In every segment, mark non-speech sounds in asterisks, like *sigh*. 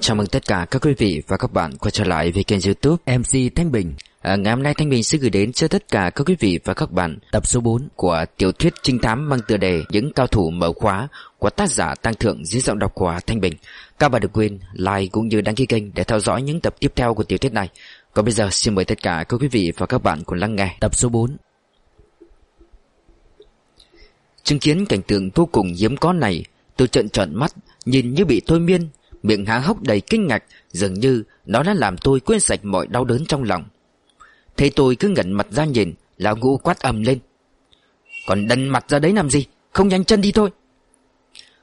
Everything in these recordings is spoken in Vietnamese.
Chào mừng tất cả các quý vị và các bạn quay trở lại với kênh youtube MC Thanh Bình. À, Ngày hôm nay Thanh Bình sẽ gửi đến cho tất cả các quý vị và các bạn tập số 4 của tiểu thuyết trinh thám mang tựa đề Những cao thủ mở khóa của tác giả Tăng Thượng dưới giọng đọc của Thanh Bình. Các bạn đừng quên like cũng như đăng ký kênh để theo dõi những tập tiếp theo của tiểu thuyết này. Còn bây giờ xin mời tất cả các quý vị và các bạn cùng lắng nghe tập số 4 Chứng kiến cảnh tượng vô cùng hiếm có này Tôi trợn trợn mắt Nhìn như bị thôi miên. Miệng há hốc đầy kinh ngạc, Dường như nó đã làm tôi quên sạch mọi đau đớn trong lòng. Thế tôi cứ ngẩn mặt ra nhìn, Lão ngũ quát ầm lên. Còn đần mặt ra đấy làm gì? Không nhanh chân đi thôi.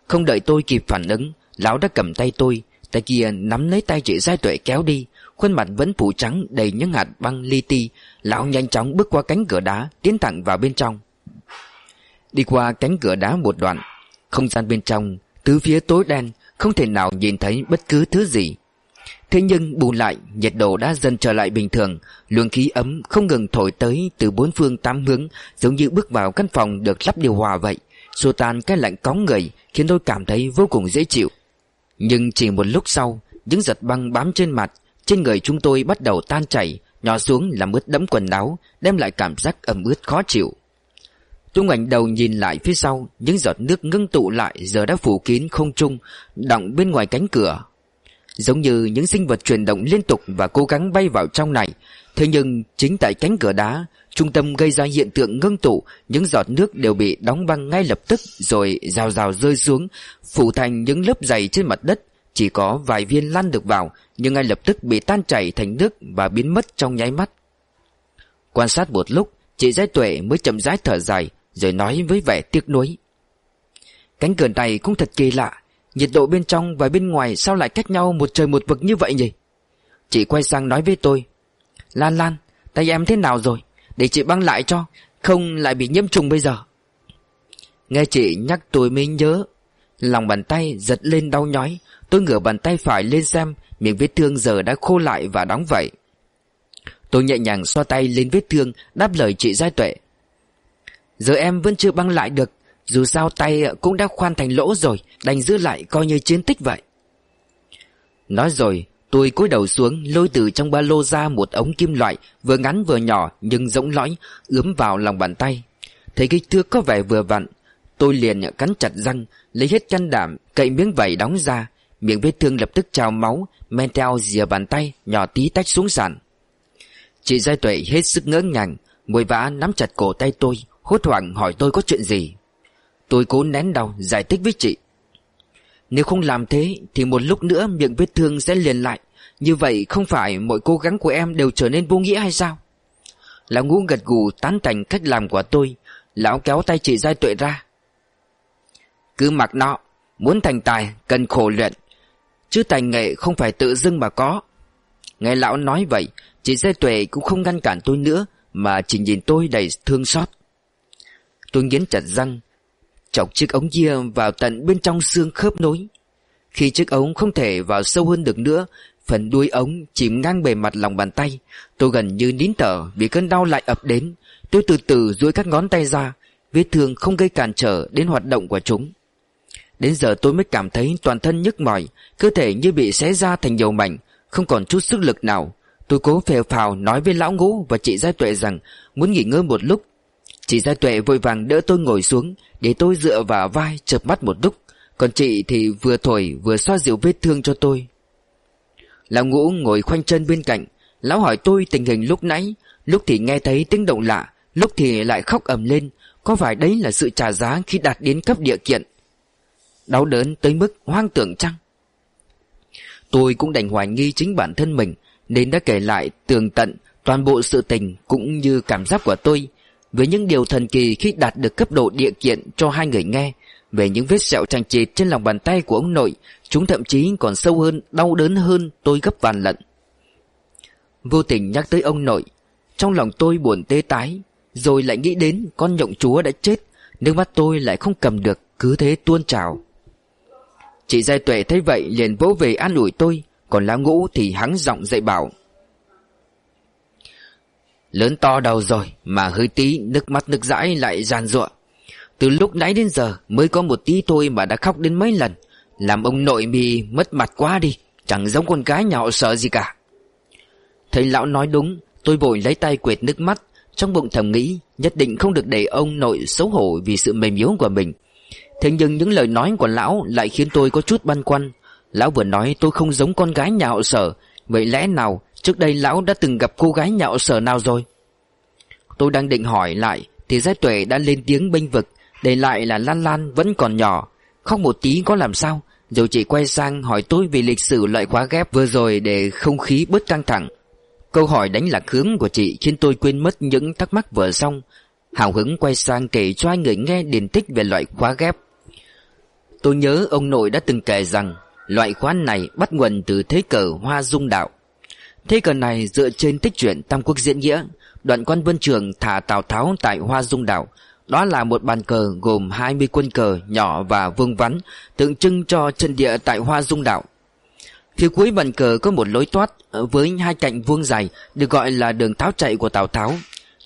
Không đợi tôi kịp phản ứng, Lão đã cầm tay tôi, Tay kia nắm lấy tay chị Giai Tuệ kéo đi, Khuôn mặt vẫn phủ trắng đầy những hạt băng li ti. Lão nhanh chóng bước qua cánh cửa đá, Tiến thẳng vào bên trong. Đi qua cánh cửa đá một đoạn, Không gian bên trong, Tứ phía tối đen không thể nào nhìn thấy bất cứ thứ gì. Thế nhưng bù lại, Nhiệt độ đã dần trở lại bình thường. Luồng khí ấm không ngừng thổi tới Từ bốn phương tám hướng, Giống như bước vào căn phòng được lắp điều hòa vậy. Xua tan cái lạnh cóng người, Khiến tôi cảm thấy vô cùng dễ chịu. Nhưng chỉ một lúc sau, Những giật băng bám trên mặt, Trên người chúng tôi bắt đầu tan chảy Nhỏ xuống làm ướt đẫm quần áo, Đem lại cảm giác ẩm ướt khó chịu. Tôi ngoảnh đầu nhìn lại phía sau, Những giọt nước ngưng tụ lại Giờ đã phủ kín không trung, Đọng bên ngoài cánh cửa. Giống như những sinh vật chuyển động liên tục Và cố gắng bay vào trong này, Thế nhưng chính tại cánh cửa đá, Trung tâm gây ra hiện tượng ngưng tụ, Những giọt nước đều bị đóng băng ngay lập tức Rồi rào rào rơi xuống, Phủ thành những lớp dày trên mặt đất. Chỉ có vài viên lăn được vào, Nhưng ngay lập tức bị tan chảy thành nước Và biến mất trong nháy mắt. Quan sát một lúc, Chị Giai Tuệ mới chậm rãi thở dài rồi nói với vẻ tiếc nuối. Cánh cửa này cũng thật kỳ lạ, Nhiệt độ bên trong và bên ngoài Sao lại cách nhau một trời một vực như vậy nhỉ? Chị quay sang nói với tôi, Lan Lan, Tay em thế nào rồi? Để chị băng lại cho, Không lại bị nhiễm trùng bây giờ. Nghe chị nhắc tôi mới nhớ, Lòng bàn tay giật lên đau nhói, Tôi ngửa bàn tay phải lên xem, Miệng vết thương giờ đã khô lại và đóng vậy. Tôi nhẹ nhàng xoa tay lên vết thương, Đáp lời chị Giai Tuệ Giờ em vẫn chưa băng lại được, Dù sao tay cũng đã khoan thành lỗ rồi, Đành giữ lại coi như chiến tích vậy. Nói rồi, Tôi cúi đầu xuống, lôi từ trong ba lô ra một ống kim loại, Vừa ngắn vừa nhỏ nhưng rỗng lõi, Ướm vào lòng bàn tay. Thấy kích thước có vẻ vừa vặn, Tôi liền cắn chặt răng, Lấy hết can đảm, Cậy miếng vảy đóng ra, Miệng vết thương lập tức trào máu, Men theo dìa bàn tay, Nhỏ tí tách xuống sàn. Chị Giai Tuệ hết sức ngỡ ngàng Mùi vã nắm chặt cổ tay tôi Hốt hoảng hỏi tôi có chuyện gì? Tôi cố nén đau, giải thích với chị. Nếu không làm thế, Thì một lúc nữa miệng vết thương sẽ liền lại. Như vậy không phải mọi cố gắng của em đều trở nên vô nghĩa hay sao? Lão ngũ gật gù tán thành cách làm của tôi. Lão kéo tay chị Giai Tuệ ra. Cứ mặc nó, Muốn thành tài cần khổ luyện. Chứ tài nghệ không phải tự dưng mà có. Nghe lão nói vậy, Chị Giai Tuệ cũng không ngăn cản tôi nữa, Mà chỉ nhìn tôi đầy thương xót. Tôi nghiến chặt răng, Chọc chiếc ống kia vào tận bên trong xương khớp nối. Khi chiếc ống không thể vào sâu hơn được nữa, Phần đuôi ống chìm ngang bề mặt lòng bàn tay. Tôi gần như nín thở vì cơn đau lại ập đến. Tôi từ từ duỗi các ngón tay ra, Vết thương không gây cản trở đến hoạt động của chúng. Đến giờ tôi mới cảm thấy toàn thân nhức mỏi, Cơ thể như bị xé ra thành nhiều mảnh, Không còn chút sức lực nào. Tôi cố phèo phào nói với lão ngũ và chị Giai Tuệ rằng Muốn nghỉ ngơi một lúc Chị Gia Tuệ vội vàng đỡ tôi ngồi xuống, Để tôi dựa vào vai chợp mắt một lúc. Còn chị thì vừa thổi, vừa xoa dịu vết thương cho tôi. Lão ngũ ngồi khoanh chân bên cạnh. Lão hỏi tôi tình hình lúc nãy. Lúc thì nghe thấy tiếng động lạ, Lúc thì lại khóc ầm lên. Có phải đấy là sự trả giá khi đạt đến cấp địa kiện? Đau đớn tới mức hoang tưởng chăng? Tôi cũng đành hoài nghi chính bản thân mình, Nên đã kể lại tường tận Toàn bộ sự tình cũng như cảm giác của tôi về những điều thần kỳ khi đạt được cấp độ địa kiện cho hai người nghe Về những vết sẹo chằng chịt trên lòng bàn tay của ông nội Chúng thậm chí còn sâu hơn, đau đớn hơn tôi gấp vàn lận Vô tình nhắc tới ông nội Trong lòng tôi buồn tê tái Rồi lại nghĩ đến con nhộng chúa đã chết Nước mắt tôi lại không cầm được Cứ thế tuôn trào. Chị Giai Tuệ thấy vậy liền vỗ về an ủi tôi Còn lá ngũ thì hắng giọng dạy bảo. Lớn to đầu rồi mà hơi tí, nước mắt nước dãi lại giàn ruộng Từ lúc nãy đến giờ mới có một tí thôi mà đã khóc đến mấy lần. Làm ông nội mi mất mặt quá đi, Chẳng giống con gái nhà họ sợ gì cả. Thấy lão nói đúng, Tôi vội lấy tay quệt nước mắt. Trong bụng thầm nghĩ, Nhất định không được để ông nội xấu hổ Vì sự mềm yếu của mình. Thế nhưng những lời nói của lão Lại khiến tôi có chút băn khoăn. Lão vừa nói tôi không giống con gái nhà họ sở Vậy lẽ nào trước đây lão đã từng gặp cô gái nhạo sở nào rồi? Tôi đang định hỏi lại, Thì Giai Tuệ đã lên tiếng bênh vực, Để lại là Lan Lan vẫn còn nhỏ. Khóc một tí có làm sao? Rồi chị quay sang hỏi tôi về lịch sử loại khóa ghép vừa rồi Để không khí bớt căng thẳng. Câu hỏi đánh lạc hướng của chị Khiến tôi quên mất những thắc mắc vừa xong. Hào hứng quay sang kể cho hai người nghe điển tích về loại khóa ghép. Tôi nhớ ông nội đã từng kể rằng, Loại khóa này bắt nguồn từ thế cờ Hoa Dung Đạo. Thế cờ này dựa trên tích truyện Tam Quốc Diễn Nghĩa Đoạn quan vân trường thả Tào Tháo tại Hoa Dung đảo. Đó là một bàn cờ gồm 20 quân cờ nhỏ và vương vắn Tượng trưng cho chân địa tại Hoa Dung đảo. Phía cuối bàn cờ có một lối toát với hai cạnh vuông dài được gọi là đường tháo chạy của Tào Tháo.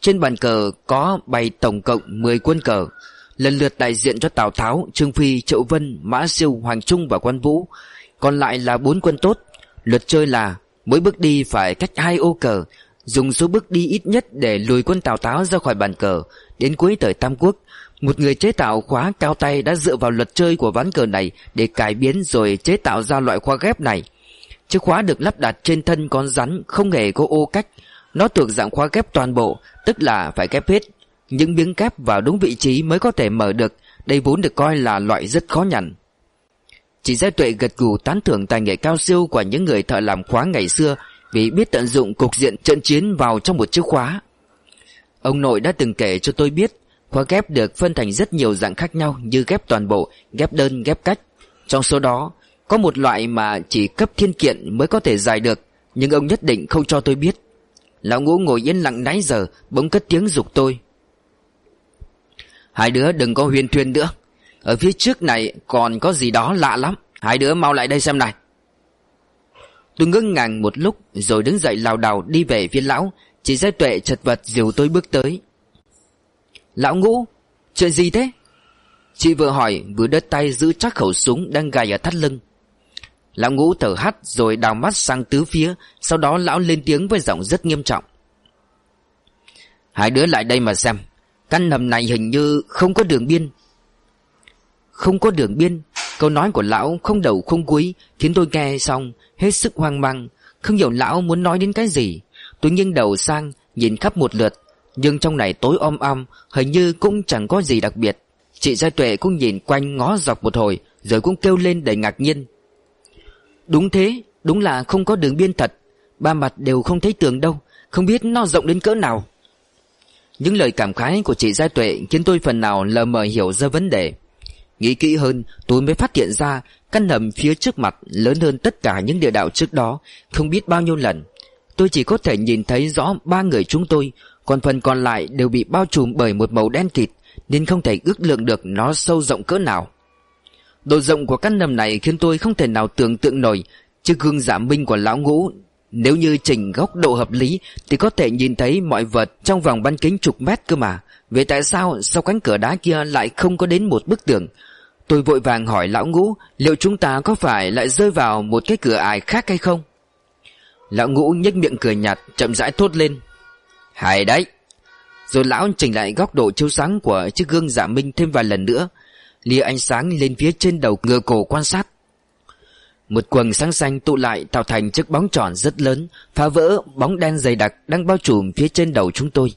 Trên bàn cờ có bày tổng cộng 10 quân cờ, lần lượt đại diện cho Tào Tháo, Trương Phi, Triệu Vân, Mã Siêu, Hoàng Trung và Quan Vũ. Còn lại là bốn quân tốt. Luật chơi là mỗi bước đi phải cách hai ô cờ, dùng số bước đi ít nhất để lùi quân Tào Tháo ra khỏi bàn cờ. Đến cuối thời Tam Quốc, một người chế tạo khóa cao tay đã dựa vào luật chơi của ván cờ này để cải biến rồi chế tạo ra loại khóa ghép này. Chiếc khóa được lắp đặt trên thân con rắn không hề có ô cách. Nó thuộc dạng khóa ghép toàn bộ, tức là phải ghép hết. Những miếng ghép vào đúng vị trí mới có thể mở được, đây vốn được coi là loại rất khó nhằn. Chỉ Gia Tuệ gật gù tán thưởng tài nghệ cao siêu của những người thợ làm khóa ngày xưa vì biết tận dụng cục diện trận chiến vào trong một chiếc khóa. Ông nội đã từng kể cho tôi biết khóa ghép được phân thành rất nhiều dạng khác nhau như ghép toàn bộ, ghép đơn, ghép cách. Trong số đó, có một loại mà chỉ cấp thiên kiện mới có thể giải được Nhưng ông nhất định không cho tôi biết Lão ngũ ngồi yên lặng nãy giờ Bỗng cất tiếng dục tôi Hai đứa đừng có huyền thuyền nữa ở phía trước này còn có gì đó lạ lắm. Hai đứa mau lại đây xem này. Tôi ngưng ngàng một lúc Rồi đứng dậy lào đảo đi về phía lão. Chỉ giai tuệ chật vật dìu tôi bước tới. Lão ngũ, Chuyện gì thế? Chị vừa hỏi, vừa đứt tay giữ chắc khẩu súng đang gài ở thắt lưng. Lão ngũ thở hắt rồi đào mắt sang tứ phía, Sau đó lão lên tiếng với giọng rất nghiêm trọng. Hai đứa lại đây mà xem. Căn hầm này hình như không có đường biên không có đường biên Câu nói của lão không đầu không cuối Khiến tôi nghe xong Hết sức hoang mang. Không hiểu lão muốn nói đến cái gì. Tôi nghiêng đầu sang Nhìn khắp một lượt Nhưng trong này tối om om Hình như cũng chẳng có gì đặc biệt. Chị Gia Tuệ cũng nhìn quanh ngó dọc một hồi Rồi cũng kêu lên đầy ngạc nhiên. Đúng thế, đúng là không có đường biên thật. Ba mặt đều không thấy tường đâu Không biết nó rộng đến cỡ nào. Những lời cảm khái của chị Gia Tuệ Khiến tôi phần nào lờ mờ hiểu ra vấn đề. Nghĩ kỹ hơn, tôi mới phát hiện ra Căn hầm phía trước mặt lớn hơn tất cả những địa đạo trước đó, Không biết bao nhiêu lần. Tôi chỉ có thể nhìn thấy rõ ba người chúng tôi, Còn phần còn lại đều bị bao trùm bởi một màu đen kịt, Nên không thể ước lượng được nó sâu rộng cỡ nào. Độ rộng của căn hầm này khiến tôi không thể nào tưởng tượng nổi Chiếc gương giả minh của lão ngũ, Nếu như chỉnh góc độ hợp lý Thì có thể nhìn thấy mọi vật trong vòng bán kính chục mét cơ mà. Vậy tại sao sau cánh cửa đá kia lại không có đến một bức tường? Tôi vội vàng hỏi lão ngũ, Liệu chúng ta có phải lại rơi vào một cái cửa ải khác hay không? Lão ngũ nhếch miệng cười nhạt, chậm rãi thốt lên. Hay đấy. Rồi lão chỉnh lại góc độ chiếu sáng của chiếc gương giả minh thêm vài lần nữa, lia ánh sáng lên phía trên đầu ngựa cổ quan sát. Một quần sáng xanh tụ lại tạo thành chiếc bóng tròn rất lớn, phá vỡ bóng đen dày đặc đang bao trùm phía trên đầu chúng tôi.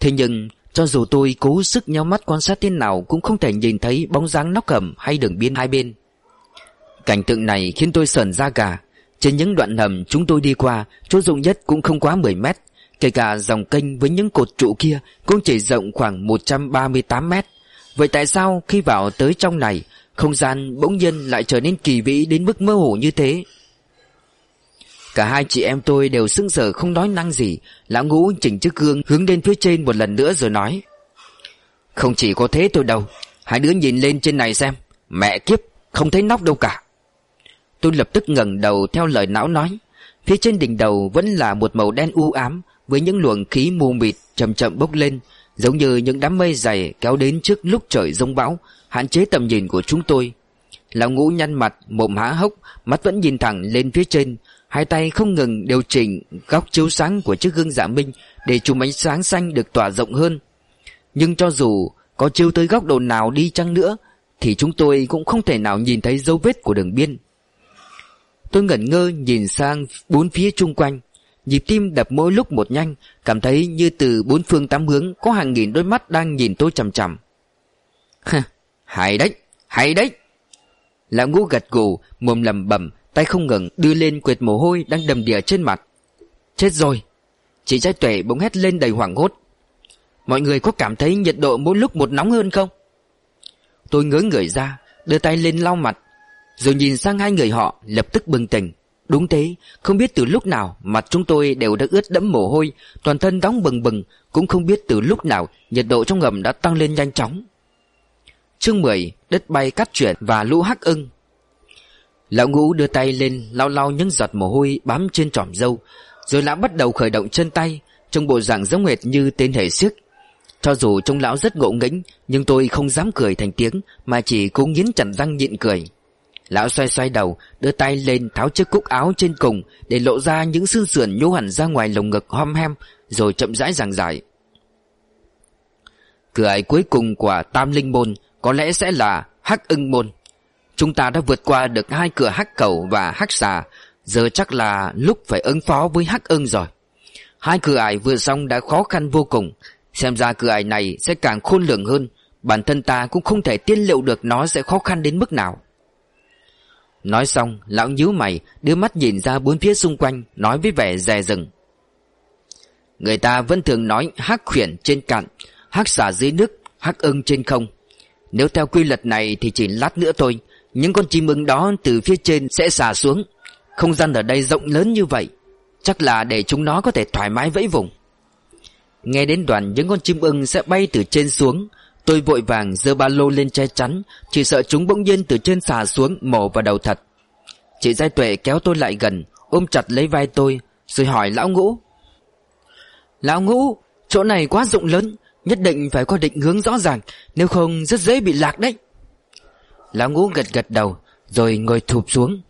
Thế nhưng cho dù tôi cố sức nhau mắt quan sát thế nào cũng không thể nhìn thấy bóng dáng nóc hầm hay đường biên hai bên. Cảnh tượng này khiến tôi sờn da gà. Trên những đoạn hầm chúng tôi đi qua, chỗ rộng nhất cũng không quá 10 mét, kể cả dòng kênh với những cột trụ kia cũng chỉ rộng khoảng 138 mét. Vậy tại sao khi vào tới trong này, Không gian bỗng nhiên lại trở nên kỳ vĩ đến mức mơ hồ như thế? Cả hai chị em tôi đều sững sờ không nói năng gì. Lão ngũ chỉnh chiếc gương hướng lên phía trên một lần nữa rồi nói, Không chỉ có thế tôi đâu, Hai đứa nhìn lên trên này xem, Mẹ kiếp, không thấy nóc đâu cả. Tôi lập tức ngẩng đầu theo lời não nói. Phía trên đỉnh đầu vẫn là một màu đen u ám Với những luồng khí mù mịt chậm chậm bốc lên, Giống như những đám mây dày kéo đến trước lúc trời rông bão, Hạn chế tầm nhìn của chúng tôi. Lão ngũ nhăn mặt, Mồm há hốc, Mắt vẫn nhìn thẳng lên phía trên Hai tay không ngừng điều chỉnh Góc chiếu sáng của chiếc gương dạ minh Để chùm ánh sáng xanh được tỏa rộng hơn. Nhưng cho dù Có chiếu tới góc độ nào đi chăng nữa Thì chúng tôi cũng không thể nào nhìn thấy dấu vết của đường biên. Tôi ngẩn ngơ nhìn sang bốn phía chung quanh. Nhịp tim đập mỗi lúc một nhanh Cảm thấy như từ bốn phương tám hướng Có hàng nghìn đôi mắt đang nhìn tôi chằm chằm. *laughs* Hay đấy, hay đấy. Lão ngũ gật gù Mồm lầm bầm. Tay không ngừng đưa lên quệt mồ hôi Đang đầm đìa trên mặt. Chết rồi. Chị trai tuệ bỗng hét lên đầy hoảng hốt. Mọi người có cảm thấy nhiệt độ mỗi lúc một nóng hơn không? Tôi ngớ người ra Đưa tay lên lau mặt Rồi nhìn sang hai người họ Lập tức bừng tỉnh. Đúng thế, không biết từ lúc nào mặt chúng tôi đều đã ướt đẫm mồ hôi, toàn thân đóng bừng bừng, cũng không biết từ lúc nào nhiệt độ trong ngầm đã tăng lên nhanh chóng. Chương 10, đất bay cắt chuyển và lũ hắc ưng. Lão ngũ đưa tay lên lau lau những giọt mồ hôi bám trên trỏm dâu, rồi lão bắt đầu khởi động chân tay, trong bộ dạng giống hệt như tên hệ siếc. Cho dù trông lão rất ngộ nghĩnh, nhưng tôi không dám cười thành tiếng, mà chỉ cố nghiến chặt răng nhịn cười. Lão xoay xoay đầu Đưa tay lên tháo chiếc cúc áo trên cùng Để lộ ra những xương sườn nhô hẳn ra ngoài lồng ngực hom hem Rồi chậm rãi giảng giải Cửa ải cuối cùng của Tam Linh Môn Có lẽ sẽ là Hắc ưng Môn Chúng ta đã vượt qua được hai cửa Hắc Cầu và Hắc Xà. Giờ chắc là lúc phải ứng phó với Hắc ưng rồi. Hai cửa ải vừa xong đã khó khăn vô cùng. Xem ra cửa ải này sẽ càng khôn lường hơn. Bản thân ta cũng không thể tiên liệu được nó sẽ khó khăn đến mức nào. Nói xong, lão nhíu mày, Đưa mắt nhìn ra bốn phía xung quanh, Nói với vẻ dè dừng. Người ta vẫn thường nói hắc khuyển trên cạn, Hắc xả dưới nước, Hắc ưng trên không. Nếu theo quy luật này thì chỉ lát nữa thôi những con chim ưng đó từ phía trên sẽ xả xuống. Không gian ở đây rộng lớn như vậy, Chắc là để chúng nó có thể thoải mái vẫy vùng. Nghe đến đoạn những con chim ưng sẽ bay từ trên xuống, Tôi vội vàng giơ ba lô lên che chắn, Chỉ sợ chúng bỗng nhiên từ trên xà xuống, Mổ vào đầu thật. Chị Giai Tuệ kéo tôi lại gần, Ôm chặt lấy vai tôi, Rồi hỏi lão ngũ. Lão ngũ, Chỗ này quá rộng lớn, Nhất định phải có định hướng rõ ràng, Nếu không rất dễ bị lạc đấy. Lão ngũ gật gật đầu, Rồi ngồi thụp xuống.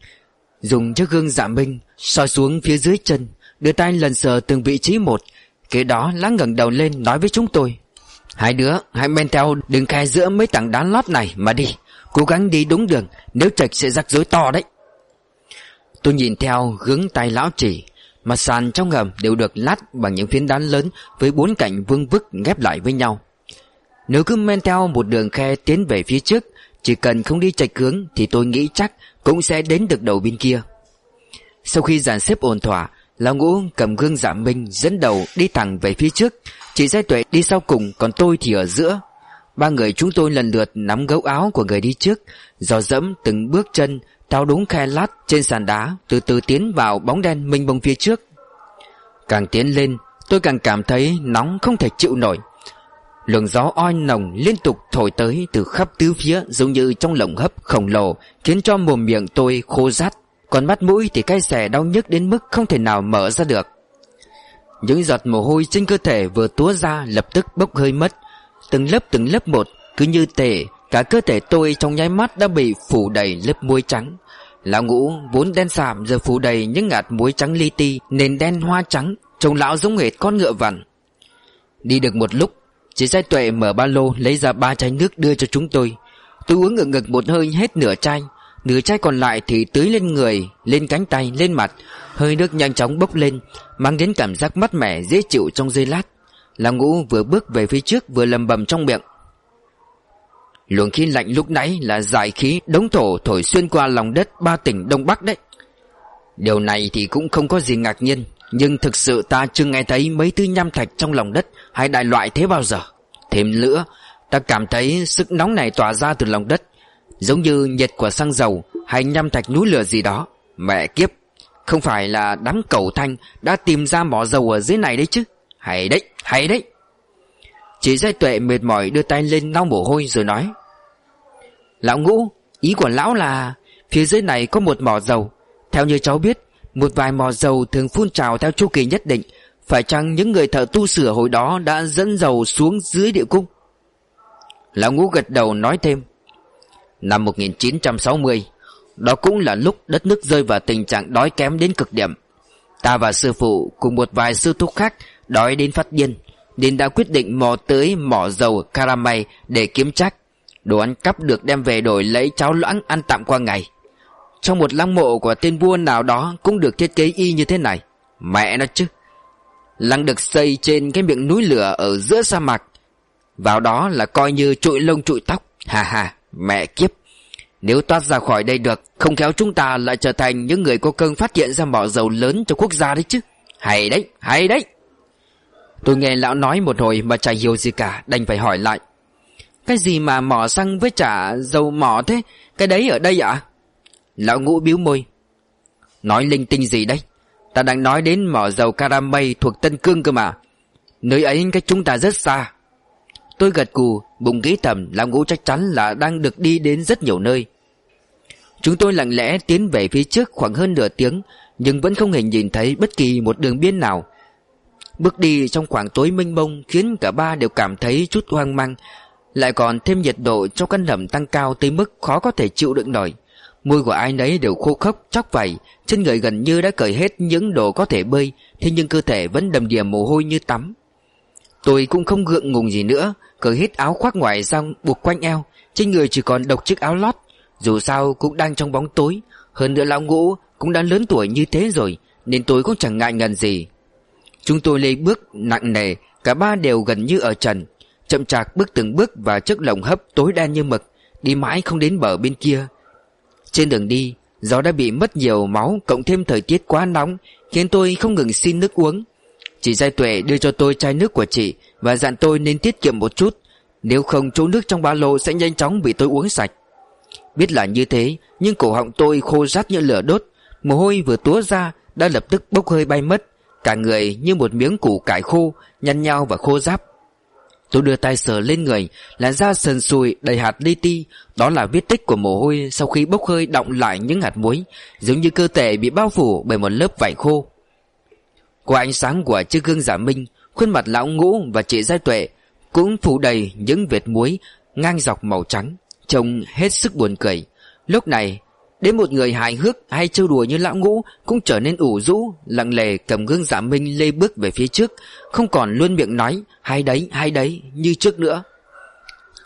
Dùng chiếc gương dạ minh, soi xuống phía dưới chân, Đưa tay lần sờ từng vị trí một. Kế đó, lão ngẩng đầu lên nói với chúng tôi. Hai đứa, hãy men theo đường khai giữa mấy tảng đá lót này mà đi. Cố gắng đi đúng đường, Nếu trạch sẽ rắc rối to đấy. Tôi nhìn theo hướng tay lão chỉ Mặt sàn trong ngầm đều được lát bằng những phiến đá lớn Với bốn cạnh vương vức ghép lại với nhau. Nếu cứ men theo một đường khe tiến về phía trước chỉ cần không đi chạch hướng Thì tôi nghĩ chắc cũng sẽ đến được đầu bên kia. Sau khi dàn xếp ổn thỏa, Lão ngũ cầm gương giảm minh dẫn đầu đi thẳng về phía trước. Chị Giai Tuệ đi sau cùng, Còn tôi thì ở giữa. Ba người chúng tôi lần lượt nắm gấu áo của người đi trước, Dò dẫm từng bước chân, Tháo đúng khe lát trên sàn đá, Từ từ tiến vào bóng đen mênh mông phía trước. Càng tiến lên, Tôi càng cảm thấy nóng không thể chịu nổi. Luồng gió oi nồng liên tục thổi tới từ khắp tứ phía, Giống như trong lồng hấp khổng lồ, Khiến cho mồm miệng tôi khô rát, Còn mắt mũi thì cay xè đau nhức đến mức không thể nào mở ra được. Những giọt mồ hôi trên cơ thể vừa túa ra lập tức bốc hơi mất. Từng lớp từng lớp một, Cứ như tể Cả cơ thể tôi trong nháy mắt đã bị phủ đầy lớp muối trắng. Lão ngũ vốn đen sạm giờ phủ đầy những ngạt muối trắng li ti, Nền đen hoa trắng, Trông lão giống hệt con ngựa vằn. Đi được một lúc Chị Giai Tuệ mở ba lô lấy ra ba chai nước đưa cho chúng tôi. Tôi uống ngực ngực một hơi hết nửa chai. Nửa chai còn lại thì tưới lên người Lên cánh tay, lên mặt. Hơi nước nhanh chóng bốc lên Mang đến cảm giác mát mẻ dễ chịu trong giây lát. Lão ngũ vừa bước về phía trước Vừa lầm bầm trong miệng. Luồng khí lạnh lúc nãy là giải khí đống thổ thổi xuyên qua lòng đất ba tỉnh Đông Bắc đấy. Điều này thì cũng không có gì ngạc nhiên. Nhưng thực sự ta chưa nghe thấy mấy thứ nham thạch trong lòng đất Hay đại loại thế bao giờ. Thêm nữa Ta cảm thấy sức nóng này tỏa ra từ lòng đất Giống như nhiệt của xăng dầu Hay nham thạch núi lửa gì đó. Mẹ kiếp Không phải là đám cẩu thanh Đã tìm ra mỏ dầu ở dưới này đấy chứ? Hay đấy, hay đấy. Chỉ giai tuệ mệt mỏi đưa tay lên lau mồ hôi rồi nói Lão ngũ Ý của lão là Phía dưới này có một mỏ dầu. Theo như cháu biết một vài mỏ dầu thường phun trào theo chu kỳ nhất định. Phải chăng những người thợ tu sửa hồi đó Đã dẫn dầu xuống dưới địa cung? Lão ngũ gật đầu nói thêm. Năm 1960 Đó cũng là lúc đất nước rơi vào tình trạng đói kém đến cực điểm. Ta và sư phụ cùng một vài sư thúc khác đói đến phát điên, Nên đã quyết định mò tới mỏ dầu Karamay để kiếm chắc Đồ ăn cắp được đem về đổi lấy cháo loãng ăn tạm qua ngày. Trong một lăng mộ của tên vua nào đó cũng được thiết kế y như thế này. Mẹ nó chứ. Lăng được xây trên cái miệng núi lửa ở giữa sa mạc. Vào đó là coi như trụi lông trụi tóc. Hà hà, mẹ kiếp. Nếu toát ra khỏi đây được Không khéo chúng ta lại trở thành những người có cơn phát hiện ra mỏ dầu lớn cho quốc gia đấy chứ. Hay đấy, hay đấy. Tôi nghe lão nói một hồi mà chả hiểu gì cả Đành phải hỏi lại. Cái gì mà mỏ xăng với trả dầu mỏ thế? Cái đấy ở đây ạ? Lão ngũ biếu môi. Nói linh tinh gì đấy? Ta đang nói đến mỏ dầu Karamay thuộc Tân Cương cơ mà. Nơi ấy cách chúng ta rất xa. Tôi gật cù, Bụng nghĩ thầm, Lão ngũ chắc chắn là đang được đi đến rất nhiều nơi. Chúng tôi lặng lẽ tiến về phía trước khoảng hơn nửa tiếng, Nhưng vẫn không hề nhìn thấy bất kỳ một đường biên nào. Bước đi trong khoảng tối mênh mông Khiến cả ba đều cảm thấy chút hoang mang, Lại còn thêm nhiệt độ trong căn hầm tăng cao tới mức khó có thể chịu đựng nổi. Môi của ai nấy đều khô khốc, chóc vảy Trên người gần như đã cởi hết những đồ có thể bơi Thế nhưng cơ thể vẫn đầm đìa mồ hôi như tắm. Tôi cũng không gượng ngùng gì nữa Cởi hết áo khoác ngoài xong buộc quanh eo Trên người chỉ còn độc chiếc áo lót. Dù sao cũng đang trong bóng tối Hơn nữa lão ngũ cũng đã lớn tuổi như thế rồi Nên tôi cũng chẳng ngại ngần gì. Chúng tôi lấy bước nặng nề Cả ba đều gần như ở trần Chậm chạp bước từng bước và chiếc lồng hấp tối đen như mực Đi mãi không đến bờ bên kia trên đường đi, Gió đã bị mất nhiều máu, Cộng thêm thời tiết quá nóng, Khiến tôi không ngừng xin nước uống. Chị Giai Tuệ đưa cho tôi chai nước của chị Và dặn tôi nên tiết kiệm một chút. Nếu không, chỗ nước trong ba lô sẽ nhanh chóng bị tôi uống sạch. Biết là như thế, Nhưng cổ họng tôi khô rát như lửa đốt. Mồ hôi vừa túa ra, Đã lập tức bốc hơi bay mất. Cả người như một miếng củ cải khô, Nhăn nhau và khô ráp. Tôi đưa tay sờ lên người, Làn da sần sùi, đầy hạt li ti. Đó là vết tích của mồ hôi Sau khi bốc hơi động lại những hạt muối, Giống như cơ thể bị bao phủ bởi một lớp vải khô. Qua ánh sáng của chiếc gương giả minh, Khuôn mặt lão ngũ và chị Giai Tuệ Cũng phủ đầy những vệt muối Ngang dọc màu trắng, Trông hết sức buồn cười. Lúc này Đến một người hài hước hay trêu đùa như lão ngũ Cũng trở nên ủ rũ, Lặng lề cầm gương giả minh lê bước về phía trước, Không còn luôn miệng nói, Hay đấy hay đấy, như trước nữa.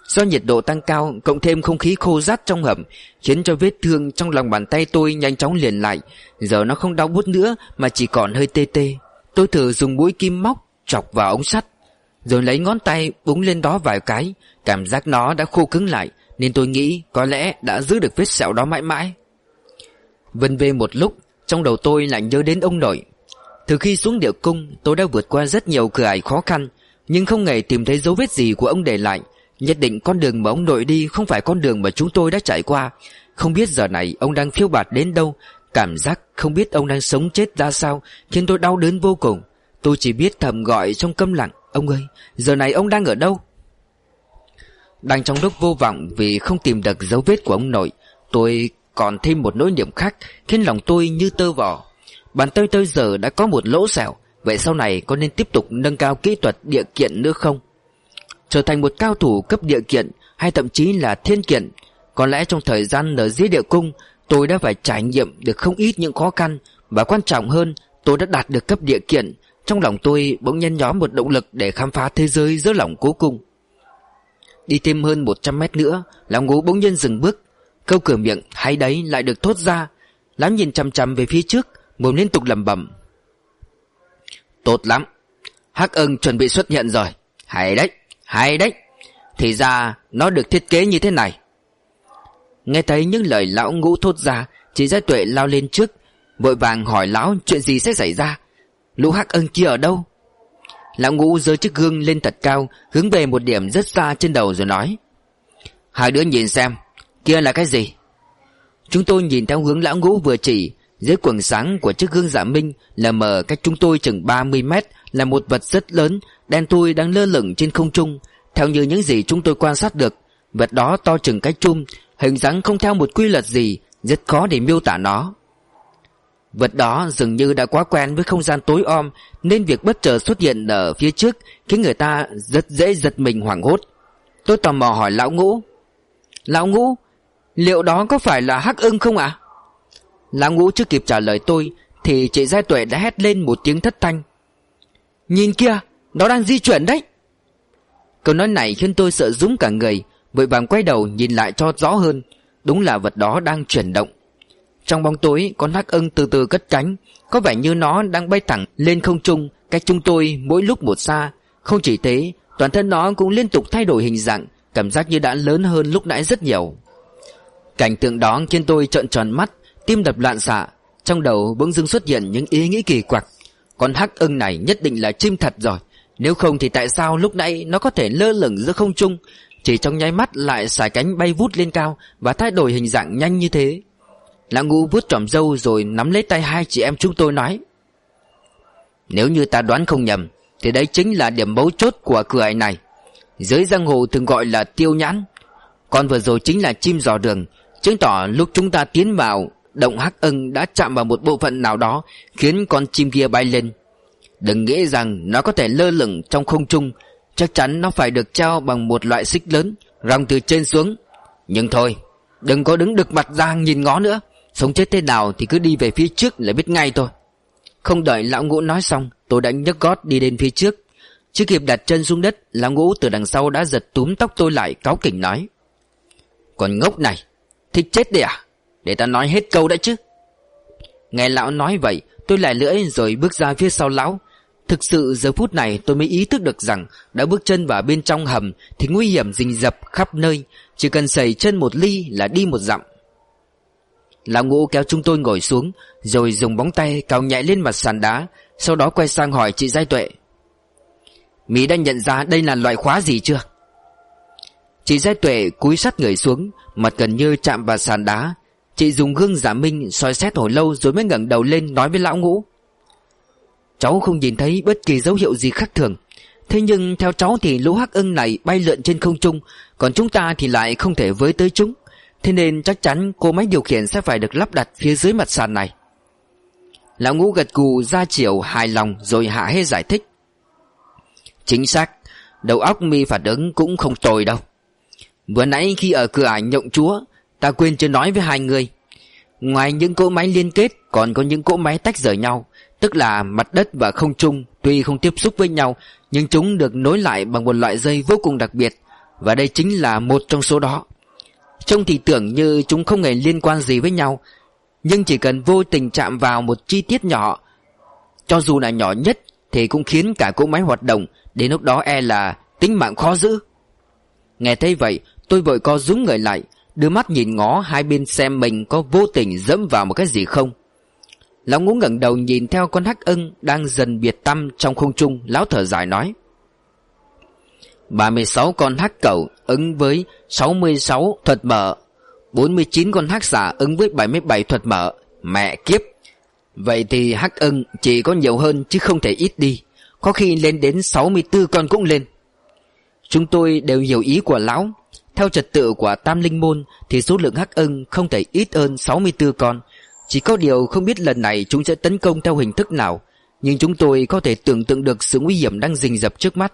Do nhiệt độ tăng cao, Cộng thêm không khí khô rát trong hầm, Khiến cho vết thương trong lòng bàn tay tôi nhanh chóng liền lại. Giờ nó không đau bút nữa, Mà chỉ còn hơi tê tê. Tôi thử dùng mũi kim móc Chọc vào ống sắt, Rồi lấy ngón tay búng lên đó vài cái. Cảm giác nó đã khô cứng lại, Nên tôi nghĩ có lẽ đã giữ được vết sẹo đó mãi mãi. Vân về một lúc, Trong đầu tôi lại nhớ đến ông nội. Từ khi xuống địa cung, Tôi đã vượt qua rất nhiều cửa ải khó khăn, Nhưng không hề tìm thấy dấu vết gì của ông để lại. Nhất định con đường mà ông nội đi Không phải con đường mà chúng tôi đã trải qua. Không biết giờ này ông đang phiêu bạt đến đâu, Cảm giác không biết ông đang sống chết ra sao Khiến tôi đau đớn vô cùng. Tôi chỉ biết thầm gọi trong câm lặng, Ông ơi, giờ này ông đang ở đâu? Đang trong lúc vô vọng Vì không tìm được dấu vết của ông nội, Tôi còn thêm một nỗi niềm khác Khiến lòng tôi như tơ vỏ Bàn tay tôi giờ đã có một lỗ sẹo Vậy sau này có nên tiếp tục nâng cao kỹ thuật địa kiện nữa không? Trở thành một cao thủ cấp địa kiện, Hay thậm chí là thiên kiện, Có lẽ trong thời gian ở dưới địa cung, Tôi đã phải trải nghiệm được không ít những khó khăn, Và quan trọng hơn, Tôi đã đạt được cấp địa kiện, Trong lòng tôi bỗng nhân nhóm một động lực Để khám phá thế giới giữa lòng cố cung. Đi thêm hơn 100 mét nữa Lòng ngũ bỗng nhiên dừng bước Câu cửa miệng hay đấy lại được thốt ra. Lão nhìn chăm chăm về phía trước Mồm liên tục lẩm bẩm. Tốt lắm. Hắc ưng chuẩn bị xuất hiện rồi. Hay đấy, hay đấy. Thì ra nó được thiết kế như thế này. Nghe thấy những lời lão ngũ thốt ra Chị Gia Tuệ lao lên trước Vội vàng hỏi lão chuyện gì sẽ xảy ra? Lũ hắc ưng kia ở đâu? Lão ngũ giơ chiếc gương lên thật cao Hướng về một điểm rất xa trên đầu rồi nói. Hai đứa nhìn xem. Kia là cái gì? Chúng tôi nhìn theo hướng lão ngũ vừa chỉ, Dưới quần sáng của chiếc gương giả minh Là mờ cách chúng tôi chừng 30 mét, Là một vật rất lớn, Đen tui đang lơ lửng trên không trung, Theo như những gì chúng tôi quan sát được. Vật đó to chừng cái chum, Hình dáng không theo một quy luật gì, Rất khó để miêu tả nó. Vật đó dường như đã quá quen với không gian tối om, Nên việc bất chợt xuất hiện ở phía trước Khiến người ta rất dễ giật mình hoảng hốt. Tôi tò mò hỏi lão ngũ Lão ngũ Liệu đó có phải là hắc ưng không ạ? Lão ngũ chưa kịp trả lời tôi, Thì chị Giai Tuệ đã hét lên một tiếng thất thanh. Nhìn kia Nó đang di chuyển đấy. Câu nói này khiến tôi sợ rúng cả người, Vội vàng quay đầu nhìn lại cho rõ hơn. Đúng là vật đó đang chuyển động. Trong bóng tối, Con hắc ưng từ từ cất cánh. Có vẻ như nó đang bay thẳng lên không trung, Cách chúng tôi mỗi lúc một xa. Không chỉ thế, Toàn thân nó cũng liên tục thay đổi hình dạng, Cảm giác như đã lớn hơn lúc nãy rất nhiều. Cảnh tượng đó khiến tôi trợn tròn mắt, Tim đập loạn xạ, Trong đầu bỗng dưng xuất hiện những ý nghĩ kỳ quặc. Con hắc ưng này nhất định là chim thật rồi, Nếu không thì tại sao lúc nãy Nó có thể lơ lửng giữa không trung, Chỉ trong nháy mắt lại xài cánh bay vút lên cao Và thay đổi hình dạng nhanh như thế? Lão ngũ vuốt trỏm dâu rồi nắm lấy tay hai chị em chúng tôi nói, Nếu như ta đoán không nhầm, Thì đấy chính là điểm mấu chốt của cửa ải này. Dưới giang hồ thường gọi là tiêu nhãn. Con vừa rồi chính là chim dò đường Chứng tỏ lúc chúng ta tiến vào, Động hắc ưng đã chạm vào một bộ phận nào đó, Khiến con chim kia bay lên. Đừng nghĩ rằng nó có thể lơ lửng trong không trung, Chắc chắn nó phải được treo bằng một loại xích lớn Rong từ trên xuống. Nhưng thôi, Đừng có đứng đực mặt ra nhìn ngó nữa. Sống chết thế nào thì cứ đi về phía trước là biết ngay thôi. Không đợi lão ngũ nói xong, Tôi đã nhấc gót đi đến phía trước. Chưa kịp đặt chân xuống đất, Lão ngũ từ đằng sau đã giật túm tóc tôi lại, Cáo kỉnh nói. Còn ngốc này Thích chết đi à? Để ta nói hết câu đã chứ. Nghe lão nói vậy, Tôi lại lưỡi rồi bước ra phía sau lão. Thực sự giờ phút này tôi mới ý thức được rằng Đã bước chân vào bên trong hầm Thì nguy hiểm rình rập khắp nơi. Chỉ cần sẩy chân một ly là đi một dặm. Lão ngũ kéo chúng tôi ngồi xuống, Rồi dùng bóng tay cào nhạy lên mặt sàn đá, Sau đó quay sang hỏi chị Giai Tuệ. Mỹ đã nhận ra đây là loại khóa gì chưa? Chị Giai Tuệ cúi sát người xuống, Mặt gần như chạm vào sàn đá. Chị dùng gương giả minh soi xét hồi lâu Rồi mới ngẩng đầu lên nói với lão ngũ. Cháu không nhìn thấy bất kỳ dấu hiệu gì khác thường. Thế nhưng theo cháu thì lũ hắc ưng này bay lượn trên không trung, Còn chúng ta thì lại không thể với tới chúng. Thế nên chắc chắn cô máy điều khiển sẽ phải được lắp đặt phía dưới mặt sàn này. Lão ngũ gật gù, ra chiều hài lòng rồi hạ hê giải thích. Chính xác, Đầu óc mi phản ứng cũng không tồi đâu. Vừa nãy khi ở cửa ảnh nhộng chúa, Ta quên chưa nói với hai người. Ngoài những cỗ máy liên kết, Còn có những cỗ máy tách rời nhau, Tức là mặt đất và không trung Tuy không tiếp xúc với nhau, Nhưng chúng được nối lại bằng một loại dây vô cùng đặc biệt, Và đây chính là một trong số đó. Trông thì tưởng như chúng không hề liên quan gì với nhau, Nhưng chỉ cần vô tình chạm vào một chi tiết nhỏ, Cho dù là nhỏ nhất, Thì cũng khiến cả cỗ máy hoạt động, Đến lúc đó e là tính mạng khó giữ. Nghe thấy vậy Tôi vội co rúm người lại, Đưa mắt nhìn ngó hai bên xem mình có vô tình dẫm vào một cái gì không. Lão ngũ ngẩng đầu nhìn theo con hắc ưng Đang dần biệt tâm trong không trung, Lão thở dài nói. 36 con hắc cẩu ứng với 66 thuật mở 49 con hắc xả ứng với 77 thuật mở, Mẹ kiếp. Vậy thì hắc ưng chỉ có nhiều hơn chứ không thể ít đi, Có khi lên đến 64 con cũng lên. Chúng tôi đều hiểu ý của lão theo trật tự của Tam Linh Môn, Thì số lượng hắc ưng không thể ít hơn 64 con. Chỉ có điều không biết lần này chúng sẽ tấn công theo hình thức nào, Nhưng chúng tôi có thể tưởng tượng được sự nguy hiểm đang rình rập trước mắt.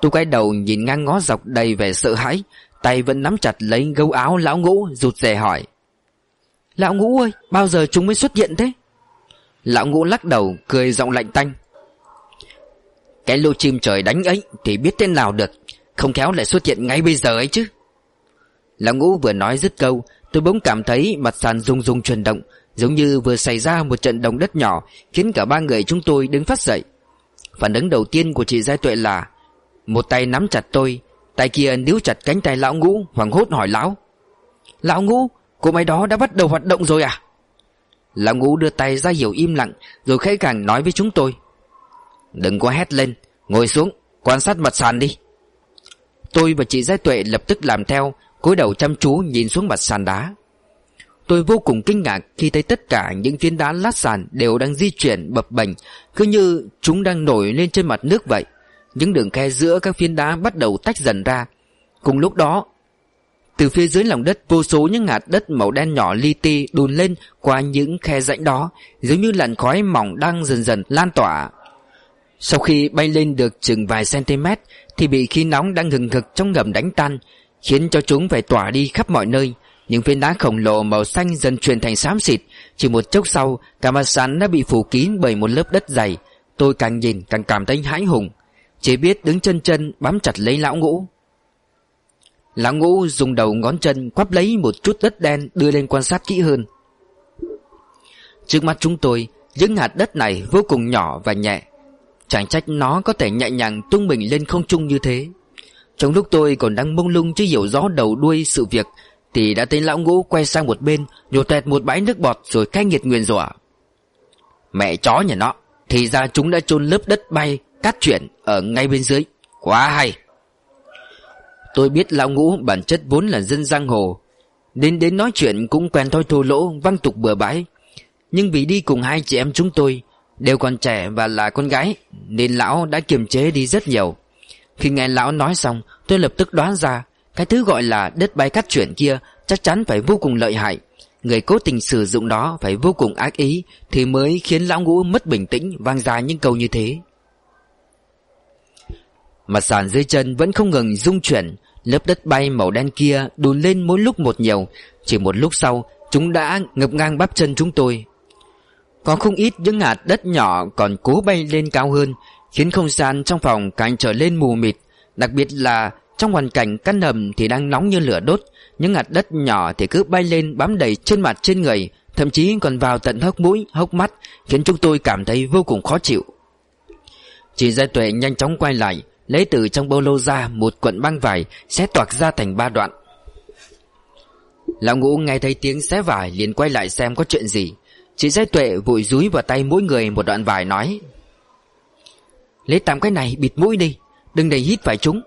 Tôi quay đầu nhìn ngang ngó dọc đầy vẻ sợ hãi, Tay vẫn nắm chặt lấy gấu áo lão ngũ, rụt rè hỏi. Lão ngũ ơi, Bao giờ chúng mới xuất hiện thế? Lão ngũ lắc đầu, cười giọng lạnh tanh. Cái lô chim trời đánh ấy Thì biết tên nào được. Không khéo lại xuất hiện ngay bây giờ ấy chứ. Lão ngũ vừa nói dứt câu, Tôi bỗng cảm thấy mặt sàn rung rung chuyển động, Giống như vừa xảy ra một trận động đất nhỏ, Khiến cả ba người chúng tôi đứng phát dậy. Phản ứng đầu tiên của chị Giai Tuệ là, một tay nắm chặt tôi, Tay kia níu chặt cánh tay lão ngũ Hoàng hốt hỏi lão. Lão ngũ, Cô máy đó đã bắt đầu hoạt động rồi à? Lão ngũ đưa tay ra hiểu im lặng, Rồi khẽ càng nói với chúng tôi, Đừng có hét lên, Ngồi xuống, Quan sát mặt sàn đi. Tôi và chị Giai Tuệ lập tức làm theo, cúi đầu chăm chú nhìn xuống mặt sàn đá. Tôi vô cùng kinh ngạc khi thấy tất cả những viên đá lát sàn đều đang di chuyển bập bềnh, Cứ như chúng đang nổi lên trên mặt nước vậy. Những đường khe giữa các phiến đá bắt đầu tách dần ra. Cùng lúc đó, Từ phía dưới lòng đất, vô số những hạt đất màu đen nhỏ li ti đùn lên qua những khe rãnh đó, Giống như làn khói mỏng đang dần dần lan tỏa. Sau khi bay lên được chừng vài cm Thì bị khí nóng đang ngừng ngực trong ngầm đánh tan, Khiến cho chúng phải tỏa đi khắp mọi nơi. Những viên đá khổng lồ màu xanh dần chuyển thành xám xịt. Chỉ một chốc sau Cả mặt sàn đã bị phủ kín bởi một lớp đất dày. Tôi càng nhìn càng cảm thấy hãi hùng. Chỉ biết đứng chân chân, bám chặt lấy lão ngũ. Lão ngũ dùng đầu ngón chân quắp lấy một chút đất đen đưa lên quan sát kỹ hơn. Trước mắt chúng tôi, Những hạt đất này vô cùng nhỏ và nhẹ. Chẳng trách nó có thể nhẹ nhàng tung mình lên không trung như thế. Trong lúc tôi còn đang mông lung chưa hiểu rõ đầu đuôi sự việc, Thì đã thấy lão ngũ quay sang một bên Nhổ tẹt một bãi nước bọt rồi cay nghiệt nguyền rủa. Mẹ chó nhà nó, Thì ra chúng đã chôn lớp đất bay, Cát chuyển ở ngay bên dưới. Quá hay! Tôi biết lão ngũ bản chất vốn là dân giang hồ. Đến đến nói chuyện cũng quen thôi thô lỗ, Văng tục bừa bãi. Nhưng vì đi cùng hai chị em chúng tôi Đều còn trẻ và là con gái, Nên lão đã kiềm chế đi rất nhiều. Khi nghe lão nói xong, Tôi lập tức đoán ra, Cái thứ gọi là đất bay cắt chuyển kia Chắc chắn phải vô cùng lợi hại. Người cố tình sử dụng đó phải vô cùng ác ý, Thì mới khiến lão ngũ mất bình tĩnh, Vang ra những câu như thế. Mặt sàn dưới chân vẫn không ngừng rung chuyển, Lớp đất bay màu đen kia đùn lên mỗi lúc một nhiều. Chỉ một lúc sau, Chúng đã ngập ngang bắp chân chúng tôi. Có không ít những hạt đất nhỏ còn cố bay lên cao hơn Khiến không gian trong phòng càng trở lên mù mịt. Đặc biệt là trong hoàn cảnh căn hầm thì đang nóng như lửa đốt Những hạt đất nhỏ thì cứ bay lên bám đầy trên mặt trên người Thậm chí còn vào tận hốc mũi, hốc mắt Khiến chúng tôi cảm thấy vô cùng khó chịu. Chị Gia Tuệ nhanh chóng quay lại Lấy từ trong bô lô ra một cuộn băng vải Xé toạc ra thành ba đoạn. Lão ngũ nghe thấy tiếng xé vải liền quay lại xem có chuyện gì. Chị Giai Tuệ vội rúi vào tay mỗi người một đoạn vải nói, Lấy tạm cái này, bịt mũi đi, Đừng để hít phải chúng.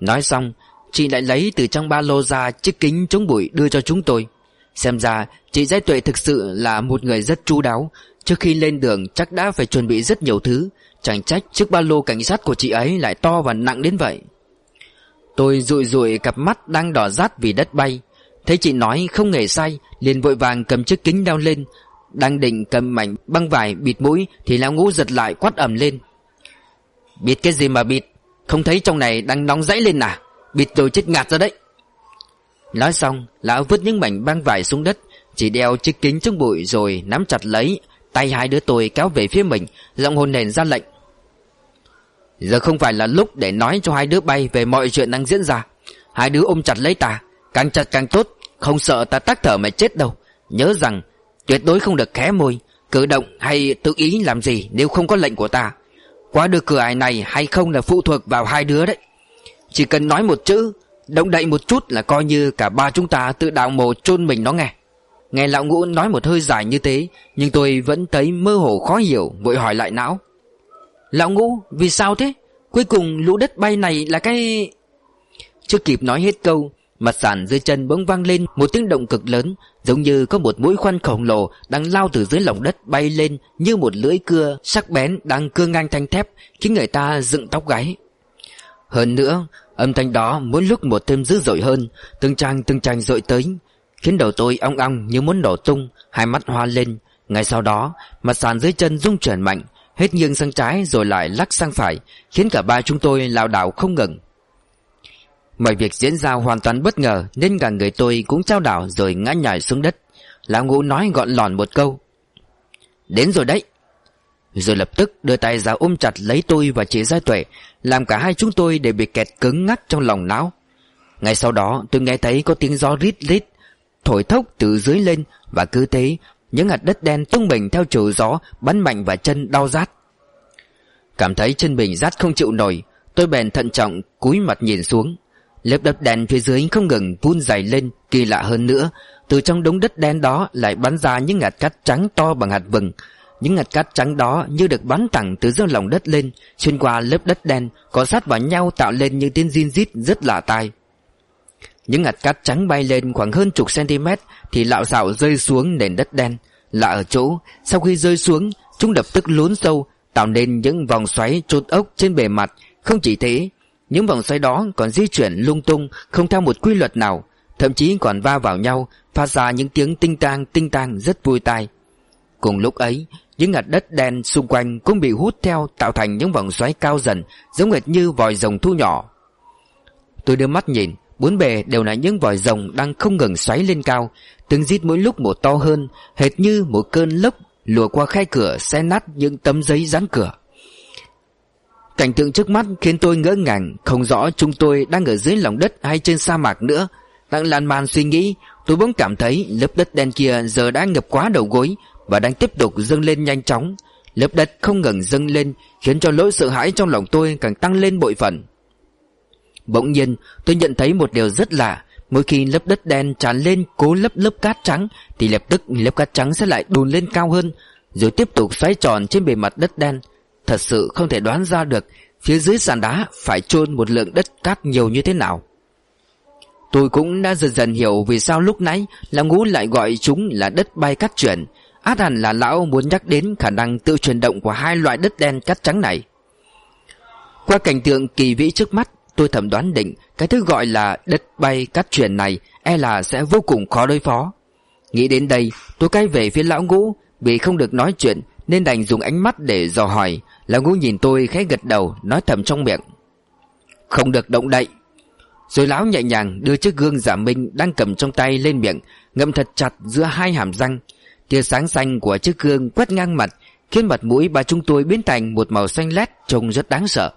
Nói xong, Chị lại lấy từ trong ba lô ra chiếc kính chống bụi đưa cho chúng tôi. Xem ra, chị Giai Tuệ thực sự là một người rất chu đáo. Trước khi lên đường, chắc đã phải chuẩn bị rất nhiều thứ. Chẳng trách chiếc ba lô cảnh sát của chị ấy lại to và nặng đến vậy. Tôi rụi rụi cặp mắt đang đỏ rát vì đất bay. Thấy chị nói không hề sai, liền vội vàng cầm chiếc kính đeo lên đang định cầm mảnh băng vải bịt mũi Thì lão ngũ giật lại quát ẩm lên. Bịt cái gì mà bịt? Không thấy trong này đang nóng dãy lên à? Bịt rồi chết ngạt ra đấy. Nói xong, Lão vứt những mảnh băng vải xuống đất, Chỉ đeo chiếc kính trong bụi rồi nắm chặt lấy, Tay hai đứa tôi kéo về phía mình, Giọng hồn nền ra lệnh. Giờ không phải là lúc để nói cho hai đứa bay Về mọi chuyện đang diễn ra. Hai đứa ôm chặt lấy ta, Càng chặt càng tốt, Không sợ ta tắc thở mà chết đâu. Nhớ rằng tuyệt đối không được khé môi, Cử động hay tự ý làm gì Nếu không có lệnh của ta. Qua được cửa ải này hay không là phụ thuộc vào hai đứa đấy. Chỉ cần nói một chữ, Động đậy một chút là coi như cả ba chúng ta tự đào mồ chôn mình nó nghe. Nghe lão ngũ nói một hơi dài như thế, Nhưng tôi vẫn thấy mơ hồ khó hiểu, Vội hỏi lại não. Lão ngũ, vì sao thế? Cuối cùng lũ đất bay này là cái Chưa kịp nói hết câu Mặt sàn dưới chân bỗng vang lên Một tiếng động cực lớn, Giống như có một mũi khoan khổng lồ Đang lao từ dưới lòng đất bay lên Như một lưỡi cưa sắc bén Đang cưa ngang thanh thép, Khiến người ta dựng tóc gáy. Hơn nữa, Âm thanh đó mỗi lúc một thêm dữ dội hơn, Từng trang từng trang dội tới, Khiến đầu tôi ong ong như muốn đổ tung, Hai mắt hoa lên. Ngay sau đó, Mặt sàn dưới chân rung chuyển mạnh, Hết nghiêng sang trái rồi lại lắc sang phải, Khiến cả ba chúng tôi lao đảo không ngừng. Mọi việc diễn ra hoàn toàn bất ngờ, Nên cả người tôi cũng trao đảo rồi ngã nhảy xuống đất. Lão ngũ nói gọn lòn một câu. Đến rồi đấy. Rồi lập tức đưa tay ra ôm chặt lấy tôi và chị Gia Tuệ, Làm cả hai chúng tôi đều bị kẹt cứng ngắc trong lòng não. Ngay sau đó, tôi nghe thấy có tiếng gió rít rít, Thổi thốc từ dưới lên, Và cứ thế, những hạt đất đen tung mình theo chiều gió, Bắn mạnh vào chân đau rát. Cảm thấy chân mình rát không chịu nổi, Tôi bèn thận trọng cúi mặt nhìn xuống. Lớp đất đen phía dưới không ngừng vun dày lên, Kỳ lạ hơn nữa, Từ trong đống đất đen đó lại bắn ra những hạt cát trắng to bằng hạt vừng. Những hạt cát trắng đó như được bắn thẳng từ dưới lòng đất lên, Xuyên qua lớp đất đen, Có sát vào nhau tạo lên những tiếng zin rít rất lạ tai. Những hạt cát trắng bay lên khoảng hơn chục cm Thì lạo xạo rơi xuống nền đất đen. Lạ ở chỗ, Sau khi rơi xuống, Chúng đập tức lún sâu, Tạo nên những vòng xoáy trôn ốc trên bề mặt. Không chỉ thế những vòng xoáy đó còn di chuyển lung tung, Không theo một quy luật nào, Thậm chí còn va vào nhau, Phát ra những tiếng tinh tang tinh tang rất vui tai. Cùng lúc ấy, Những hạt đất đen xung quanh cũng bị hút theo Tạo thành những vòng xoáy cao dần, Giống hệt như vòi rồng thu nhỏ. Tôi đưa mắt nhìn, Bốn bề đều là những vòi rồng đang không ngừng xoáy lên cao Tiếng rít mỗi lúc một to hơn, Hệt như một cơn lốc lùa qua khe cửa xé nát những tấm giấy dán cửa. Cảnh tượng trước mắt khiến tôi ngỡ ngàng, Không rõ chúng tôi đang ở dưới lòng đất hay trên sa mạc nữa. Đang lan man suy nghĩ, Tôi bỗng cảm thấy lớp đất đen kia giờ đã ngập quá đầu gối Và đang tiếp tục dâng lên nhanh chóng. Lớp đất không ngừng dâng lên, Khiến cho nỗi sợ hãi trong lòng tôi càng tăng lên bội phần. Bỗng nhiên, tôi nhận thấy một điều rất lạ. Mỗi khi lớp đất đen tràn lên cố lấp lớp cát trắng, Thì lập tức lớp cát trắng sẽ lại đùn lên cao hơn, Rồi tiếp tục xoáy tròn trên bề mặt đất đen. Thật sự không thể đoán ra được Phía dưới sàn đá phải chôn một lượng đất cát nhiều như thế nào. Tôi cũng đã dần dần hiểu vì sao lúc nãy Lão ngũ lại gọi chúng là đất bay cát chuyển. Át hẳn là lão muốn nhắc đến khả năng tự chuyển động của hai loại đất đen cát trắng này. Qua cảnh tượng kỳ vĩ trước mắt, Tôi thẩm đoán định Cái thứ gọi là đất bay cát chuyển này E là sẽ vô cùng khó đối phó. Nghĩ đến đây, tôi cay về phía lão ngũ Vì không được nói chuyện nên đành dùng ánh mắt để dò hỏi. Lão ngũ nhìn tôi khẽ gật đầu, Nói thầm trong miệng. Không được động đậy. Rồi lão nhẹ nhàng đưa chiếc gương giả minh Đang cầm trong tay lên miệng, Ngậm thật chặt giữa hai hàm răng. Tia sáng xanh của chiếc gương quét ngang mặt, Khiến mặt mũi bà chúng tôi biến thành một màu xanh lét Trông rất đáng sợ.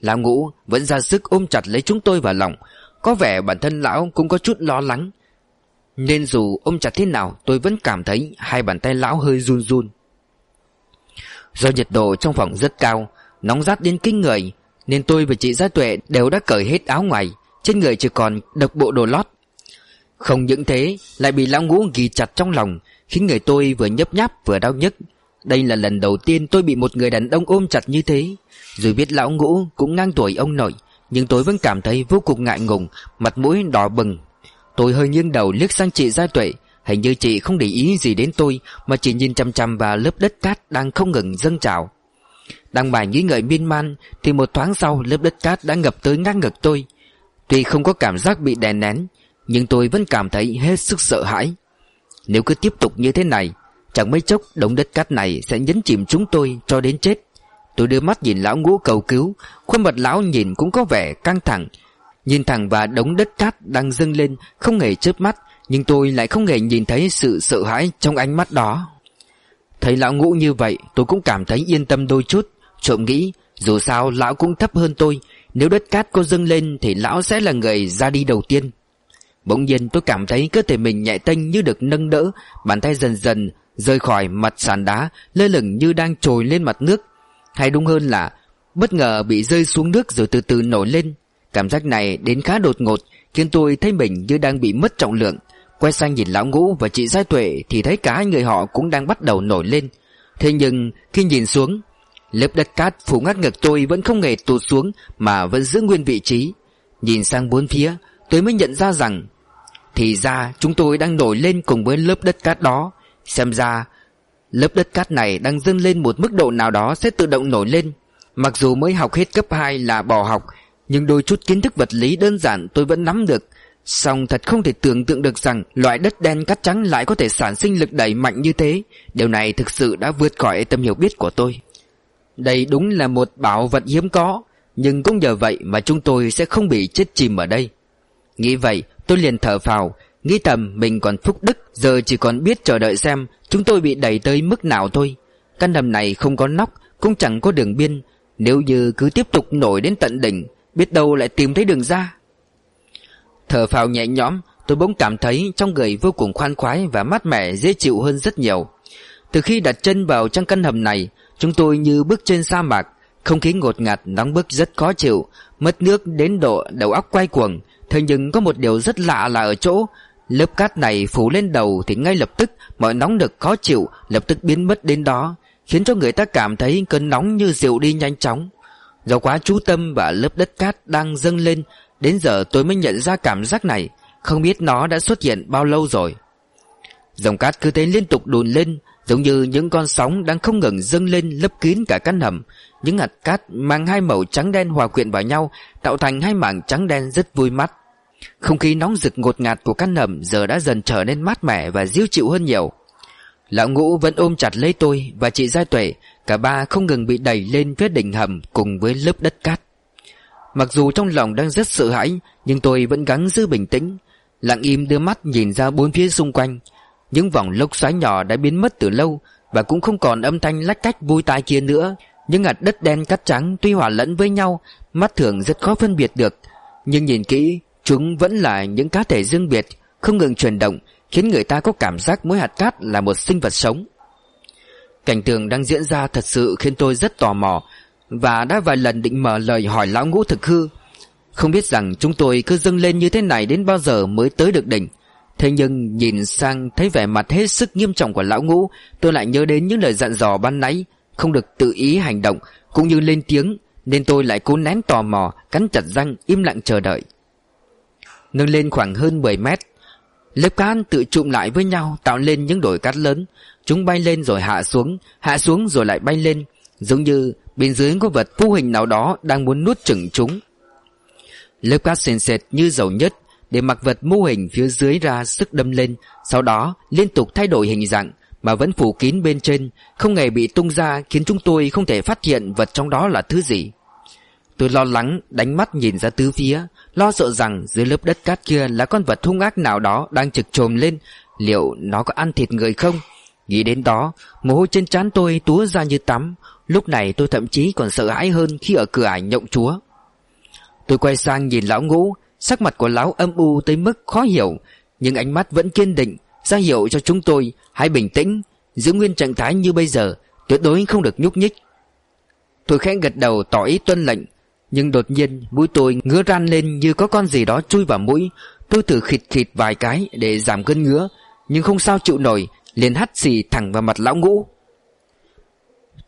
Lão ngũ vẫn ra sức ôm chặt lấy chúng tôi vào lòng. Có vẻ bản thân lão cũng có chút lo lắng. Nên dù ôm chặt thế nào, Tôi vẫn cảm thấy hai bàn tay lão hơi run run. Do nhiệt độ trong phòng rất cao, Nóng rát đến kinh người, Nên tôi và chị Gia Tuệ đều đã cởi hết áo ngoài, Trên người chỉ còn độc bộ đồ lót. Không những thế, Lại bị lão ngũ ghi chặt trong lòng, Khiến người tôi vừa nhấp nháp vừa đau nhức. Đây là lần đầu tiên tôi bị một người đàn ông ôm chặt như thế. Dù biết lão ngũ cũng ngang tuổi ông nội, Nhưng tôi vẫn cảm thấy vô cùng ngại ngùng, Mặt mũi đỏ bừng. Tôi hơi nghiêng đầu liếc sang chị Gia Tuệ Hình như chị không để ý gì đến tôi, Mà chỉ nhìn chăm chăm vào lớp đất cát Đang không ngừng dâng trào. Đang bài nghĩ ngợi miên man, Thì một thoáng sau lớp đất cát đã ngập tới ngang ngực tôi. Tuy không có cảm giác bị đè nén, Nhưng tôi vẫn cảm thấy hết sức sợ hãi. Nếu cứ tiếp tục như thế này, Chẳng mấy chốc đống đất cát này Sẽ nhấn chìm chúng tôi cho đến chết. Tôi đưa mắt nhìn lão ngũ cầu cứu, Khuôn mặt lão nhìn cũng có vẻ căng thẳng. Nhìn thẳng vào đống đất cát đang dâng lên, Không hề chớp mắt nhưng tôi lại không hề nhìn thấy sự sợ hãi trong ánh mắt đó. Thấy lão ngũ như vậy, tôi cũng cảm thấy yên tâm đôi chút. Trộm nghĩ, dù sao lão cũng thấp hơn tôi. Nếu đất cát có dâng lên thì lão sẽ là người ra đi đầu tiên. Bỗng nhiên tôi cảm thấy cơ thể mình nhẹ tênh như được nâng đỡ. Bàn tay dần dần rời khỏi mặt sàn đá, Lơ lửng như đang trồi lên mặt nước. Hay đúng hơn là, bất ngờ bị rơi xuống nước rồi từ từ nổi lên. Cảm giác này đến khá đột ngột, Khiến tôi thấy mình như đang bị mất trọng lượng. Quay sang nhìn lão ngũ và chị Giai Tuệ Thì thấy cả hai người họ cũng đang bắt đầu nổi lên. Thế nhưng, khi nhìn xuống, Lớp đất cát phủ ngắt ngực tôi vẫn không hề tụt xuống Mà vẫn giữ nguyên vị trí. Nhìn sang bốn phía, Tôi mới nhận ra rằng, Thì ra chúng tôi đang nổi lên cùng với lớp đất cát đó. Xem ra, Lớp đất cát này đang dâng lên một mức độ nào đó Sẽ tự động nổi lên. Mặc dù mới học hết cấp 2 là bỏ học, Nhưng đôi chút kiến thức vật lý đơn giản tôi vẫn nắm được. Song thật không thể tưởng tượng được rằng loại đất đen cắt trắng lại có thể sản sinh lực đẩy mạnh như thế. Điều này thực sự đã vượt khỏi tâm hiểu biết của tôi. Đây đúng là một bảo vật hiếm có, nhưng cũng nhờ vậy mà chúng tôi sẽ không bị chết chìm ở đây. Nghĩ vậy, tôi liền thở phào, nghĩ tầm mình còn phúc đức, giờ chỉ còn biết chờ đợi xem chúng tôi bị đẩy tới mức nào thôi. Căn hầm này không có nóc, cũng chẳng có đường biên, nếu như cứ tiếp tục nổi đến tận đỉnh, biết đâu lại tìm thấy đường ra. Thở phào nhẹ nhõm, Tôi bỗng cảm thấy trong người vô cùng khoan khoái Và mát mẻ, dễ chịu hơn rất nhiều. Từ khi đặt chân vào trong căn hầm này, Chúng tôi như bước trên sa mạc, Không khí ngột ngạt, nóng bức rất khó chịu, Mất nước đến độ đầu óc quay cuồng. Thế nhưng có một điều rất lạ là ở chỗ, Lớp cát này phủ lên đầu Thì ngay lập tức mọi nóng được khó chịu Lập tức biến mất đến đó, Khiến cho người ta cảm thấy cơn nóng như dịu đi nhanh chóng. Do quá chú tâm và lớp đất cát đang dâng lên Đến giờ tôi mới nhận ra cảm giác này. Không biết nó đã xuất hiện bao lâu rồi. Dòng cát cứ thế liên tục đùn lên, Giống như những con sóng đang không ngừng dâng lên lấp kín cả căn hầm. Những hạt cát mang hai màu trắng đen hòa quyện vào nhau, Tạo thành hai mảng trắng đen rất vui mắt. Không khí nóng rực ngột ngạt của căn hầm Giờ đã dần trở nên mát mẻ và dịu chịu hơn nhiều. Lão ngũ vẫn ôm chặt lấy tôi và chị Giai Tuệ, Cả ba không ngừng bị đẩy lên phía đỉnh hầm cùng với lớp đất cát. Mặc dù trong lòng đang rất sợ hãi, Nhưng tôi vẫn gắng giữ bình tĩnh. Lặng im đưa mắt nhìn ra bốn phía xung quanh. Những vòng lốc xoáy nhỏ đã biến mất từ lâu Và cũng không còn âm thanh lách cách vui tai kia nữa. Những hạt đất đen cắt trắng tuy hòa lẫn với nhau, Mắt thường rất khó phân biệt được. Nhưng nhìn kỹ, Chúng vẫn là những cá thể riêng biệt, Không ngừng chuyển động, Khiến người ta có cảm giác mỗi hạt cát là một sinh vật sống. Cảnh tượng đang diễn ra thật sự khiến tôi rất tò mò. Và đã vài lần định mở lời hỏi lão ngũ thực hư. Không biết rằng chúng tôi cứ dâng lên như thế này đến bao giờ mới tới được đỉnh. Thế nhưng nhìn sang thấy vẻ mặt hết sức nghiêm trọng của lão ngũ, Tôi lại nhớ đến những lời dặn dò ban nãy, Không được tự ý hành động, Cũng như lên tiếng, Nên tôi lại cố nén tò mò, Cắn chặt răng, im lặng chờ đợi. Nâng lên khoảng hơn 10 mét, Lớp cát tự trụm lại với nhau, Tạo lên những đồi cát lớn. Chúng bay lên rồi hạ xuống Hạ xuống rồi lại bay lên Giống như bên dưới có vật vô hình nào đó Đang muốn nuốt chửng chúng. Lớp cát sền sệt như dầu nhất Để mặc vật mô hình phía dưới ra sức đâm lên Sau đó liên tục thay đổi hình dạng Mà vẫn phủ kín bên trên Không hề bị tung ra Khiến chúng tôi không thể phát hiện vật trong đó là thứ gì. Tôi lo lắng đánh mắt nhìn ra tứ phía Lo sợ rằng dưới lớp đất cát kia là con vật hung ác nào đó đang trực trồm lên. Liệu nó có ăn thịt người không? Nghĩ đến đó, mồ hôi trên trán tôi túa ra như tắm Lúc này tôi thậm chí còn sợ hãi hơn khi ở cửa ải nhộng chúa. Tôi quay sang nhìn lão ngũ, Sắc mặt của lão âm u tới mức khó hiểu, Nhưng ánh mắt vẫn kiên định, ra hiệu cho chúng tôi, hãy bình tĩnh, Giữ nguyên trạng thái như bây giờ, Tuyệt đối không được nhúc nhích. Tôi khẽ gật đầu tỏ ý tuân lệnh, nhưng đột nhiên mũi tôi ngứa ran lên như có con gì đó chui vào mũi. Tôi thử khịt khịt vài cái để giảm cơn ngứa, Nhưng không sao chịu nổi, liền hắt xì thẳng vào mặt lão ngũ.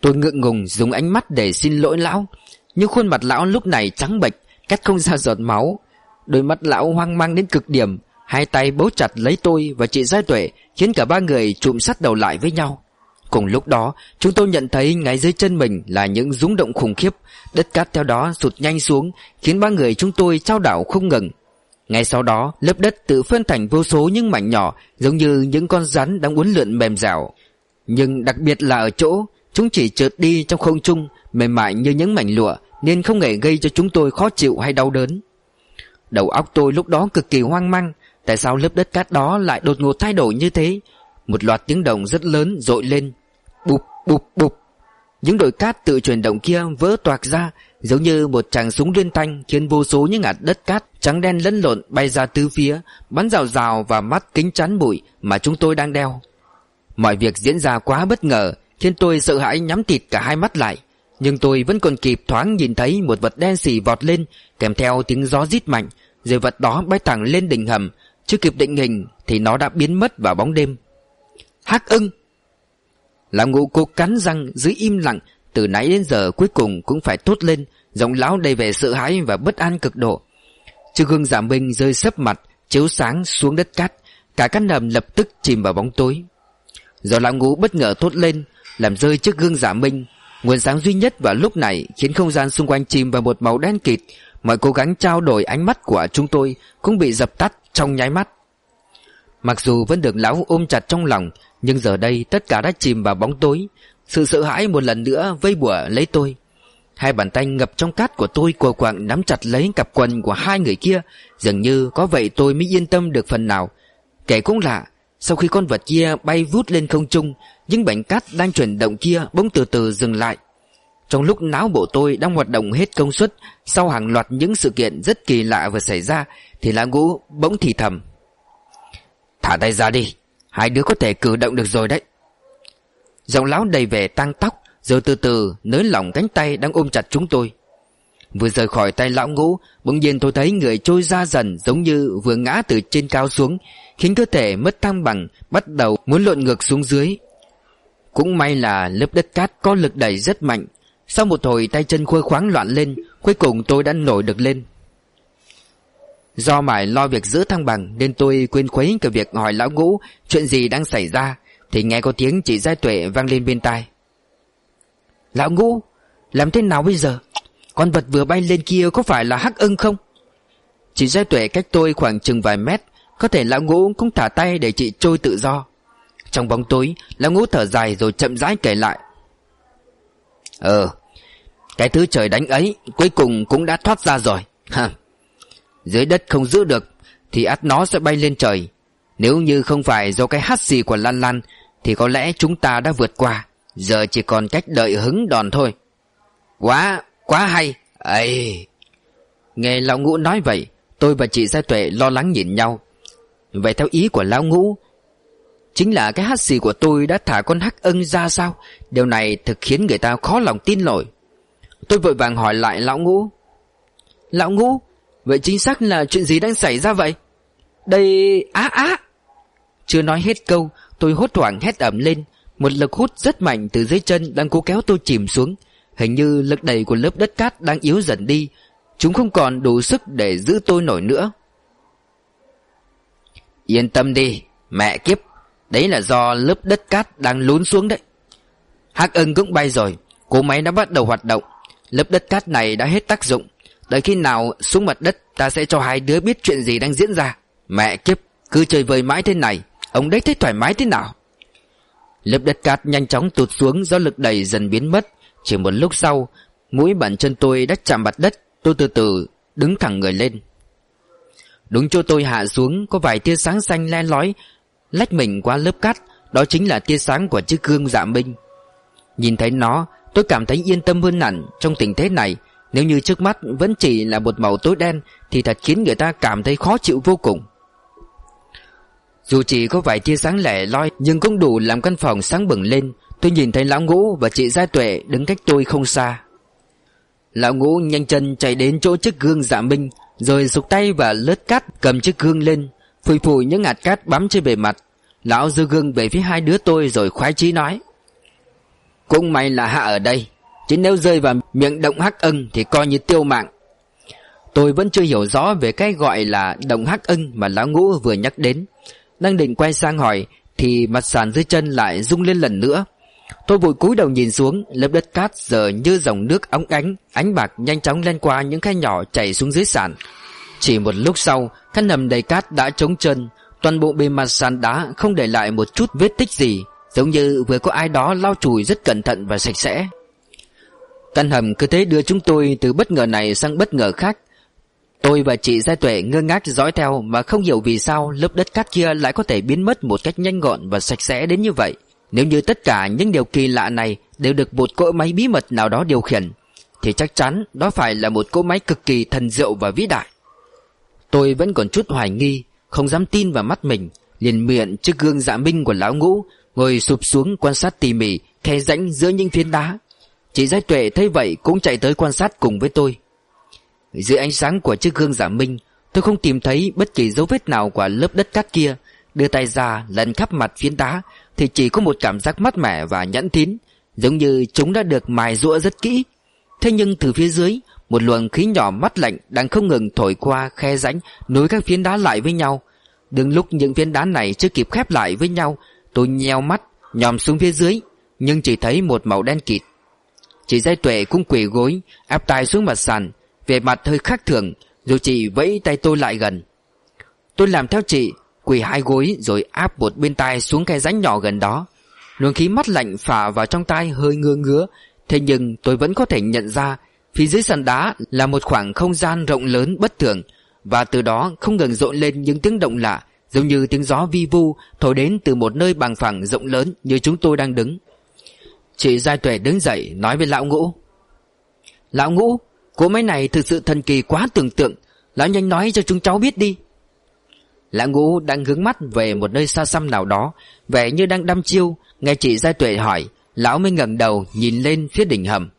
Tôi ngượng ngùng dùng ánh mắt để xin lỗi lão. Nhưng khuôn mặt lão lúc này trắng bệch Cắt không ra giọt máu. Đôi mắt lão hoang mang đến cực điểm, Hai tay bấu chặt lấy tôi và chị Giai Tuệ, Khiến cả ba người trụm sắt đầu lại với nhau. Cùng lúc đó, chúng tôi nhận thấy ngay dưới chân mình là những rúng động khủng khiếp. Đất cát theo đó sụt nhanh xuống, Khiến ba người chúng tôi trao đảo không ngừng. Ngay sau đó, lớp đất tự phân thành vô số những mảnh nhỏ, Giống như những con rắn đang uốn lượn mềm dẻo. Nhưng đặc biệt là ở chỗ Chúng chỉ trượt đi trong không trung, Mềm mại như những mảnh lụa, Nên không hề gây cho chúng tôi khó chịu hay đau đớn. Đầu óc tôi lúc đó cực kỳ hoang mang, Tại sao lớp đất cát đó lại đột ngột thay đổi như thế? Một loạt tiếng động rất lớn rội lên. Bụp bụp bụp. Những đồi cát tự chuyển động kia vỡ toạc ra, Giống như một tràng súng liên thanh Khiến vô số những hạt đất cát Trắng đen lẫn lộn bay ra tứ phía, Bắn rào rào vào mắt kính chắn bụi Mà chúng tôi đang đeo. Mọi việc diễn ra quá bất ngờ Khiến tôi sợ hãi nhắm tịt cả hai mắt lại. Nhưng tôi vẫn còn kịp thoáng nhìn thấy Một vật đen xì vọt lên, Kèm theo tiếng gió rít mạnh. Rồi vật đó bay thẳng lên đỉnh hầm. Chưa kịp định hình Thì nó đã biến mất vào bóng đêm. Hắc ưng! Lão ngũ cố cắn răng giữ im lặng. Từ nãy đến giờ cuối cùng cũng phải tốt lên, Giọng lão đầy vẻ sợ hãi và bất an cực độ. Chiếc gương giảm minh rơi sấp mặt, Chiếu sáng xuống đất cát. Cả căn hầm lập tức chìm vào bóng tối. Do lão ngũ bất ngờ thốt lên làm rơi chiếc gương giả minh. Nguồn sáng duy nhất vào lúc này Khiến không gian xung quanh chìm vào một màu đen kịt. Mọi cố gắng trao đổi ánh mắt của chúng tôi Cũng bị dập tắt trong nháy mắt. Mặc dù vẫn được lão ôm chặt trong lòng, Nhưng giờ đây tất cả đã chìm vào bóng tối. Sự sợ hãi một lần nữa vây bủa lấy tôi. Hai bàn tay ngập trong cát của tôi cồ quạng nắm chặt lấy cặp quần của hai người kia. Dường như có vậy tôi mới yên tâm được phần nào. Kể cũng lạ, Sau khi con vật kia bay vút lên không trung những bánh cát đang chuyển động kia bỗng từ từ dừng lại. Trong lúc não bộ tôi đang hoạt động hết công suất, Sau hàng loạt những sự kiện rất kỳ lạ vừa xảy ra, Thì lá ngũ bỗng thì thầm. Thả tay ra đi, Hai đứa có thể cử động được rồi đấy. Giọng lão đầy vẻ tăng tóc, Rồi từ từ nới lỏng cánh tay đang ôm chặt chúng tôi. Vừa rời khỏi tay lão ngũ, Bỗng nhiên tôi thấy người trôi ra dần Giống như vừa ngã từ trên cao xuống, Khiến cơ thể mất thăng bằng, Bắt đầu muốn lộn ngược xuống dưới. Cũng may là lớp đất cát có lực đẩy rất mạnh. Sau một hồi tay chân khôi khoáng loạn lên, Cuối cùng tôi đã nổi được lên. Do mải lo việc giữ thăng bằng, Nên tôi quên khuấy cả việc hỏi lão ngũ Chuyện gì đang xảy ra, Thì nghe có tiếng chị Giai Tuệ vang lên bên tai. Lão ngũ, Làm thế nào bây giờ? Con vật vừa bay lên kia có phải là hắc ưng không? Chị Giai Tuệ cách tôi khoảng chừng vài mét, Có thể lão ngũ cũng thả tay để chị trôi tự do. Trong bóng tối. Lão ngũ thở dài rồi chậm rãi kể lại. Ờ Cái thứ trời đánh ấy Cuối cùng cũng đã thoát ra rồi. Ha. Dưới đất không giữ được Thì ắt nó sẽ bay lên trời. Nếu như không phải do cái hát xì của Lan Lan Thì có lẽ chúng ta đã vượt qua. Giờ chỉ còn cách đợi hứng đòn thôi. Quá, quá hay. Ấy Nghe lão ngũ nói vậy Tôi và chị Gia Tuệ lo lắng nhìn nhau. Vậy theo ý của lão ngũ Chính là cái hát xì của tôi đã thả con hắc ưng ra sao? Điều này thực khiến người ta khó lòng tin nổi. Tôi vội vàng hỏi lại lão ngũ. Lão ngũ, Vậy chính xác là chuyện gì đang xảy ra vậy? Đây, á á. Chưa nói hết câu, Tôi hốt hoảng hét ẩm lên. Một lực hút rất mạnh từ dưới chân Đang cố kéo tôi chìm xuống. Hình như lực đẩy của lớp đất cát đang yếu dần đi. Chúng không còn đủ sức để giữ tôi nổi nữa. Yên tâm đi, Mẹ kiếp. Đấy là do lớp đất cát đang lún xuống đấy. Hắc ưng cũng bay rồi, Cỗ máy đã bắt đầu hoạt động. Lớp đất cát này đã hết tác dụng. Đợi khi nào xuống mặt đất, Ta sẽ cho hai đứa biết chuyện gì đang diễn ra. Mẹ kiếp, Cứ chơi vơi mãi thế này, Ông đấy thấy thoải mái thế nào? Lớp đất cát nhanh chóng tụt xuống Do lực đẩy dần biến mất. Chỉ một lúc sau, Mũi bàn chân tôi đã chạm mặt đất. Tôi từ từ đứng thẳng người lên. Đúng chỗ tôi hạ xuống, Có vài tia sáng xanh le lói Lách mình qua lớp cát, Đó chính là tia sáng của chiếc gương dạ minh. Nhìn thấy nó, Tôi cảm thấy yên tâm hơn hẳn Trong tình thế này. Nếu như trước mắt vẫn chỉ là một màu tối đen, Thì thật khiến người ta cảm thấy khó chịu vô cùng. Dù chỉ có vài tia sáng lẻ loi, Nhưng cũng đủ làm căn phòng sáng bừng lên. Tôi nhìn thấy lão ngũ và chị Gia Tuệ Đứng cách tôi không xa. Lão ngũ nhanh chân chạy đến chỗ chiếc gương dạ minh, Rồi sụp tay và lướt cát cầm chiếc gương lên. Phủi phủi những hạt cát bám trên bề mặt. Lão dư gương về phía hai đứa tôi rồi khoái chí nói. Cũng may là hạ ở đây, Chứ nếu rơi vào miệng động hắc ưng Thì coi như tiêu mạng. Tôi vẫn chưa hiểu rõ về cái gọi là động hắc ưng Mà lão ngũ vừa nhắc đến. Đang định quay sang hỏi, Thì mặt sàn dưới chân lại rung lên lần nữa. Tôi vội cúi đầu nhìn xuống, Lớp đất cát giờ như dòng nước óng ánh Ánh bạc nhanh chóng lên qua những khe nhỏ chảy xuống dưới sàn. Chỉ một lúc sau Căn hầm đầy cát đã trống chân Toàn bộ bề mặt sàn đá không để lại một chút vết tích gì Giống như vừa có ai đó lau chùi rất cẩn thận và sạch sẽ. Căn hầm cứ thế đưa chúng tôi từ bất ngờ này sang bất ngờ khác. Tôi và chị Gia Tuệ ngơ ngác dõi theo mà không hiểu vì sao lớp đất cát kia lại có thể biến mất một cách nhanh gọn và sạch sẽ đến như vậy. Nếu như tất cả những điều kỳ lạ này đều được một cỗ máy bí mật nào đó điều khiển, thì chắc chắn đó phải là một cỗ máy cực kỳ thần diệu và vĩ đại. Tôi vẫn còn chút hoài nghi, không dám tin vào mắt mình, liền miệng trước gương dạ minh của lão ngũ, ngồi sụp xuống quan sát tỉ mỉ, khe rãnh giữa những phiến đá. Chị Giai Tuệ thấy vậy cũng chạy tới quan sát cùng với tôi. Dưới ánh sáng của chiếc gương giả minh, tôi không tìm thấy bất kỳ dấu vết nào của lớp đất cát kia, Đưa tay ra lần khắp mặt phiến đá Thì chỉ có một cảm giác mát mẻ và nhẫn tín Giống như chúng đã được mài rũa rất kỹ Thế nhưng từ phía dưới một luồng khí nhỏ mắt lạnh đang không ngừng thổi qua khe rãnh, Nối các phiến đá lại với nhau. Đừng lúc những phiến đá này chưa kịp khép lại với nhau, Tôi nheo mắt, nhòm xuống phía dưới, Nhưng chỉ thấy một màu đen kịt. Chị dây tuệ cũng quỳ gối, Áp tay xuống mặt sàn Về mặt hơi khác thường, Rồi chị vẫy tay tôi lại gần. Tôi làm theo chị, quỳ hai gối rồi áp một bên tai xuống khe rãnh nhỏ gần đó. Luồng khí mắt lạnh phả vào trong tai hơi ngứa ngứa, thế nhưng tôi vẫn có thể nhận ra phía dưới sàn đá là một khoảng không gian rộng lớn bất thường và từ đó không ngừng rộn lên những tiếng động lạ, giống như tiếng gió vi vu thổi đến từ một nơi bằng phẳng rộng lớn như chúng tôi đang đứng. Chị giai tuệ đứng dậy nói với lão ngũ. Lão ngũ cỗ máy này thực sự thần kỳ quá tưởng tượng. Lão nhanh nói cho chúng cháu biết đi. Lão ngũ đang hướng mắt về một nơi xa xăm nào đó, Vẻ như đang đăm chiêu, Nghe chị Giai Tuệ hỏi, Lão mới ngẩng đầu nhìn lên phía đỉnh hầm.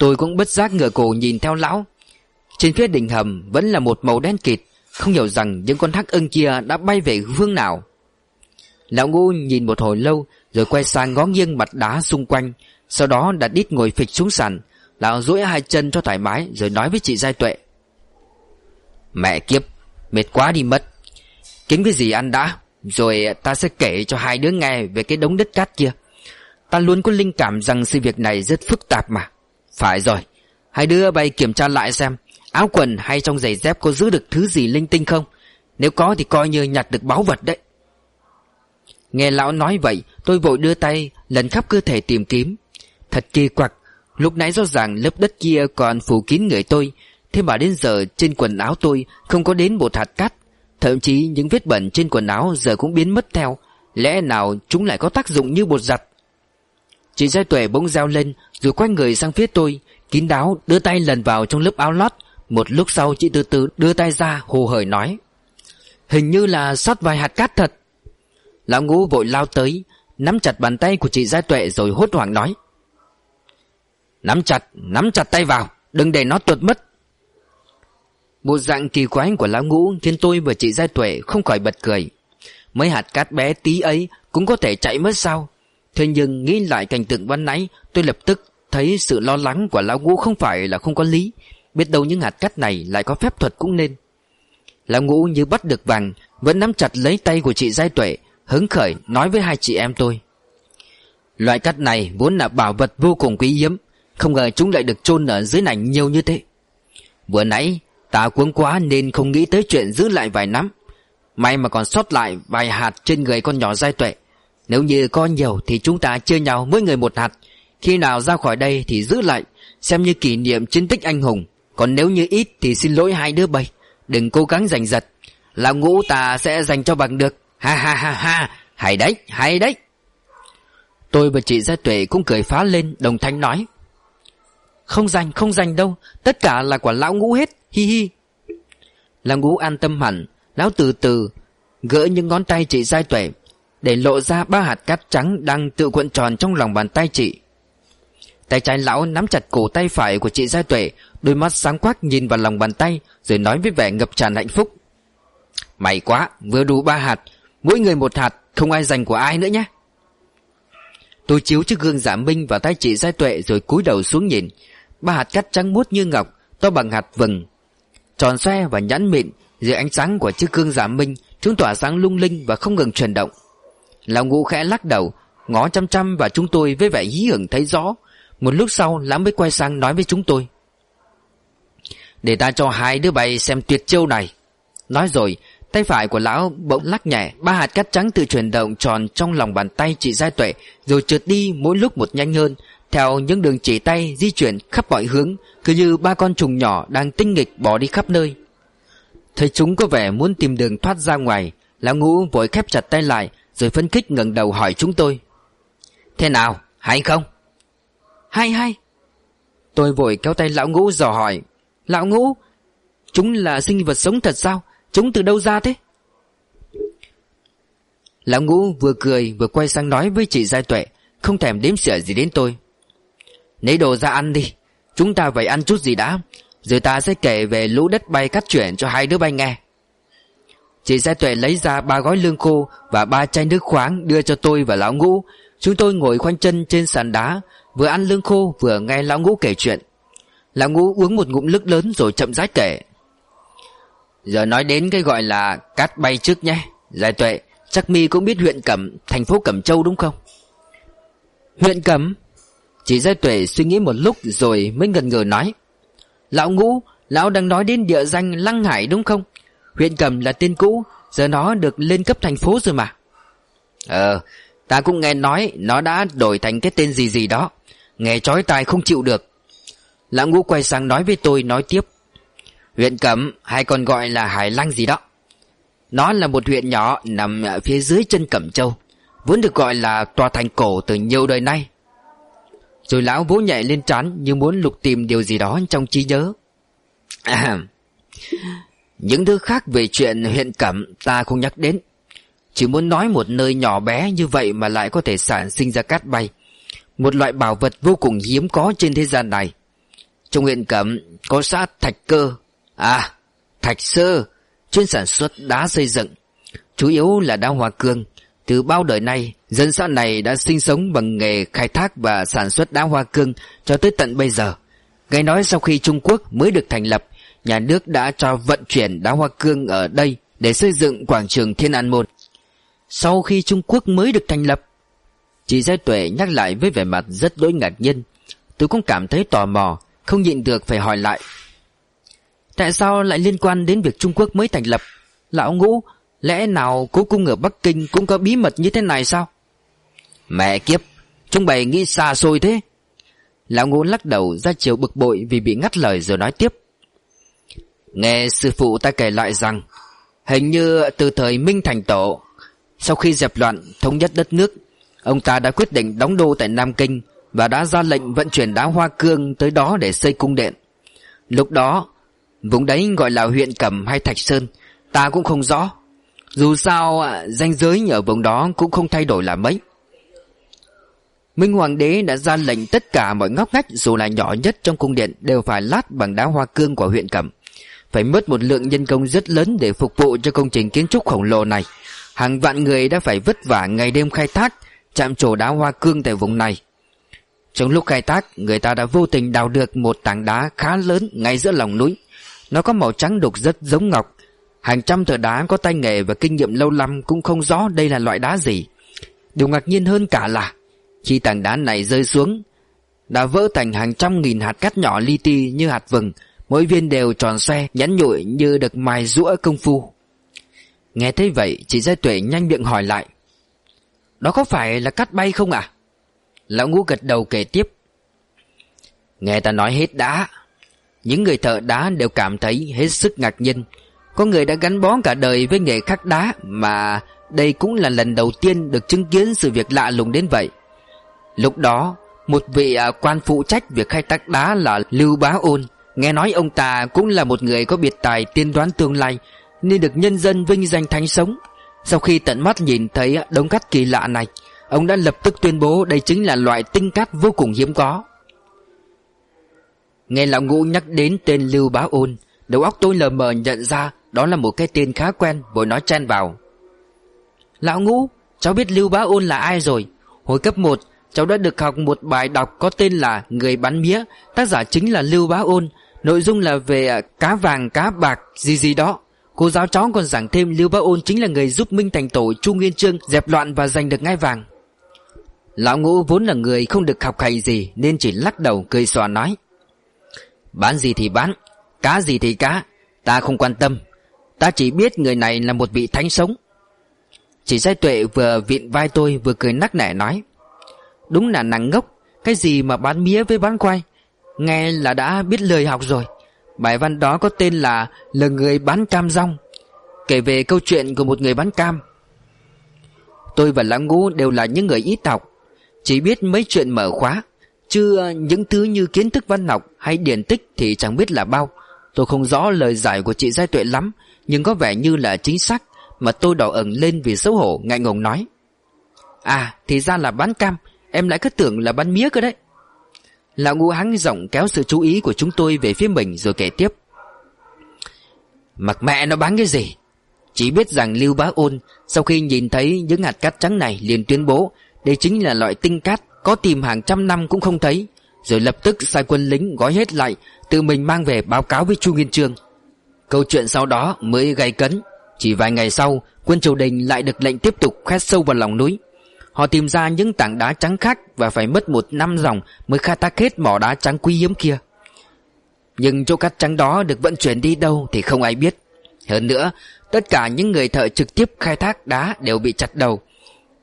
Tôi cũng bất giác ngửa cổ nhìn theo lão. Trên phía đỉnh hầm vẫn là một màu đen kịt, Không hiểu rằng những con thác ưng kia đã bay về hướng nào. Lão ngũ nhìn một hồi lâu, Rồi quay sang ngó nghiêng mặt đá xung quanh, Sau đó đặt đít ngồi phịch xuống sàn. Lão duỗi hai chân cho thoải mái, Rồi nói với chị Giai Tuệ. Mẹ kiếp, Mệt quá đi mất. Kiếm cái gì ăn đã, Rồi ta sẽ kể cho hai đứa nghe về cái đống đất cát kia. Ta luôn có linh cảm rằng sự việc này rất phức tạp mà. Phải rồi Hai đứa bay kiểm tra lại xem, Áo quần hay trong giày dép có giữ được thứ gì linh tinh không? Nếu có thì coi như nhặt được báu vật đấy. Nghe lão nói vậy, Tôi vội đưa tay lần khắp cơ thể tìm kiếm. Thật kỳ quặc, Lúc nãy rõ ràng lớp đất kia còn phủ kín người tôi, Thế mà đến giờ trên quần áo tôi Không có đến một hạt cát. Thậm chí những vết bẩn trên quần áo giờ cũng biến mất theo, Lẽ nào chúng lại có tác dụng như bột giặt? Chị Giai Tuệ bỗng reo lên Rồi quay người sang phía tôi Kín đáo đưa tay lần vào trong lớp áo lót. Một lúc sau chị từ từ đưa tay ra Hồ hởi nói Hình như là sót vài hạt cát thật. Lão ngũ vội lao tới Nắm chặt bàn tay của chị Giai Tuệ rồi hốt hoảng nói Nắm chặt, nắm chặt tay vào Đừng để nó tuột mất. Bộ dạng kỳ quái của lão ngũ Khiến tôi và chị Giai Tuệ không khỏi bật cười. Mấy hạt cát bé tí ấy Cũng có thể chạy mất sao? Thế nhưng nghĩ lại cảnh tượng ban nãy, Tôi lập tức thấy sự lo lắng của lão ngũ không phải là không có lý. Biết đâu những hạt cát này lại có phép thuật cũng nên. Lão ngũ như bắt được vàng, Vẫn nắm chặt lấy tay của chị Giai Tuệ, Hứng khởi nói với hai chị em tôi. Loại cát này vốn là bảo vật vô cùng quý hiếm, Không ngờ chúng lại được chôn ở dưới này nhiều như thế. Vừa nãy, ta cuống quá nên không nghĩ tới chuyện giữ lại vài nắm May mà còn sót lại vài hạt trên người con nhỏ Giai Tuệ. Nếu như có nhiều thì chúng ta chia nhau mỗi người một hạt. Khi nào ra khỏi đây thì giữ lại, Xem như kỷ niệm chiến tích anh hùng. Còn nếu như ít thì xin lỗi hai đứa bay. Đừng cố gắng giành giật. Lão ngũ ta sẽ dành cho bằng được. Ha ha ha ha. Hay đấy hay đấy. Tôi và chị Gia Tuệ cũng cười phá lên, Đồng thanh nói. Không giành không giành đâu. Tất cả là của lão ngũ hết. Hi hi. Lão ngũ an tâm hẳn. Lão từ từ, Gỡ những ngón tay chị gia Tuệ. Để lộ ra ba hạt cát trắng Đang tự cuộn tròn trong lòng bàn tay chị. Tay trái lão nắm chặt cổ tay phải của chị gia Tuệ, Đôi mắt sáng quắc nhìn vào lòng bàn tay, Rồi nói với vẻ ngập tràn hạnh phúc. May quá, vừa đủ ba hạt, Mỗi người một hạt, Không ai dành của ai nữa nhé. Tôi chiếu chiếc gương giả minh vào tay chị gia Tuệ Rồi cúi đầu xuống nhìn. Ba hạt cát trắng muốt như ngọc, To bằng hạt vừng. Tròn xoe và nhẵn mịn, Dưới ánh sáng của chiếc gương giả minh, Chúng tỏa sáng lung linh và không ngừng chuyển động. Lão ngũ khẽ lắc đầu, Ngó chăm chăm và chúng tôi với vẻ hí hưởng thấy rõ. Một lúc sau, lão mới quay sang nói với chúng tôi. Để ta cho hai đứa bay xem tuyệt chiêu này. Nói rồi, Tay phải của lão bỗng lắc nhẹ, Ba hạt cát trắng tự chuyển động tròn trong lòng bàn tay chị Giai Tuệ, Rồi trượt đi mỗi lúc một nhanh hơn, Theo những đường chỉ tay di chuyển khắp mọi hướng, Cứ như ba con trùng nhỏ đang tinh nghịch bỏ đi khắp nơi. Thấy chúng có vẻ muốn tìm đường thoát ra ngoài, Lão ngũ vội khép chặt tay lại rồi phân khích ngẩng đầu hỏi chúng tôi. Thế nào, hay không? Hay hay. Tôi vội kéo tay lão ngũ dò hỏi. Lão ngũ Chúng là sinh vật sống thật sao? Chúng từ đâu ra thế? Lão ngũ vừa cười vừa quay sang nói với chị Giai Tuệ Không thèm đếm xỉa gì đến tôi. Lấy đồ ra ăn đi Chúng ta phải ăn chút gì đã Rồi ta sẽ kể về lũ đất bay cắt chuyển cho hai đứa bay nghe Chị gia Tuệ lấy ra ba gói lương khô Và ba chai nước khoáng đưa cho tôi và lão ngũ. Chúng tôi ngồi khoanh chân trên sàn đá, Vừa ăn lương khô vừa nghe lão ngũ kể chuyện. Lão ngũ uống một ngụm nước lớn rồi chậm rãi kể. Giờ nói đến cái gọi là cát bay trước nhé, gia tuệ. Chắc mi cũng biết huyện Cẩm, Thành phố Cẩm Châu đúng không? Huyện Cẩm? Chị gia Tuệ suy nghĩ một lúc rồi mới ngần ngừ nói. Lão ngũ, Lão đang nói đến địa danh Lăng Hải đúng không? Huyện Cẩm là tên cũ, Giờ nó được lên cấp thành phố rồi mà. Ờ Ta cũng nghe nói Nó đã đổi thành cái tên gì gì đó. Nghe chói tai không chịu được. Lão ngũ quay sang nói với tôi, nói tiếp. Huyện Cẩm hay còn gọi là Hải Lăng gì đó. Nó là một huyện nhỏ nằm ở phía dưới chân Cẩm Châu, Vốn được gọi là tòa thành cổ từ nhiều đời nay. Rồi lão vỗ nhẹ lên trán như muốn lục tìm điều gì đó trong trí nhớ. Những thứ khác về chuyện huyện Cẩm ta không nhắc đến. Chỉ muốn nói một nơi nhỏ bé như vậy mà lại có thể sản sinh ra cát bay. Một loại bảo vật vô cùng hiếm có trên thế gian này. Trong huyện Cẩm có xã Thạch Cơ. À, Thạch Sơ, chuyên sản xuất đá xây dựng, chủ yếu là đá hoa cương. Từ bao đời nay, dân xã này đã sinh sống bằng nghề khai thác và sản xuất đá hoa cương cho tới tận bây giờ. Nghe nói sau khi Trung Quốc mới được thành lập, nhà nước đã cho vận chuyển đá hoa cương ở đây để xây dựng quảng trường Thiên An Môn. Sau khi Trung Quốc mới được thành lập, chị Giai Tuệ nhắc lại với vẻ mặt rất đối ngạc nhiên. Tôi cũng cảm thấy tò mò, không nhịn được phải hỏi lại. Tại sao lại liên quan đến việc Trung Quốc mới thành lập Lão ngũ Lẽ nào cố cung ở Bắc Kinh cũng có bí mật như thế này sao Mẹ kiếp Chúng bày nghĩ xa xôi thế Lão ngũ lắc đầu ra chiều bực bội vì bị ngắt lời rồi nói tiếp Nghe sư phụ ta kể lại rằng, Hình như từ thời Minh Thành Tổ, Sau khi dẹp loạn, thống nhất đất nước, Ông ta đã quyết định đóng đô tại Nam Kinh Và đã ra lệnh vận chuyển đá hoa cương tới đó để xây cung điện. Lúc đó, Vùng đấy gọi là huyện Cẩm hay Thạch Sơn, Ta cũng không rõ. Dù sao, danh giới ở vùng đó cũng không thay đổi là mấy. Minh Hoàng đế đã ra lệnh tất cả mọi ngóc ngách dù là nhỏ nhất trong cung điện đều phải lát bằng đá hoa cương của huyện Cẩm. Phải mất một lượng nhân công rất lớn để phục vụ cho công trình kiến trúc khổng lồ này. Hàng vạn người đã phải vất vả ngày đêm khai thác, chạm trổ đá hoa cương tại vùng này. Trong lúc khai thác, người ta đã vô tình đào được một tảng đá khá lớn ngay giữa lòng núi. Nó có màu trắng đục rất giống ngọc. Hàng trăm thợ đá có tay nghề và kinh nghiệm lâu năm cũng không rõ đây là loại đá gì. Điều ngạc nhiên hơn cả là khi tảng đá này rơi xuống Đã vỡ thành hàng trăm nghìn hạt cát nhỏ li ti như hạt vừng Mỗi viên đều tròn xoe, nhắn nhụi như được mài rũa công phu. Nghe thấy vậy, chị Giai Tuệ nhanh miệng hỏi lại. Đó có phải là cắt bay không à? Lão ngũ gật đầu kể tiếp. Nghe ta nói hết đá Những người thợ đá đều cảm thấy hết sức ngạc nhiên. Có người đã gắn bó cả đời với nghề khắc đá Mà đây cũng là lần đầu tiên được chứng kiến sự việc lạ lùng đến vậy. Lúc đó, Một vị à, quan phụ trách việc khai thác đá là Lưu Bá Ôn. Nghe nói ông ta cũng là một người có biệt tài tiên đoán tương lai, Nên được nhân dân vinh danh thánh sống. Sau khi tận mắt nhìn thấy đống cát kỳ lạ này, Ông đã lập tức tuyên bố đây chính là loại tinh cát vô cùng hiếm có. Nghe lão ngũ nhắc đến tên Lưu Bá Ôn, Đầu óc tôi lờ mờ nhận ra Đó là một cái tên khá quen, Vội nói chen vào. Lão ngũ, Cháu biết Lưu Bá Ôn là ai rồi? Hồi cấp 1 Cháu đã được học một bài đọc có tên là Người bán mía, Tác giả chính là Lưu Bá Ôn. Nội dung là về à, cá vàng, cá bạc, gì gì đó. Cô giáo cháu còn giảng thêm Lưu Bá Ôn chính là người giúp Minh Thành Tổ Chu Nguyên Trương dẹp loạn và giành được ngai vàng. Lão ngũ vốn là người không được học hành gì Nên chỉ lắc đầu cười xòa nói. Bán gì thì bán Cá gì thì cá Ta không quan tâm. Ta chỉ biết người này là một vị thánh sống. Chỉ giai tuệ vừa vịn vai tôi vừa cười nắc nẻ nói. Đúng là nàng ngốc Cái gì mà bán mía với bán khoai? Nghe là đã biết lời học rồi. Bài văn đó có tên là Là người bán cam rong. Kể về câu chuyện của một người bán cam. Tôi và Lãng Ngũ đều là những người ít học Chỉ biết mấy chuyện mở khóa, Chứ những thứ như kiến thức văn học hay điển tích thì chẳng biết là bao. Tôi không rõ lời giải của chị Giai Tuệ lắm, Nhưng có vẻ như là chính xác Mà tôi đỏ ẩn lên vì xấu hổ, ngại ngùng nói. À thì ra là bán cam. Em lại cứ tưởng là bán mía cơ đấy. Lão ngũ hắng giọng kéo sự chú ý của chúng tôi về phía mình rồi kể tiếp. Mặc mẹ nó bán cái gì? Chỉ biết rằng Lưu Bá Ôn Sau khi nhìn thấy những hạt cát trắng này liền tuyên bố, Đây chính là loại tinh cát Có tìm hàng trăm năm cũng không thấy, Rồi lập tức sai quân lính gói hết lại, Tự mình mang về báo cáo với Chu Nghiên Trương. Câu chuyện sau đó mới gây cấn, Chỉ vài ngày sau, Quân triều đình lại được lệnh tiếp tục khoét sâu vào lòng núi. Họ tìm ra những tảng đá trắng khác Và phải mất một năm dòng Mới khai thác hết mỏ đá trắng quý hiếm kia. Nhưng chỗ cát trắng đó được vận chuyển đi đâu Thì không ai biết. Hơn nữa, Tất cả những người thợ trực tiếp khai thác đá Đều bị chặt đầu.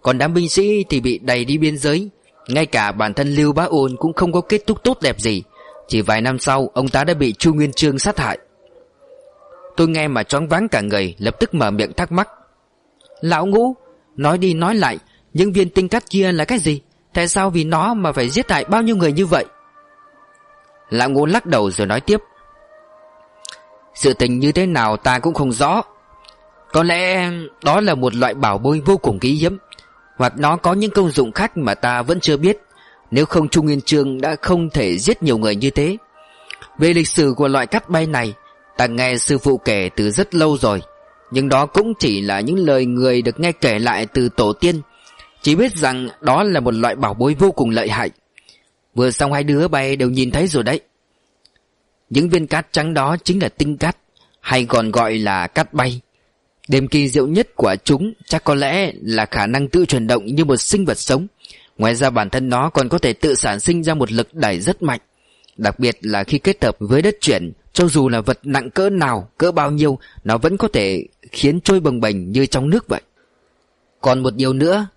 Còn đám binh sĩ thì bị đầy đi biên giới. Ngay cả bản thân Lưu Bá Ôn Cũng không có kết thúc tốt đẹp gì. Chỉ vài năm sau, Ông ta đã bị Chu Nguyên Trương sát hại. Tôi nghe mà choáng váng cả người, Lập tức mở miệng thắc mắc. Lão ngũ, Nói đi nói lại những viên tinh cắt kia là cái gì? Tại sao vì nó mà phải giết hại bao nhiêu người như vậy? Lão ngũ lắc đầu rồi nói tiếp. Sự tình như thế nào ta cũng không rõ. Có lẽ đó là một loại bảo bối vô cùng ký hiếm. Hoặc nó có những công dụng khác mà ta vẫn chưa biết. Nếu không Trung Nguyên Trương đã không thể giết nhiều người như thế. Về lịch sử của loại cắt bay này, Ta nghe sư phụ kể từ rất lâu rồi. Nhưng đó cũng chỉ là những lời người được nghe kể lại từ tổ tiên chỉ biết rằng đó là một loại bảo bối vô cùng lợi hại. Vừa xong hai đứa bay đều nhìn thấy rồi đấy. Những viên cát trắng đó chính là tinh cát Hay còn gọi là cát bay. Điểm kỳ diệu nhất của chúng chắc có lẽ là khả năng tự chuyển động như một sinh vật sống. Ngoài ra bản thân nó còn có thể tự sản sinh ra một lực đẩy rất mạnh. Đặc biệt là khi kết hợp với đất chuyển Cho dù là vật nặng cỡ nào, cỡ bao nhiêu Nó vẫn có thể khiến trôi bồng bềnh như trong nước vậy. Còn một điều nữa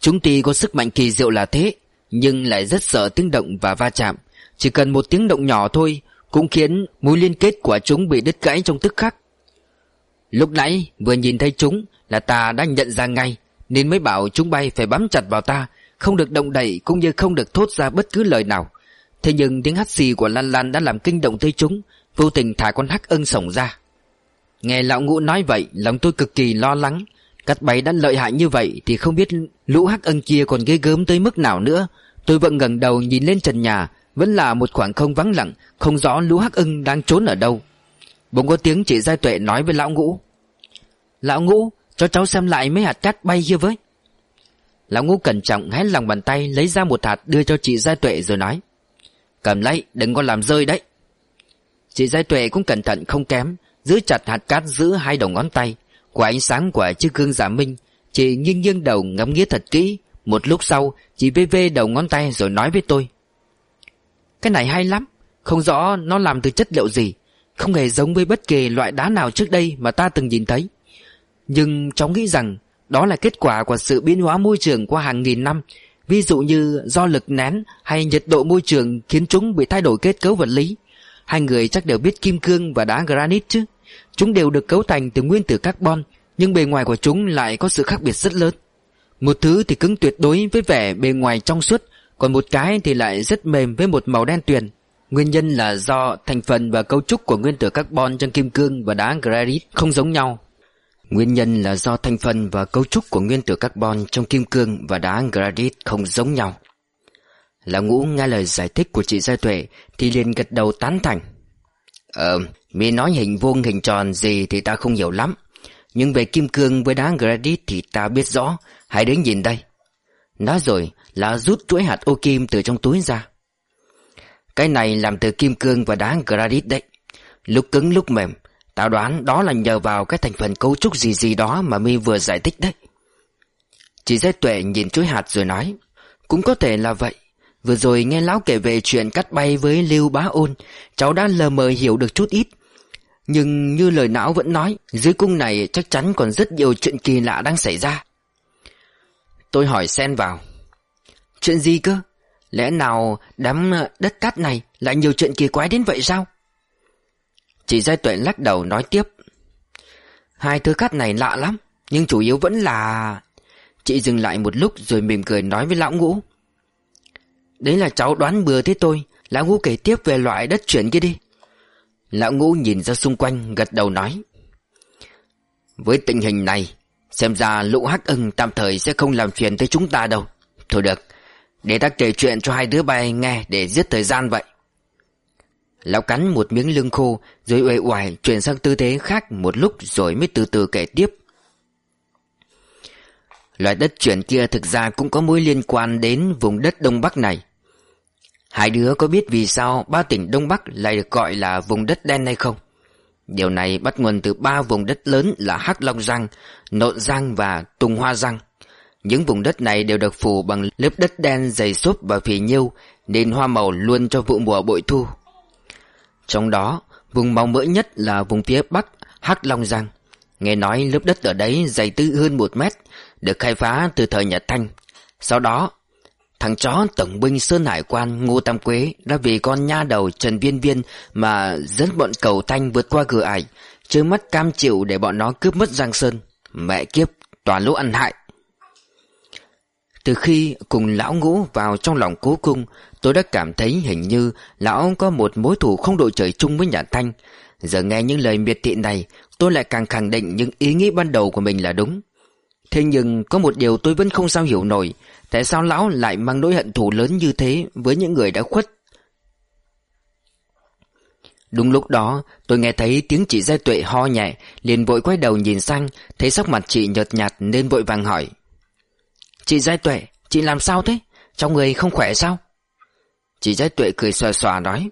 Chúng tuy có sức mạnh kỳ diệu là thế, Nhưng lại rất sợ tiếng động và va chạm. Chỉ cần một tiếng động nhỏ thôi, Cũng khiến mối liên kết của chúng bị đứt gãy trong tức khắc. Lúc nãy, vừa nhìn thấy chúng Là ta đã nhận ra ngay, Nên mới bảo chúng bay phải bám chặt vào ta, Không được động đậy cũng như không được thốt ra bất cứ lời nào. Thế nhưng tiếng hắt xì của Lan Lan đã làm kinh động tới chúng, Vô tình thả con hắc ưng sổng ra. Nghe lão ngũ nói vậy, Lòng tôi cực kỳ lo lắng. Cắt bay đã lợi hại như vậy Thì không biết lũ hắc ưng kia còn ghê gớm tới mức nào nữa. Tôi vẫn ngẩng đầu nhìn lên trần nhà, Vẫn là một khoảng không vắng lặng, Không rõ lũ hắc ưng đang trốn ở đâu. Bỗng có tiếng chị Giai Tuệ nói với lão ngũ. Lão ngũ, Cho cháu xem lại mấy hạt cát bay kia với. Lão ngũ cẩn trọng hét lòng bàn tay Lấy ra một hạt đưa cho chị Giai Tuệ rồi nói, Cầm lấy, đừng có làm rơi đấy. Chị Giai Tuệ cũng cẩn thận không kém, Giữ chặt hạt cát giữ hai đầu ngón tay. Qua ánh sáng của chiếc gương giả minh, Chị nghiêng nghiêng đầu ngắm nghía thật kỹ Một lúc sau, Chị vê vê đầu ngón tay rồi nói với tôi Cái này hay lắm, Không rõ nó làm từ chất liệu gì, Không hề giống với bất kỳ loại đá nào trước đây Mà ta từng nhìn thấy Nhưng cháu nghĩ rằng Đó là kết quả của sự biến hóa môi trường qua hàng nghìn năm, Ví dụ như do lực nén hay nhiệt độ môi trường khiến chúng bị thay đổi kết cấu vật lý. Hai người chắc đều biết kim cương và đá granite chứ. Chúng đều được cấu thành từ nguyên tử carbon, nhưng bề ngoài của chúng lại có sự khác biệt rất lớn. Một thứ thì cứng tuyệt đối với vẻ bề ngoài trong suốt, còn một cái thì lại rất mềm với một màu đen tuyền. Nguyên nhân là do thành phần và cấu trúc của nguyên tử carbon trong kim cương và đá granite không giống nhau. Nguyên nhân là do thành phần và cấu trúc của nguyên tử carbon trong kim cương và đá granite không giống nhau. Lão ngũ nghe lời giải thích của chị Gia Tuệ thì liền gật đầu tán thành. Ờ, mi nói hình vuông hình tròn gì thì ta không hiểu lắm. Nhưng về kim cương với đá granite thì ta biết rõ, hãy đến nhìn đây. Nói rồi là rút chuỗi hạt ô kim từ trong túi ra. Cái này làm từ kim cương và đá granite đấy. Lúc cứng lúc mềm, Tao đoán đó là nhờ vào cái thành phần cấu trúc gì gì đó mà mi vừa giải thích đấy. Chị Giai Tuệ nhìn chuỗi hạt rồi nói. Cũng có thể là vậy. Vừa rồi nghe lão kể về chuyện cắt bay với Lưu Bá Ôn, cháu đã lờ mờ hiểu được chút ít. Nhưng như lời não vẫn nói, dưới cung này chắc chắn còn rất nhiều chuyện kỳ lạ đang xảy ra. Tôi hỏi xen vào. Chuyện gì cơ? Lẽ nào đám đất cát này lại nhiều chuyện kỳ quái đến vậy sao? Chị Giai Tuệ lắc đầu nói tiếp Hai thứ cát này lạ lắm Nhưng chủ yếu vẫn là Chị dừng lại một lúc rồi mỉm cười nói với lão ngũ Đấy là cháu đoán bừa thế tôi Lão ngũ kể tiếp về loại đất chuyển kia đi Lão ngũ nhìn ra xung quanh, gật đầu nói. Với tình hình này, Xem ra lũ hắc ưng tạm thời sẽ không làm phiền tới chúng ta đâu. Thôi được, Để ta kể chuyện cho hai đứa bay nghe để giết thời gian vậy. Lão cắn một miếng lưng khô, Rồi uể oải chuyển sang tư thế khác một lúc Rồi mới từ từ kể tiếp. Loại đất chuyển kia thực ra cũng có mối liên quan đến vùng đất Đông Bắc này. Hai đứa có biết vì sao ba tỉnh Đông Bắc lại được gọi là vùng đất đen hay không? Điều này bắt nguồn từ ba vùng đất lớn là Hắc Long Giang, Nộn Giang và Tùng Hoa Giang. Những vùng đất này đều được phủ bằng lớp đất đen dày xốp và phì nhiêu nên hoa màu luôn cho vụ mùa bội thu. Trong đó, vùng màu mỡ nhất là vùng phía bắc Hắc Long Giang. Nghe nói lớp đất ở đấy dày tư hơn một mét, được khai phá từ thời nhà Thanh. Sau đó, thằng chó tổng binh Sơn Hải quan Ngô Tam Quế đã vì con nha đầu Trần Viên Viên mà dẫn bọn cầu Thanh vượt qua cửa ải, chưa mất cam chịu để bọn nó cướp mất Giang Sơn. Mẹ kiếp, toàn lũ ăn hại. Từ khi cùng lão ngũ vào trong lòng cố cung Tôi đã cảm thấy hình như Lão có một mối thù không đội trời chung với nhà Thanh Giờ nghe những lời miệt thị này Tôi lại càng khẳng định những ý nghĩ ban đầu của mình là đúng Thế nhưng có một điều tôi vẫn không sao hiểu nổi. Tại sao lão lại mang nỗi hận thù lớn như thế Với những người đã khuất? Đúng lúc đó tôi nghe thấy tiếng chị Giai Tuệ ho nhẹ liền vội quay đầu nhìn sang Thấy sắc mặt chị nhợt nhạt nên vội vàng hỏi. Chị Giai Tuệ, chị làm sao thế? Trong người không khỏe sao? Chị Giai Tuệ cười xòa xòa nói.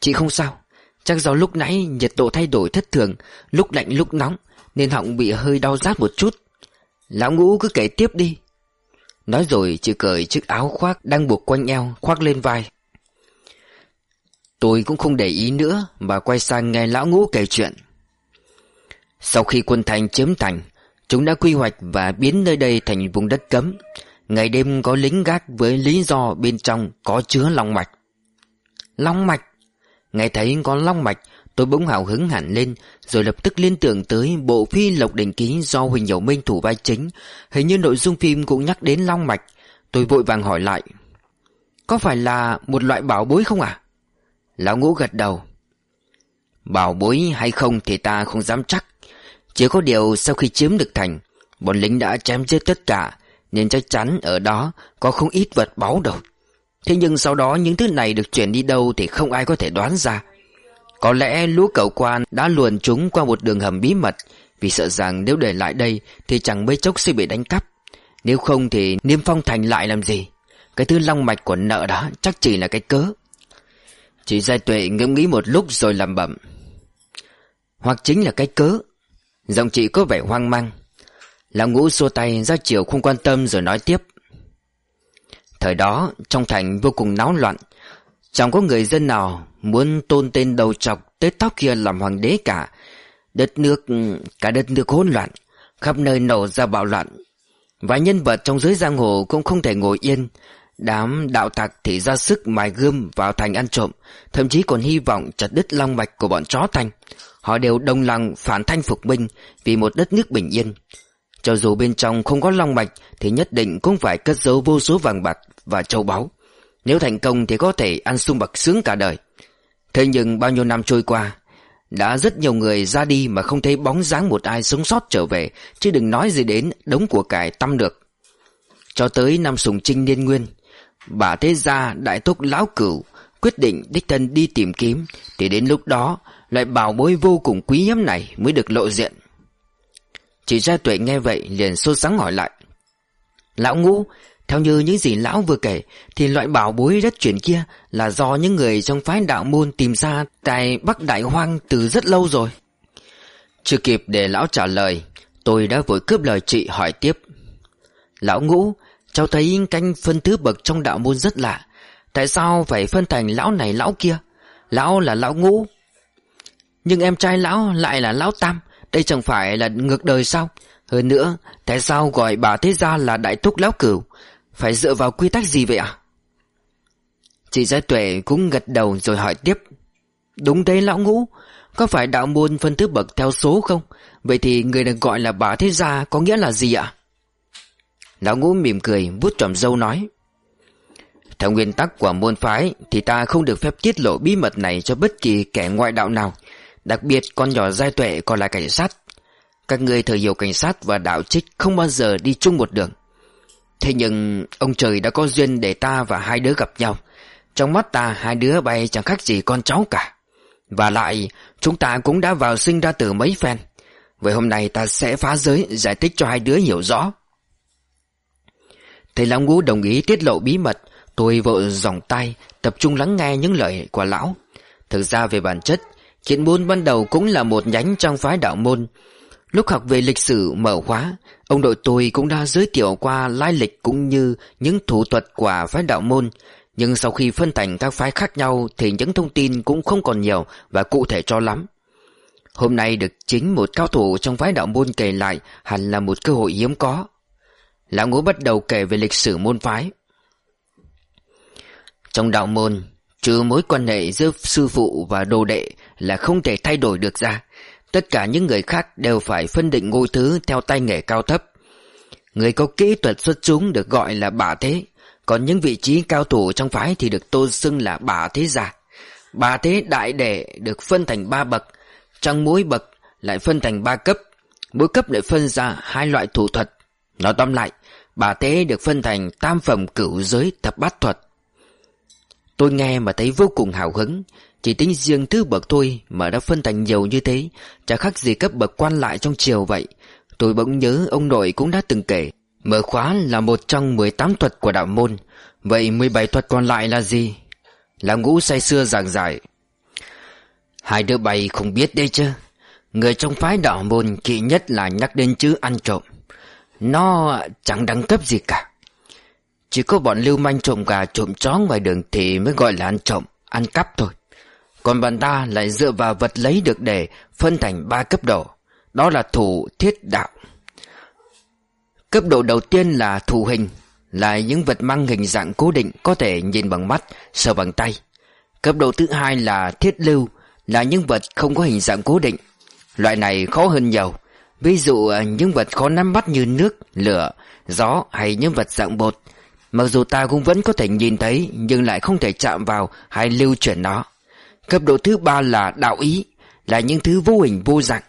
Chị không sao. Chắc do lúc nãy nhiệt độ thay đổi thất thường Lúc lạnh lúc nóng Nên họng bị hơi đau rát một chút. Lão ngũ cứ kể tiếp đi. Nói rồi chị cởi chiếc áo khoác Đang buộc quanh eo, khoác lên vai. Tôi cũng không để ý nữa Mà quay sang nghe lão ngũ kể chuyện. Sau khi quân thành chiếm thành, Chúng đã quy hoạch và biến nơi đây thành vùng đất cấm. Ngày đêm có lính gác với lý do bên trong có chứa long mạch. Long mạch? Nghe thấy có long mạch Tôi bỗng hào hứng hẳn lên, Rồi lập tức liên tưởng tới bộ phi Lộc Đình Ký Do Huỳnh Hiểu Minh thủ vai chính. Hình như nội dung phim cũng nhắc đến long mạch. Tôi vội vàng hỏi lại, Có phải là một loại bảo bối không à Lão ngũ gật đầu, Bảo bối hay không thì ta không dám chắc. Chỉ có điều sau khi chiếm được thành, Bọn lính đã chém giết tất cả, Nên chắc chắn ở đó Có không ít vật báu đâu Thế nhưng sau đó những thứ này được chuyển đi đâu Thì không ai có thể đoán ra. Có lẽ lũ cậu quan đã luồn chúng qua một đường hầm bí mật, Vì sợ rằng nếu để lại đây Thì chẳng mấy chốc sẽ bị đánh cắp. Nếu không thì Niêm Phong Thành lại làm gì? Cái thứ long mạch của nợ đó chắc chỉ là cái cớ. Chị Giai Tuệ ngẫm nghĩ một lúc rồi làm bẩm. Hoặc chính là cái cớ. Giọng chị có vẻ hoang mang. Lão ngũ xua tay ra chiều không quan tâm rồi nói tiếp. Thời đó, trong thành vô cùng náo loạn. Chẳng có người dân nào muốn tôn tên đầu trọc tới tóc kia làm hoàng đế cả. Đất nước, cả đất nước hỗn loạn Khắp nơi nổ ra bạo loạn. Và nhân vật trong giới giang hồ cũng không thể ngồi yên. Đám đạo tặc thì ra sức mài gươm vào thành ăn trộm Thậm chí còn hy vọng chặt đứt long mạch của bọn chó thanh Họ đều đồng lòng phản thanh phục binh Vì một đất nước bình yên. Cho dù bên trong không có long mạch Thì nhất định cũng phải cất giấu vô số vàng bạc và châu báu. Nếu thành công thì có thể ăn sung bạc sướng cả đời. Thế nhưng bao nhiêu năm trôi qua, Đã rất nhiều người ra đi mà không thấy bóng dáng một ai sống sót trở về, Chứ đừng nói gì đến đống của cải tâm được. Cho tới năm sùng trinh niên nguyên, Bà thế gia đại thúc lão cửu Quyết định đích thân đi tìm kiếm, Thì đến lúc đó Loại bảo bối vô cùng quý hiếm này mới được lộ diện. Chị gia tuệ nghe vậy liền sốt sắng hỏi lại, Lão ngũ theo như những gì lão vừa kể, Thì loại bảo bối đất chuyển kia Là do những người trong phái đạo môn tìm ra Tại Bắc Đại Hoang từ rất lâu rồi. Chưa kịp để lão trả lời, Tôi đã vội cướp lời chị hỏi tiếp. Lão ngũ, Cháu thấy canh phân thứ bậc trong đạo môn rất lạ, Tại sao phải phân thành lão này lão kia? Lão là lão ngũ. Nhưng em trai lão lại là lão tam, Đây chẳng phải là ngược đời sao? Hơn nữa, Tại sao gọi bà thế gia là đại thúc lão cửu? Phải dựa vào quy tắc gì vậy ạ? Chị Gia Tuệ cũng gật đầu rồi hỏi tiếp. Đúng đấy, lão ngũ. Có phải đạo môn phân thứ bậc theo số không? Vậy thì người được gọi là bà thế gia có nghĩa là gì ạ? Lão ngũ mỉm cười, vuốt tròm dâu nói. Theo nguyên tắc của môn phái Thì ta không được phép tiết lộ bí mật này Cho bất kỳ kẻ ngoại đạo nào. Đặc biệt, con nhỏ giai tuệ còn là cảnh sát. Các người thời hiểu cảnh sát và đạo trích Không bao giờ đi chung một đường. Thế nhưng, ông trời đã có duyên để ta và hai đứa gặp nhau. Trong mắt ta, hai đứa bay chẳng khác gì con cháu cả. Và lại, chúng ta cũng đã vào sinh ra từ mấy phen. Vậy hôm nay ta sẽ phá giới, giải thích cho hai đứa hiểu rõ. Thầy Lão Ngũ đồng ý tiết lộ bí mật. Tôi vội dòng tay, Tập trung lắng nghe những lời của lão. Thực ra về bản chất Kiện môn ban đầu cũng là một nhánh trong phái đạo môn. Lúc học về lịch sử mở khóa Ông đội tôi cũng đã giới thiệu qua lai lịch cũng như những thủ thuật của phái đạo môn. Nhưng sau khi phân thành các phái khác nhau Thì những thông tin cũng không còn nhiều và cụ thể cho lắm. Hôm nay được chính một cao thủ trong phái đạo môn kể lại Hẳn là một cơ hội hiếm có. Lão ngũ bắt đầu kể về lịch sử môn phái. Trong đạo môn, Trừ mối quan hệ giữa sư phụ và đồ đệ Là không thể thay đổi được ra. Tất cả những người khác đều phải phân định ngôi thứ Theo tay nghề cao thấp. Người có kỹ thuật xuất chúng được gọi là bả thế. Còn những vị trí cao thủ trong phái Thì được tôn xưng là bả thế giả Bả thế đại đệ được phân thành ba bậc. Trong mỗi bậc lại phân thành ba cấp. Mỗi cấp lại phân ra hai loại thủ thuật. Nói tóm lại, Bà Tế được phân thành tam phẩm cửu giới thập bát thuật. Tôi nghe mà thấy vô cùng hào hứng. Chỉ tính riêng thứ bậc thôi mà đã phân thành nhiều như thế Chả khác gì cấp bậc quan lại trong triều vậy. Tôi bỗng nhớ ông nội cũng đã từng kể Mở khóa là một trong 18 thuật của đạo môn. Vậy 17 thuật còn lại là gì? Là ngũ say xưa giảng giải. Hai đứa bay không biết đây chứ. Người trong phái đạo môn kỵ nhất là nhắc đến chữ ăn trộm. Nó chẳng đẳng cấp gì cả. Chỉ có bọn lưu manh trộm gà trộm chó ngoài đường Thì mới gọi là ăn trộm, ăn cắp thôi. Còn bàn ta lại dựa vào vật lấy được để Phân thành ba cấp độ. Đó là thủ thiết đạo. Cấp độ đầu tiên là thủ hình Là những vật mang hình dạng cố định Có thể nhìn bằng mắt, sờ bằng tay. Cấp độ thứ hai là thiết lưu Là những vật không có hình dạng cố định. Loại này khó hơn nhiều. Ví dụ à, những vật khó nắm bắt như nước, lửa, gió hay những vật dạng bột. Mặc dù ta cũng vẫn có thể nhìn thấy Nhưng lại không thể chạm vào hay lưu chuyển nó. Cấp độ thứ ba là đạo ý, Là những thứ vô hình vô dạng.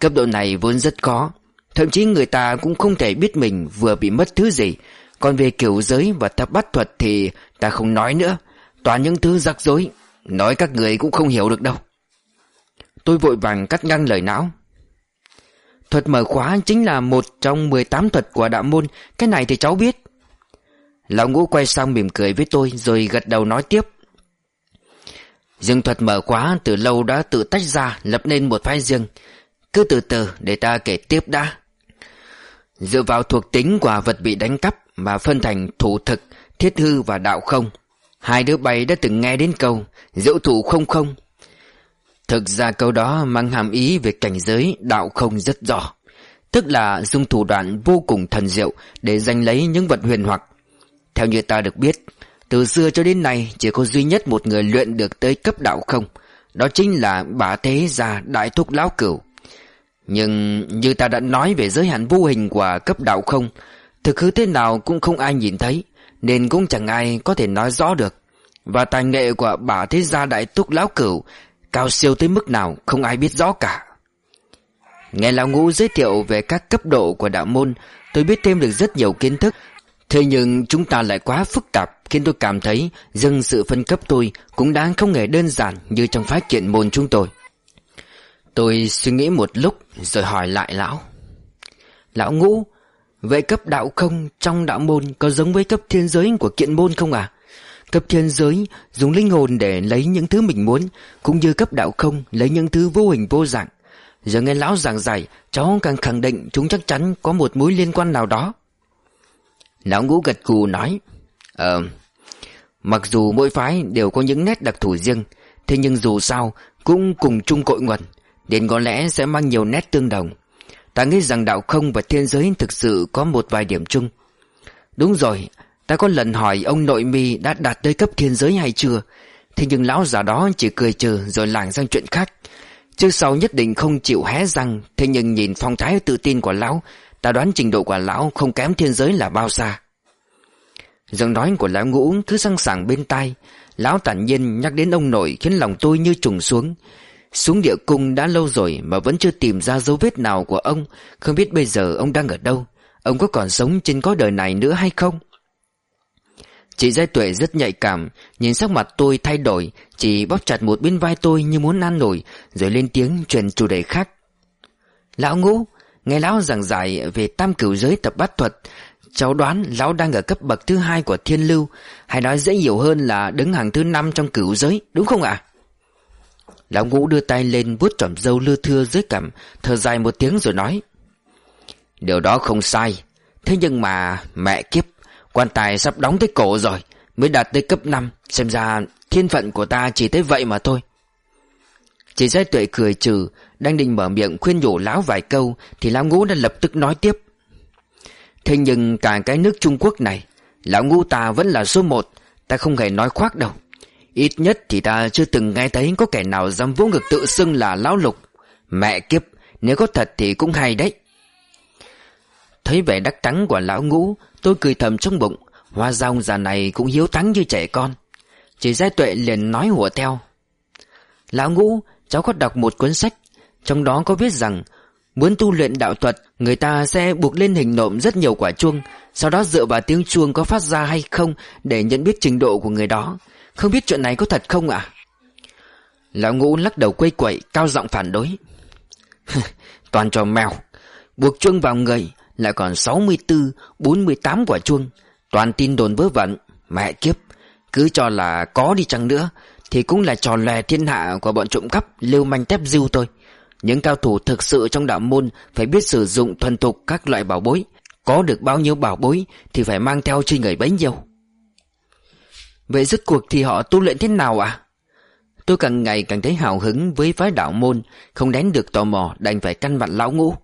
Cấp độ này vốn rất khó. Thậm chí người ta cũng không thể biết mình vừa bị mất thứ gì. Còn về kiểu giới và thập bắt thuật thì ta không nói nữa. Toàn những thứ rắc rối, Nói các người cũng không hiểu được đâu. Tôi vội vàng cắt ngang lời não. Thuật mở khóa chính là một trong 18 thuật của đạo môn. Cái này thì cháu biết. Lão ngũ quay sang mỉm cười với tôi Rồi gật đầu nói tiếp. Dương thuật mở khóa từ lâu đã tự tách ra Lập nên một phái riêng. Cứ từ từ để ta kể tiếp đã. Dựa vào thuộc tính của vật bị đánh cắp Mà phân thành thủ thực, thiết hư và đạo không Hai đứa bay đã từng nghe đến câu Diệu thủ không không. Thực ra câu đó mang hàm ý về cảnh giới đạo không rất rõ Tức là dùng thủ đoạn vô cùng thần diệu Để giành lấy những vật huyền hoặc. Theo như ta được biết từ xưa cho đến nay, Chỉ có duy nhất một người luyện được tới cấp đạo không? Đó chính là bà thế gia, đại thúc lão cửu. Nhưng như ta đã nói về giới hạn vô hình của cấp đạo không, Thực hư thế nào cũng không ai nhìn thấy, Nên cũng chẳng ai có thể nói rõ được. Và tài nghệ của bà thế gia đại thúc lão cửu Cao siêu tới mức nào không ai biết rõ cả. Nghe Lão Ngũ giới thiệu về các cấp độ của đạo môn, Tôi biết thêm được rất nhiều kiến thức. Thế nhưng chúng ta lại quá phức tạp. Khiến tôi cảm thấy dâng sự phân cấp tôi Cũng đáng không hề đơn giản như trong phái kiện môn chúng tôi. Tôi suy nghĩ một lúc rồi hỏi lại lão. Lão Ngũ, Vậy cấp đạo không trong đạo môn có giống với cấp thiên giới của kiện môn không à? Cấp thiên giới dùng linh hồn để lấy những thứ mình muốn, Cũng như cấp đạo không lấy những thứ vô hình vô dạng. Giờ nghe lão giảng giải, Cháu càng khẳng định chúng chắc chắn có một mối liên quan nào đó. Lão ngũ gật cù nói Ờ Mặc dù mỗi phái đều có những nét đặc thù riêng, Thế nhưng dù sao Cũng cùng chung cội nguồn, Nên có lẽ sẽ mang nhiều nét tương đồng. Ta nghĩ rằng đạo không và thiên giới thực sự có một vài điểm chung. Đúng rồi, Ta có lần hỏi ông nội mi đã đạt tới cấp thiên giới hay chưa? Thế nhưng lão già đó chỉ cười trừ rồi lảng sang chuyện khác. Trước sau nhất định không chịu hé răng, Thế nhưng nhìn phong thái tự tin của lão, Ta đoán trình độ của lão không kém thiên giới là bao xa. Giọng nói của lão ngũ thứ sang sàng bên tai, Lão tản nhiên nhắc đến ông nội khiến lòng tôi như trùng xuống. Xuống địa cung đã lâu rồi mà vẫn chưa tìm ra dấu vết nào của ông, Không biết bây giờ ông đang ở đâu. Ông có còn sống trên có đời này nữa hay không? Chị Giai Tuệ rất nhạy cảm, Nhìn sắc mặt tôi thay đổi Chị bóp chặt một bên vai tôi như muốn ăn nổi Rồi lên tiếng truyền chủ đề khác. Lão ngũ, Nghe lão giảng giải về tam cửu giới tập bát thuật Cháu đoán lão đang ở cấp bậc thứ hai của thiên lưu, Hay nói dễ hiểu hơn là đứng hàng thứ năm trong cửu giới, Đúng không ạ? Lão ngũ đưa tay lên vuốt trỏm dâu lưa thưa dưới cằm, Thở dài một tiếng rồi nói, Điều đó không sai. Thế nhưng mà mẹ kiếp, Quan tài sắp đóng tới cổ rồi, Mới đạt tới cấp 5 Xem ra thiên phận của ta chỉ tới vậy mà thôi. Chị giai tuệ cười trừ, Đang định mở miệng khuyên nhủ lão vài câu, Thì lão ngũ đã lập tức nói tiếp Thế nhưng cả cái nước Trung Quốc này, Lão ngũ ta vẫn là số một, Ta không hề nói khoác đâu. Ít nhất thì ta chưa từng nghe thấy Có kẻ nào dám vỗ ngực tự xưng là lão lục. Mẹ kiếp, Nếu có thật thì cũng hay đấy. Thấy vẻ đắc trắng của lão ngũ, Tôi cười thầm trong bụng. Hoa rong già này cũng hiếu thắng như trẻ con. Chỉ Giai Tuệ liền nói hùa theo. Lão ngũ, Cháu có đọc một cuốn sách, Trong đó có viết rằng Muốn tu luyện đạo thuật Người ta sẽ buộc lên hình nộm rất nhiều quả chuông Sau đó dựa vào tiếng chuông có phát ra hay không Để nhận biết trình độ của người đó. Không biết chuyện này có thật không ạ? Lão ngũ lắc đầu quây quậy Cao giọng phản đối. *laughs* Toàn trò mèo Buộc chuông vào người lại còn 64, 48 quả chuông. Toàn tin đồn vớ vẩn Mẹ kiếp Cứ cho là có đi chăng nữa Thì cũng là trò lè thiên hạ của bọn trộm cắp Lưu manh tép diêu thôi những cao thủ thực sự trong đạo môn Phải biết sử dụng thuần thục các loại bảo bối. Có được bao nhiêu bảo bối Thì phải mang theo trên người bấy nhiêu. Vậy rốt cuộc thì họ tu luyện thế nào à Tôi càng ngày càng thấy hào hứng với phái đạo môn, Không đánh được tò mò đành phải căn vặn lão ngũ.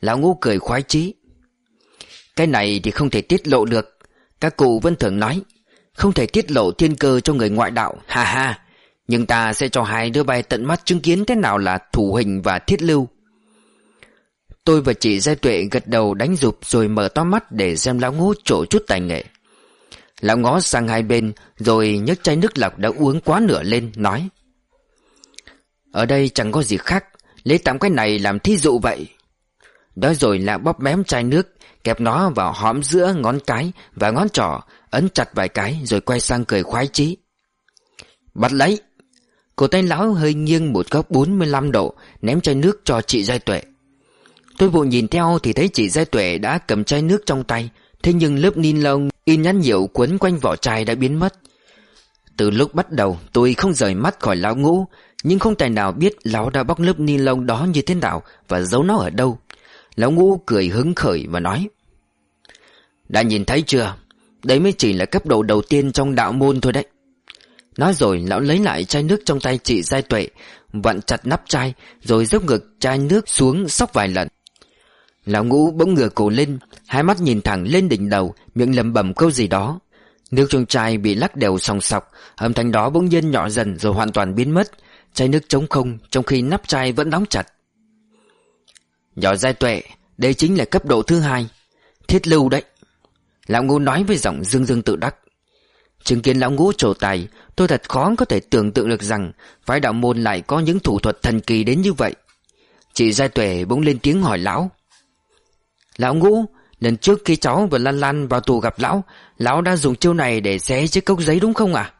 Lão ngũ cười khoái chí. Cái này thì không thể tiết lộ được. Các cụ vẫn thường nói, Không thể tiết lộ thiên cơ cho người ngoại đạo. Hà ha nhưng ta sẽ cho hai đứa bay tận mắt chứng kiến thế nào là thủ hình và thiết lưu. Tôi và chị Giai Tuệ gật đầu đánh rụp rồi mở to mắt để xem lão ngô trổ chút tài nghệ. Lão ngó sang hai bên, rồi nhấc chai nước lọc đã uống quá nửa lên, nói. Ở đây chẳng có gì khác, Lấy tạm cái này làm thí dụ vậy. Đó rồi lão bóp mém chai nước, Kẹp nó vào hõm giữa ngón cái và ngón trỏ, Ấn chặt vài cái rồi quay sang cười khoái chí. Bắt lấy! Cổ tay lão hơi nghiêng một góc 45 độ, Ném chai nước cho chị Giai Tuệ. Tôi vội nhìn theo thì thấy chị Giai Tuệ đã cầm chai nước trong tay. Thế nhưng lớp ni lông, in nhãn hiệu quấn quanh vỏ chai đã biến mất. Từ lúc bắt đầu, tôi không rời mắt khỏi lão ngũ, Nhưng không tài nào biết lão đã bóc lớp ni lông đó như thế nào Và giấu nó ở đâu. Lão ngũ cười hứng khởi và nói, Đã nhìn thấy chưa? Đấy mới chỉ là cấp độ đầu tiên trong đạo môn thôi đấy. Nói rồi, lão lấy lại chai nước trong tay chị Giai Tuệ, Vặn chặt nắp chai, Rồi dốc ngực chai nước xuống sóc vài lần. Lão ngũ bỗng ngửa cổ lên, Hai mắt nhìn thẳng lên đỉnh đầu, Miệng lầm bẩm câu gì đó. Nước trong chai bị lắc đều sòng sọc, Âm thanh đó bỗng nhiên nhỏ dần rồi hoàn toàn biến mất. Chai nước trống không, Trong khi nắp chai vẫn đóng chặt. Nhỏ giai tuệ, Đây chính là cấp độ thứ hai. Thiết lưu đấy. Lão ngũ nói với giọng dương dương tự đắc. Chứng kiến lão ngũ trổ tài, Tôi thật khó có thể tưởng tượng được rằng Phái đạo môn lại có những thủ thuật thần kỳ đến như vậy. Chị Giai Tuệ bỗng lên tiếng hỏi lão. Lão ngũ, Lần trước khi cháu và Lan Lan vào tù gặp lão Lão đã dùng chiêu này để xé chiếc cốc giấy đúng không à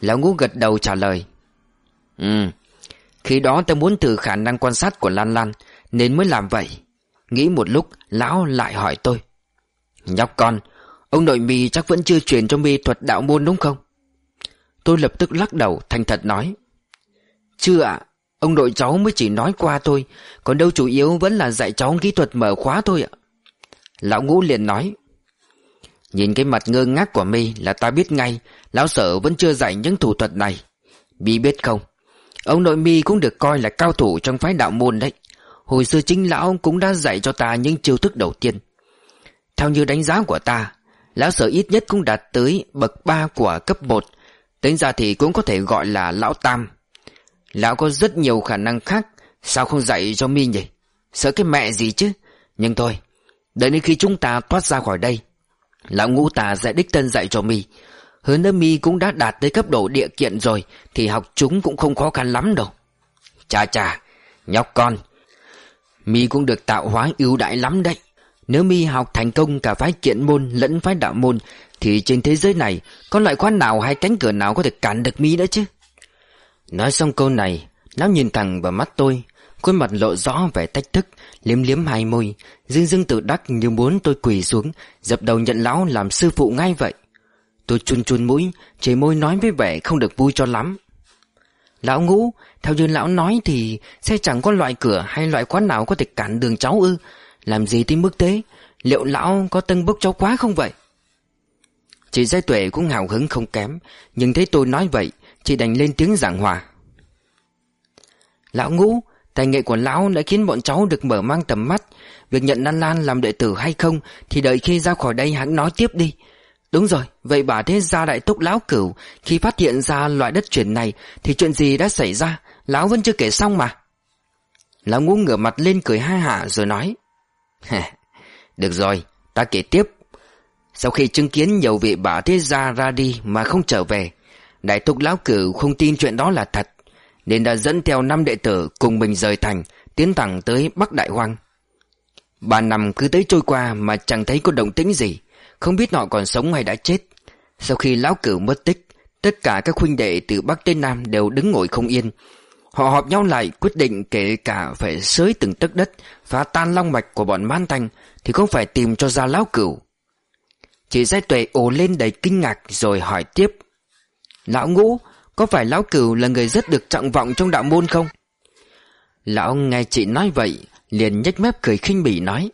Lão ngũ gật đầu trả lời. Ừ Khi đó tôi muốn thử khả năng quan sát của Lan Lan, Nên mới làm vậy. Nghĩ một lúc, Lão lại hỏi tôi. Nhóc con Ông nội mì chắc vẫn chưa truyền cho mi thuật đạo môn đúng không? Tôi lập tức lắc đầu, thành thật nói. Chưa ạ, Ông nội cháu mới chỉ nói qua thôi, Còn đâu chủ yếu vẫn là dạy cháu kỹ thuật mở khóa thôi ạ. Lão ngũ liền nói. Nhìn cái mặt ngơ ngác của mi là ta biết ngay, Lão sở vẫn chưa dạy những thủ thuật này. Mi biết không, Ông nội mi cũng được coi là cao thủ trong phái đạo môn đấy. Hồi xưa chính lão cũng đã dạy cho ta những chiêu thức đầu tiên. Theo như đánh giá của ta Lão sở ít nhất cũng đạt tới bậc 3 của cấp 1 Tính ra thì cũng có thể gọi là lão tam. Lão có rất nhiều khả năng khác. Sao không dạy cho mi nhỉ? Sợ cái mẹ gì chứ? Nhưng thôi, Đợi đến khi chúng ta thoát ra khỏi đây, Lão ngũ tà sẽ đích thân dạy cho mi. Hơn nữa mi cũng đã đạt tới cấp độ địa kiện rồi, Thì học chúng cũng không khó khăn lắm đâu. Chà chà, Nhóc con. Mi cũng được tạo hóa ưu đãi lắm đấy. Nếu mi học thành công cả phái kiện môn lẫn phái đạo môn, Thì trên thế giới này Có loại khoan nào hay cánh cửa nào có thể cản được mi nữa chứ? Nói xong câu này, Lão nhìn thẳng vào mắt tôi, Khuôn mặt lộ rõ vẻ tách thức, Liếm liếm hai môi, Dương dương tự đắc như muốn tôi quỳ xuống, Dập đầu nhận lão làm sư phụ ngay vậy. Tôi chun chun mũi Chảy môi nói với vẻ không được vui cho lắm. Lão ngũ, Theo như lão nói thì Sẽ chẳng có loại cửa hay loại quán nào có thể cản đường cháu ư làm gì tới mức thế? Liệu lão có tân bốc cháu quá không vậy? Chị Giai Tuệ cũng hào hứng không kém, Nhưng thấy tôi nói vậy, Chị đành lên tiếng giảng hòa. Lão ngũ, Tài nghệ của lão đã khiến bọn cháu được mở mang tầm mắt. Việc nhận Lan Lan làm đệ tử hay không Thì đợi khi ra khỏi đây hắn nói tiếp đi. Đúng rồi, Vậy bà thế gia đại túc lão cửu, Khi phát hiện ra loại đất chuyển này Thì chuyện gì đã xảy ra? Lão vẫn chưa kể xong mà. Lão ngũ ngửa mặt lên cười ha hả rồi nói. Được rồi, Ta kể tiếp. Sau khi chứng kiến nhiều vị bà thế gia ra đi Mà không trở về, Đại thúc lão cửu không tin chuyện đó là thật, Nên đã dẫn theo năm đệ tử Cùng mình rời thành, Tiến thẳng tới Bắc Đại Hoang. Ba năm cứ tới trôi qua Mà chẳng thấy có động tĩnh gì, Không biết họ còn sống hay đã chết. Sau khi lão cửu mất tích, Tất cả các huynh đệ từ Bắc tới Nam Đều đứng ngồi không yên Họ họp nhau lại, quyết định kể cả phải sới từng tấc đất, Phá tan long mạch của bọn man thanh Thì không phải tìm cho ra lão cửu. Chị Giai Tuệ ồ lên đầy kinh ngạc rồi hỏi tiếp. Lão ngũ, Có phải lão cửu là người rất được trọng vọng trong đạo môn không? Lão nghe chị nói vậy, Liền nhếch mép cười khinh bỉ nói.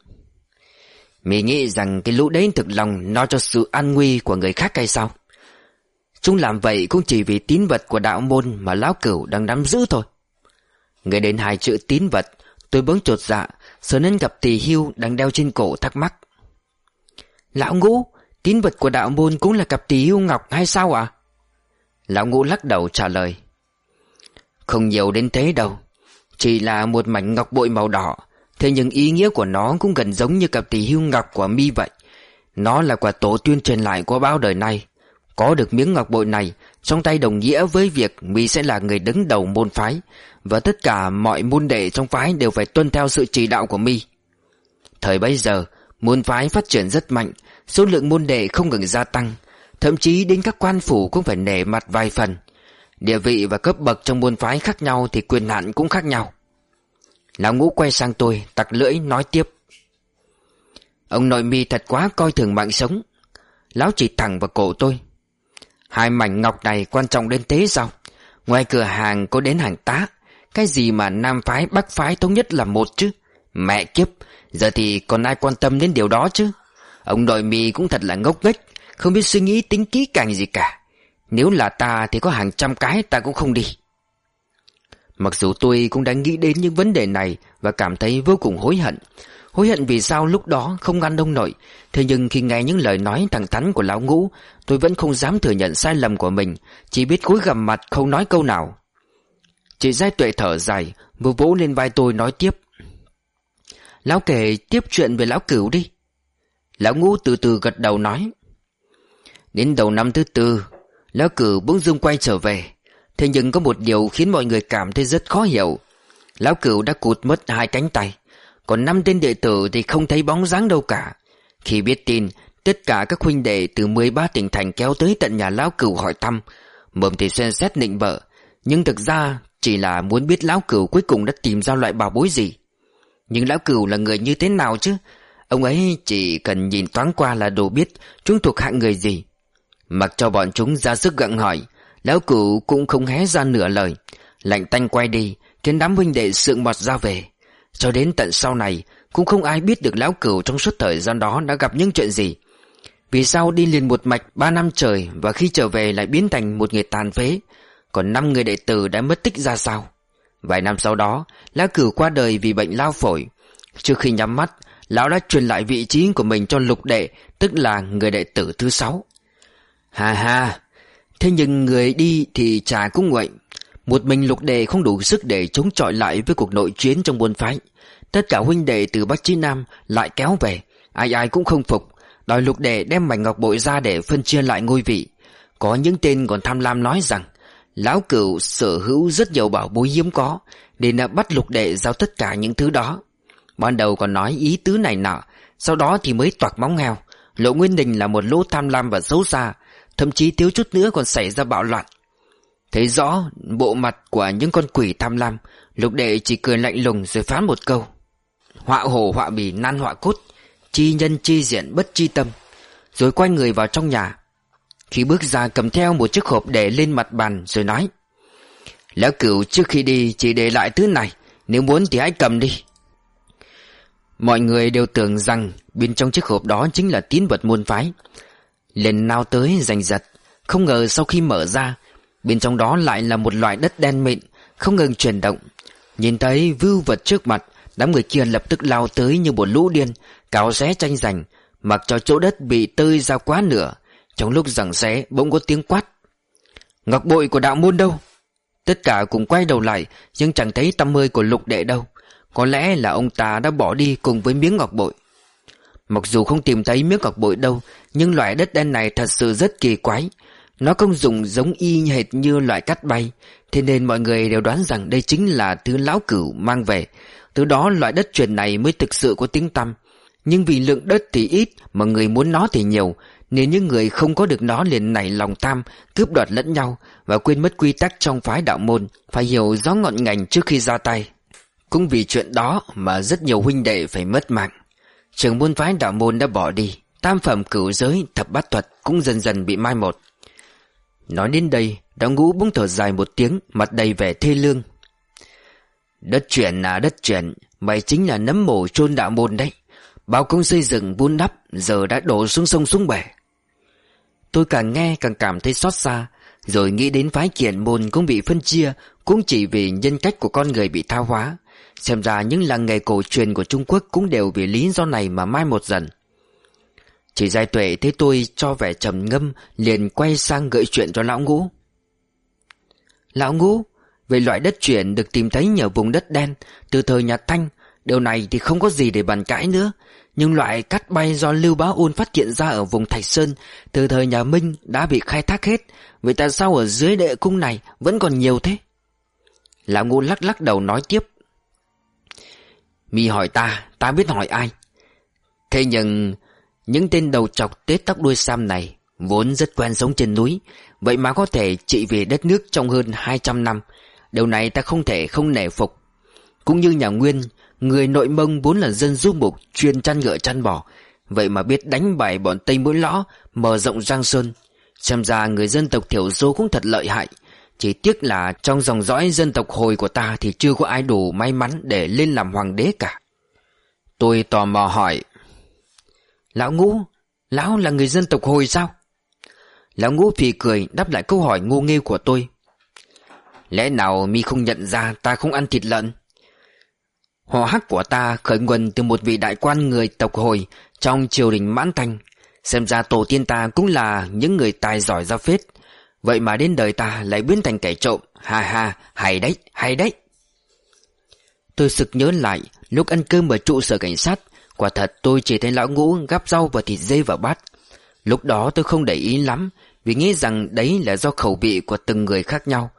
Mình nghĩ rằng cái lũ đấy thực lòng Nó cho sự an nguy của người khác hay sao? Chúng làm vậy cũng chỉ vì tín vật của đạo môn Mà lão cửu đang nắm giữ thôi. Người đến hai chữ tín vật, Tôi bỗng chột dạ Sợ nên gặp tỳ hưu đang đeo trên cổ thắc mắc. Lão ngũ, Tín vật của đạo môn cũng là cặp tỳ hưu ngọc hay sao ạ? À? Lão ngũ lắc đầu trả lời. Không nhiều đến thế đâu, Chỉ là một mảnh ngọc bội màu đỏ, Thế nhưng ý nghĩa của nó cũng gần giống như cặp tỳ hưu ngọc của mi vậy. Nó là quả tổ tuyên truyền lại của bao đời nay. Có được miếng ngọc bội này, Trong tay đồng nghĩa với việc mi sẽ là người đứng đầu môn phái, Và tất cả mọi môn đệ trong phái đều phải tuân theo sự chỉ đạo của mi. Thời bấy giờ, Môn phái phát triển rất mạnh, Số lượng môn đệ không ngừng gia tăng, Thậm chí đến các quan phủ cũng phải nể mặt vài phần. Địa vị và cấp bậc trong môn phái khác nhau Thì quyền hạn cũng khác nhau. Lão ngũ quay sang tôi, Tặc lưỡi, nói tiếp. Ông nội mi thật quá coi thường mạng sống. Lão chỉ thẳng vào cổ tôi. Hai mảnh ngọc này quan trọng đến thế sao? Ngoài cửa hàng có đến hàng tá. Cái gì mà nam phái, bắc phái thống nhất là một chứ? Mẹ kiếp, Giờ thì còn ai quan tâm đến điều đó chứ? Ông đội mi cũng thật là ngốc nghếch, Không biết suy nghĩ tính kỹ càng gì cả. Nếu là ta thì có hàng trăm cái, ta cũng không đi. Mặc dù tôi cũng đã nghĩ đến những vấn đề này Và cảm thấy vô cùng hối hận Hối hận vì sao lúc đó không ngăn ông nội. Thế nhưng khi nghe những lời nói thẳng thắn của lão ngũ, Tôi vẫn không dám thừa nhận sai lầm của mình, Chỉ biết cúi gằm mặt không nói câu nào. Chị giai tuệ thở dài Vừa vỗ lên vai tôi nói tiếp. Lão kể tiếp chuyện về lão cửu đi. Lão ngũ từ từ gật đầu nói. Đến đầu năm thứ tư, Lão cửu bỗng dưng quay trở về. Thế nhưng có một điều khiến mọi người cảm thấy rất khó hiểu. Lão cửu đã cụt mất hai cánh tay. Còn năm tên đệ tử thì không thấy bóng dáng đâu cả. Khi biết tin, Tất cả các huynh đệ từ 13 tỉnh thành kéo tới tận nhà lão cửu hỏi thăm. Mồm thì xen xét nịnh bợ Nhưng thực ra chỉ là muốn biết lão cửu cuối cùng đã tìm ra loại bảo bối gì. Nhưng lão cửu là người như thế nào chứ? Ông ấy chỉ cần nhìn thoáng qua là đủ biết Chúng thuộc hạng người gì. Mặc cho bọn chúng ra sức gặng hỏi, Lão cửu cũng không hé ra nửa lời. Lạnh tanh quay đi, Khiến đám huynh đệ sượng mọt ra về. Cho đến tận sau này, Cũng không ai biết được lão cửu trong suốt thời gian đó Đã gặp những chuyện gì. Vì sao đi liền một mạch ba năm trời Và khi trở về lại biến thành một người tàn phế? Còn năm người đệ tử đã mất tích ra sao? Vài năm sau đó, Lão cửu qua đời vì bệnh lao phổi. Trước khi nhắm mắt, Lão đã truyền lại vị trí của mình cho lục đệ, Tức là người đệ tử thứ sáu. Ha ha. Thế nhưng người đi thì chả cũng vậy một mình lục đệ không đủ sức để chống chọi lại với cuộc nội chiến trong buôn phái. Tất cả huynh đệ từ Bắc Chí Nam lại kéo về. Ai ai cũng không phục. Đòi lục đệ đem mảnh ngọc bội ra để phân chia lại ngôi vị. Có những tên còn tham lam nói rằng, Lão cửu sở hữu rất nhiều bảo bối hiếm có, nên đã bắt lục đệ giao tất cả những thứ đó. Ban đầu còn nói ý tứ này nọ, Sau đó thì mới toạc móng heo. Lộ Nguyên Đình là một lỗ tham lam và xấu xa, Thậm chí thiếu chút nữa còn xảy ra bạo loạn. Thấy rõ bộ mặt của những con quỷ tham lam Lục đệ chỉ cười lạnh lùng rồi phán một câu. Họa hổ họa bì nan họa cốt Chi nhân chi diện bất chi tâm. Rồi quay người vào trong nhà. Khi bước ra cầm theo một chiếc hộp để lên mặt bàn rồi nói Lão cửu trước khi đi chỉ để lại thứ này Nếu muốn thì hãy cầm đi. Mọi người đều tưởng rằng bên trong chiếc hộp đó chính là tín vật môn phái. Lên nào tới giành giật, không ngờ sau khi mở ra, bên trong đó lại là một loại đất đen mịn, không ngừng chuyển động. Nhìn thấy vưu vật trước mặt, đám người kia lập tức lao tới như một lũ điên, cáo xé tranh giành, mặc cho chỗ đất bị tơi ra quá nửa. Trong lúc giằng xé bỗng có tiếng quát. Ngọc bội của đạo môn đâu? Tất cả cùng quay đầu lại, nhưng chẳng thấy tăm mươi của lục đệ đâu. Có lẽ là ông ta đã bỏ đi cùng với miếng ngọc bội Mặc dù không tìm thấy miếng ngọc bội đâu Nhưng loại đất đen này thật sự rất kỳ quái nó công dụng giống y hệt như loại cắt bay. Thế nên mọi người đều đoán rằng đây chính là thứ lão cửu mang về. Từ đó loại đất truyền này mới thực sự có tiếng tăm. Nhưng vì lượng đất thì ít, Mà người muốn nó thì nhiều. Nên những người không có được nó liền nảy lòng tham, Cướp đoạt lẫn nhau Và quên mất quy tắc trong phái đạo môn, Phải hiểu rõ ngọn ngành trước khi ra tay. Cũng vì chuyện đó mà rất nhiều huynh đệ phải mất mạng. Trường môn phái đạo môn đã bỏ đi, Tam phẩm cửu giới thập bát thuật cũng dần dần bị mai một. Nói đến đây Đạo ngũ bỗng thở dài một tiếng, Mặt đầy vẻ thê lương. Đất chuyển là đất chuyển Mày chính là nấm mổ chôn đạo môn đấy. Bao công xây dựng vun đắp, Giờ đã đổ xuống sông xuống bể. Tôi càng nghe càng cảm thấy xót xa, Rồi nghĩ đến phái kiện môn cũng bị phân chia, Cũng chỉ vì nhân cách của con người bị thao hóa. Xem ra những làng nghề cổ truyền của Trung Quốc cũng đều vì lý do này mà mai một dần. Chỉ giai tuệ thấy tôi cho vẻ trầm ngâm liền quay sang gợi chuyện cho lão ngũ. Lão ngũ, Về loại đất chuyển được tìm thấy nhờ vùng đất đen Từ thời nhà Thanh Điều này thì không có gì để bàn cãi nữa Nhưng loại cát bay do Lưu Bá Ôn phát hiện ra ở vùng Thạch Sơn Từ thời nhà Minh đã bị khai thác hết Vậy tại sao ở dưới đệ cung này vẫn còn nhiều thế? Lão ngũ lắc lắc đầu nói tiếp Mi hỏi ta, ta biết hỏi ai Thế nhưng những tên đầu chọc tết tóc đuôi sam này Vốn rất quen sống trên núi. Vậy mà có thể trị về đất nước trong hơn 200 năm. Điều này ta không thể không nể phục. Cũng như nhà Nguyên, Người nội mông vốn là dân du mục Chuyên chăn ngựa chăn bò. Vậy mà biết đánh bại bọn Tây Mũi Lõ, Mở rộng Giang Sơn. Xem ra người dân tộc thiểu số cũng thật lợi hại. Chỉ tiếc là trong dòng dõi dân tộc hồi của ta Thì chưa có ai đủ may mắn để lên làm hoàng đế cả. Tôi tò mò hỏi Lão ngũ Lão là người dân tộc hồi sao? Lão ngũ phì cười đáp lại câu hỏi ngu nghêu của tôi. Lẽ nào mi không nhận ra ta không ăn thịt lợn? Họ hắc của ta khởi nguồn từ một vị đại quan người tộc hồi Trong triều đình mãn thành. Xem ra tổ tiên ta cũng là những người tài giỏi ra phết. Vậy mà đến đời ta lại biến thành kẻ trộm. Ha ha, hay đấy, hay đấy. Tôi sực nhớ lại Lúc ăn cơm ở trụ sở cảnh sát Quả thật tôi chỉ thấy lão ngũ gắp rau và thịt dê vào bát. Lúc đó tôi không để ý lắm, Vì nghĩ rằng đấy là do khẩu vị của từng người khác nhau.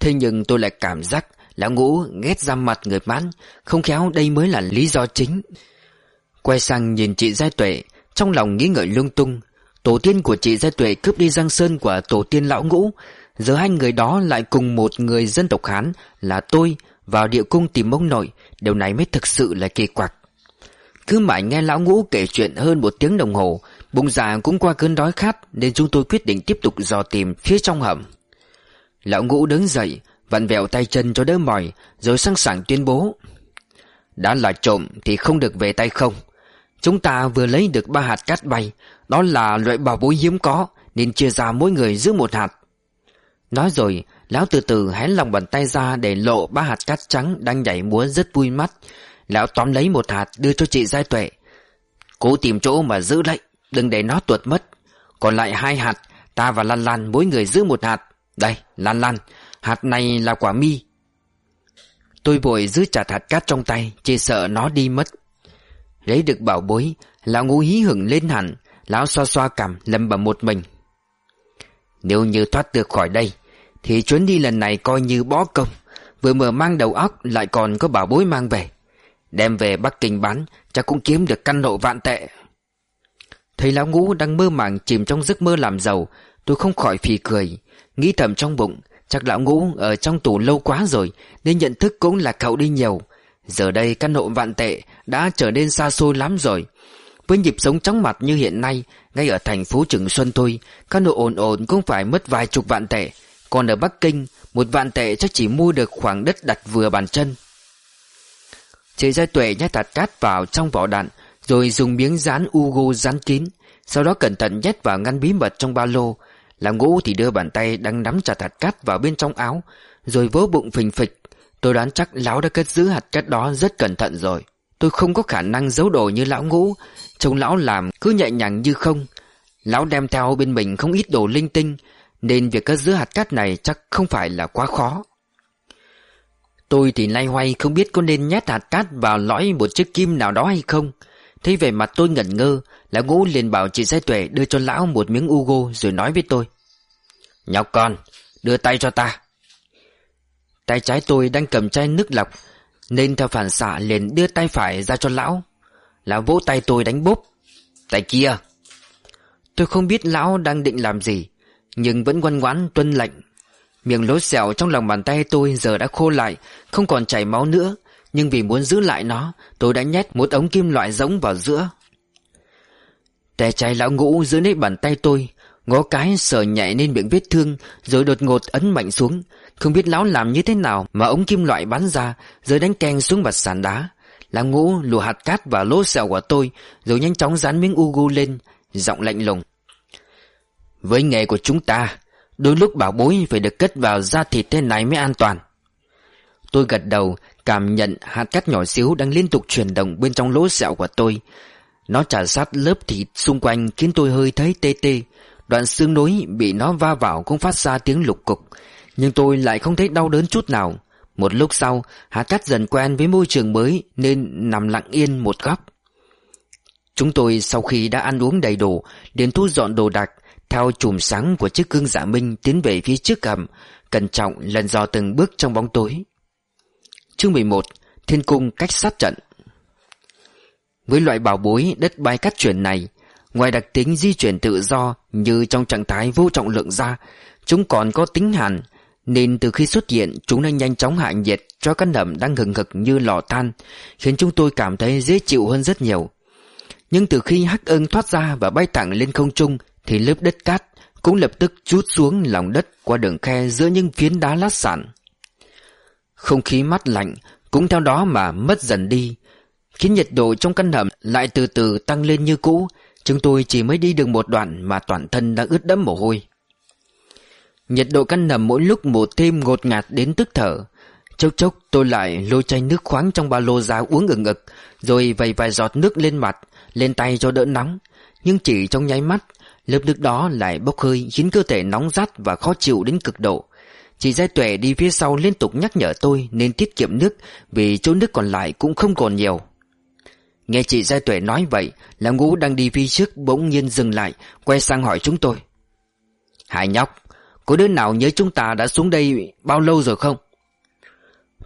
Thế nhưng tôi lại cảm giác Lão ngũ ghét ra mặt người mãn, Không khéo đây mới là lý do chính. Quay sang nhìn chị Giai Tuệ, Trong lòng nghĩ ngợi lung tung. Tổ tiên của chị Giai Tuệ cướp đi Giang Sơn của tổ tiên lão ngũ. Giờ hai người đó lại cùng một người dân tộc Hán Là tôi Vào địa cung tìm mông nội. Điều này mới thực sự là kỳ quặc. Cứ mãi nghe lão ngũ kể chuyện hơn một tiếng đồng hồ, Bụng già cũng qua cơn đói khát, Nên chúng tôi quyết định tiếp tục dò tìm phía trong hầm. Lão ngũ đứng dậy, Vặn vẹo tay chân cho đỡ mỏi, Rồi sẵn sàng tuyên bố. Đã là trộm thì không được về tay không. Chúng ta vừa lấy được ba hạt cát bay, Đó là loại bảo bối hiếm có, Nên chia ra mỗi người giữ một hạt. Nói rồi, Lão từ từ hé lòng bàn tay ra Để lộ ba hạt cát trắng đang nhảy múa rất vui mắt. Lão tóm lấy một hạt đưa cho chị Giai Tuệ. Cố tìm chỗ mà giữ lại, Đừng để nó tuột mất. Còn lại hai hạt, Ta và Lan Lan mỗi người giữ một hạt. Đây, Lan Lan, Hạt này là quả mi. Tôi vội giữ chặt hạt cát trong tay, Chỉ sợ nó đi mất. Lấy được bảo bối, Lão ngũ hí hửng lên hẳn. Lão xoa xoa cằm lầm bầm một mình. Nếu như thoát được khỏi đây, Thì chuyến đi lần này coi như bó công. Vừa mở mang đầu óc, Lại còn có bảo bối mang về. Đem về Bắc Kinh bán Chắc cũng kiếm được căn hộ vạn tệ. Thấy lão ngũ đang mơ màng chìm trong giấc mơ làm giàu, Tôi không khỏi phì cười. Nghĩ thầm trong bụng, Chắc lão ngũ ở trong tù lâu quá rồi, Nên nhận thức cũng là cậu đi nhiều. Giờ đây căn hộ vạn tệ Đã trở nên xa xôi lắm rồi. Với nhịp sống chóng mặt như hiện nay, Ngay ở thành phố Trường Xuân thôi, Căn hộ ổn ổn cũng phải mất vài chục vạn tệ. Còn ở Bắc Kinh, Một vạn tệ chắc chỉ mua được khoảng đất đặt vừa bàn chân chế Giai Tuệ nhét hạt cát vào trong vỏ đạn, Rồi dùng miếng dán Ugo dán kín, Sau đó cẩn thận nhét vào ngăn bí mật trong ba lô. Làm ngũ thì đưa bàn tay đang nắm chặt hạt cát vào bên trong áo, Rồi vỗ bụng phình phịch. Tôi đoán chắc lão đã cất giữ hạt cát đó rất cẩn thận rồi. Tôi không có khả năng giấu đồ như lão ngũ. Trông lão làm cứ nhẹ nhàng như không. Lão đem theo bên mình không ít đồ linh tinh, Nên việc cất giữ hạt cát này chắc không phải là quá khó. Tôi thì lay hoay không biết có nên nhét hạt cát vào lõi một chiếc kim nào đó hay không. Thấy về mặt tôi ngẩn ngơ Lão ngũ liền bảo chị Giai Tuệ đưa cho lão một miếng Ugo rồi nói với tôi. Nhóc con, đưa tay cho ta. Tay trái tôi đang cầm chai nước lọc Nên theo phản xạ liền đưa tay phải ra cho lão. Lão vỗ tay tôi đánh bốp. Tay kia. Tôi không biết lão đang định làm gì Nhưng vẫn ngoan ngoãn tuân lệnh. Miệng lối xẹo trong lòng bàn tay tôi giờ đã khô lại, Không còn chảy máu nữa. Nhưng vì muốn giữ lại nó, Tôi đã nhét một ống kim loại giống vào giữa. Tay trái lão ngũ giữ nếp bàn tay tôi, Ngó cái sờ nhẹ lên miệng vết thương, Rồi đột ngột ấn mạnh xuống. Không biết lão làm như thế nào Mà ống kim loại bắn ra, Rồi đánh keng xuống mặt sàn đá. Lão ngũ lùa hạt cát vào lỗ sẹo của tôi, Rồi nhanh chóng dán miếng ugu lên, Giọng lạnh lùng. Với nghề của chúng ta Đôi lúc bảo bối phải được cất vào da thịt thế này mới an toàn. Tôi gật đầu, Cảm nhận hạt cát nhỏ xíu đang liên tục chuyển động bên trong lỗ sẹo của tôi. Nó trả sát lớp thịt xung quanh khiến tôi hơi thấy tê tê. Đoạn xương nối bị nó va vào cũng phát ra tiếng lục cục. Nhưng tôi lại không thấy đau đớn chút nào. Một lúc sau, hạt Cát dần quen với môi trường mới Nên nằm lặng yên một góc. Chúng tôi sau khi đã ăn uống đầy đủ đến thu dọn đồ đạc theo chùm sáng của chiếc gương giả minh Tiến về phía trước hầm, Cẩn trọng lần dò từng bước trong bóng tối. Chương 11 Thiên cung cách sát trận. Với loại bảo bối đất bay cắt chuyển này, Ngoài đặc tính di chuyển tự do Như trong trạng thái vô trọng lượng ra, Chúng còn có tính hàn, Nên từ khi xuất hiện, Chúng đã nhanh chóng hạ nhiệt Cho căn hầm đang hừng hực như lò than, Khiến chúng tôi cảm thấy dễ chịu hơn rất nhiều. Nhưng từ khi hắc ưng thoát ra Và bay thẳng lên không trung thì lớp đất cát cũng lập tức chút xuống lòng đất qua đường khe giữa những phiến đá lát sàn. Không khí mát lạnh cũng theo đó mà mất dần đi, khiến nhiệt độ trong căn hầm lại từ từ tăng lên như cũ. Chúng tôi chỉ mới đi được một đoạn mà toàn thân đã ướt đẫm mồ hôi. Nhiệt độ căn hầm mỗi lúc một thêm ngột ngạt đến tức thở. Chốc chốc tôi lại lôi chai nước khoáng trong ba lô ra uống ngừng ngực, rồi vầy vài giọt nước lên mặt, lên tay cho đỡ nóng. Nhưng chỉ trong nháy mắt, Lớp nước đó lại bốc hơi khiến cơ thể nóng rát và khó chịu đến cực độ. Chị Giai Tuệ đi phía sau liên tục nhắc nhở tôi nên tiết kiệm nước vì chỗ nước còn lại cũng không còn nhiều. Nghe chị Giai Tuệ nói vậy, là ngũ đang đi phía trước bỗng nhiên dừng lại, quay sang hỏi chúng tôi. Hai nhóc, có đứa nào nhớ chúng ta đã xuống đây bao lâu rồi không?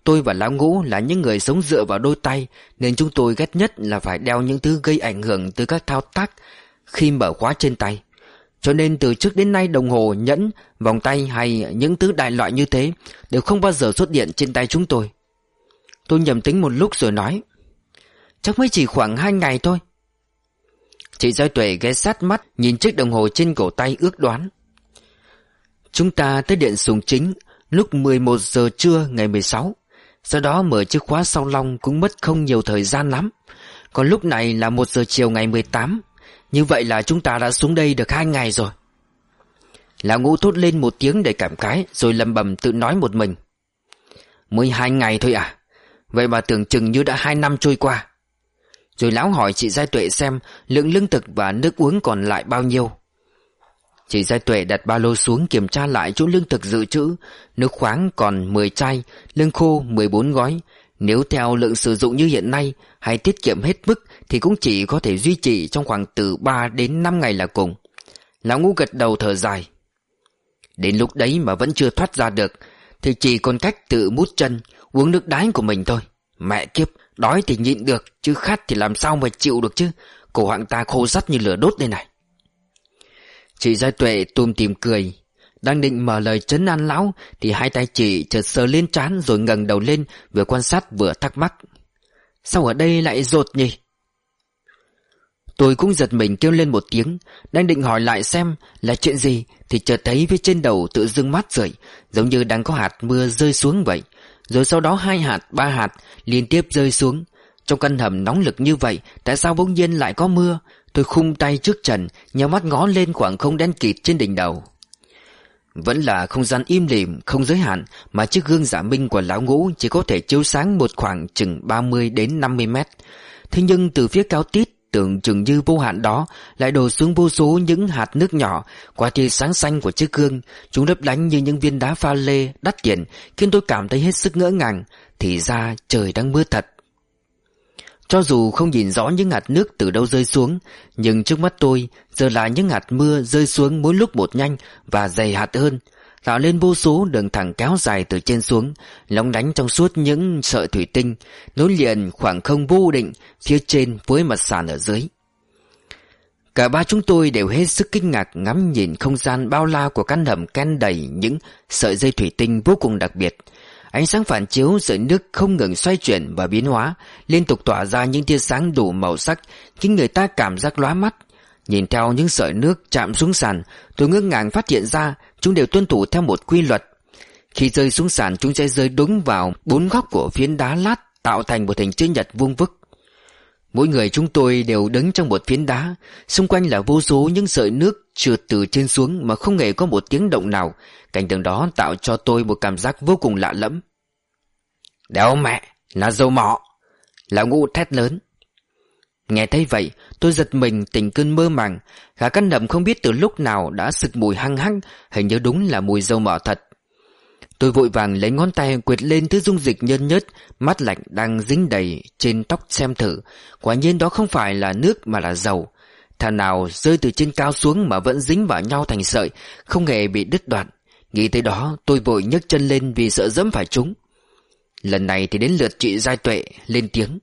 Tôi và Lão Ngũ là những người sống dựa vào đôi tay Nên chúng tôi ghét nhất là phải đeo những thứ gây ảnh hưởng từ các thao tác Khi mở khóa trên tay cho nên từ trước đến nay đồng hồ, nhẫn, vòng tay hay những thứ đại loại như thế đều không bao giờ xuất hiện trên tay chúng tôi. Tôi nhầm tính một lúc rồi nói Chắc mới chỉ khoảng hai ngày thôi. Chị Giai Tuệ ghé sát mắt nhìn chiếc đồng hồ trên cổ tay ước đoán. Chúng ta tới điện sùng chính lúc 11 giờ trưa ngày 16. Sau đó mở chiếc khóa sau long cũng mất không nhiều thời gian lắm. Còn lúc này là 1 giờ chiều ngày 18. Như vậy là chúng ta đã xuống đây được hai ngày rồi. Lão ngũ thốt lên một tiếng để cảm cái, Rồi lầm bầm tự nói một mình. Mới hai ngày thôi à? Vậy mà tưởng chừng như đã hai năm trôi qua. Rồi lão hỏi chị Giai Tuệ xem Lượng lương thực và nước uống còn lại bao nhiêu. Chị Giai Tuệ đặt ba lô xuống kiểm tra lại chỗ lương thực dự trữ. Nước khoáng còn 10 chai Lương khô 14 gói. Nếu theo lượng sử dụng như hiện nay hay tiết kiệm hết mức thì cũng chỉ có thể duy trì trong khoảng từ 3 đến 5 ngày là cùng. Lão ngu gật đầu thở dài. Đến lúc đấy mà vẫn chưa thoát ra được thì chỉ còn cách tự mút chân, uống nước đái của mình thôi. Mẹ kiếp, đói thì nhịn được chứ khát thì làm sao mà chịu được chứ. Cổ họng ta khô sắt như lửa đốt đây này. Chị Giai Tuệ tùm tìm cười đang định mở lời chấn an lão Thì hai tay chị chợt sờ lên trán Rồi ngẩng đầu lên vừa quan sát vừa thắc mắc Sao ở đây lại rột nhỉ Tôi cũng giật mình kêu lên một tiếng Đang định hỏi lại xem là chuyện gì Thì chợt thấy phía trên đầu tự dưng mát rượi Giống như đang có hạt mưa rơi xuống vậy. Rồi sau đó hai hạt, ba hạt liên tiếp rơi xuống. Trong căn hầm nóng lực như vậy Tại sao bỗng nhiên lại có mưa? Tôi khung tay trước trần Nhắm mắt ngó lên khoảng không đen kịt trên đỉnh đầu. Vẫn là không gian im lìm, không giới hạn mà chiếc gương giả minh của lão ngũ chỉ có thể chiếu sáng một khoảng chừng 30 đến 50 mét. Thế nhưng từ phía cao tít tưởng chừng như vô hạn đó lại đổ xuống vô số những hạt nước nhỏ. Qua tia sáng xanh của chiếc gương chúng lấp lánh như những viên đá pha lê đắt tiền khiến tôi cảm thấy hết sức ngỡ ngàng. Thì ra trời đang mưa thật. Cho dù không nhìn rõ những hạt nước từ đâu rơi xuống, nhưng trước mắt tôi giờ là những hạt mưa rơi xuống mỗi lúc một nhanh và dày hạt hơn, tạo lên vô số đường thẳng kéo dài từ trên xuống, lóng đánh trong suốt những sợi thủy tinh, nối liền khoảng không vô định phía trên với mặt sàn ở dưới. Cả ba chúng tôi đều hết sức kinh ngạc ngắm nhìn không gian bao la của căn hầm ken đầy những sợi dây thủy tinh vô cùng đặc biệt, Ánh sáng phản chiếu sợi nước không ngừng xoay chuyển và biến hóa, liên tục tỏa ra những tia sáng đủ màu sắc, khiến người ta cảm giác lóa mắt. Nhìn theo những sợi nước chạm xuống sàn, tôi ngỡ ngàng phát hiện ra chúng đều tuân thủ theo một quy luật. Khi rơi xuống sàn chúng sẽ rơi đúng vào bốn góc của phiến đá lát tạo thành một hình chữ nhật vuông vức. Mỗi người chúng tôi đều đứng trong một phiến đá, xung quanh là vô số những sợi nước trượt từ trên xuống mà không hề có một tiếng động nào, cảnh tượng đó tạo cho tôi một cảm giác vô cùng lạ lẫm. Đéo mẹ, là dầu mọ. Lão ngũ thét lớn. Nghe thấy vậy, tôi giật mình tỉnh cơn mơ màng, gà căn đậm không biết từ lúc nào đã sực mùi hăng hăng, hình như đúng là mùi dầu mỏ thật. Tôi vội vàng lấy ngón tay quệt lên thứ dung dịch nhân nhất Mắt lạnh đang dính đầy trên tóc xem thử. Quả nhiên đó không phải là nước mà là dầu. Thà nào rơi từ trên cao xuống mà vẫn dính vào nhau thành sợi Không hề bị đứt đoạn. Nghĩ tới đó tôi vội nhấc chân lên vì sợ dẫm phải chúng. Lần này thì đến lượt chị Giai Tuệ lên tiếng.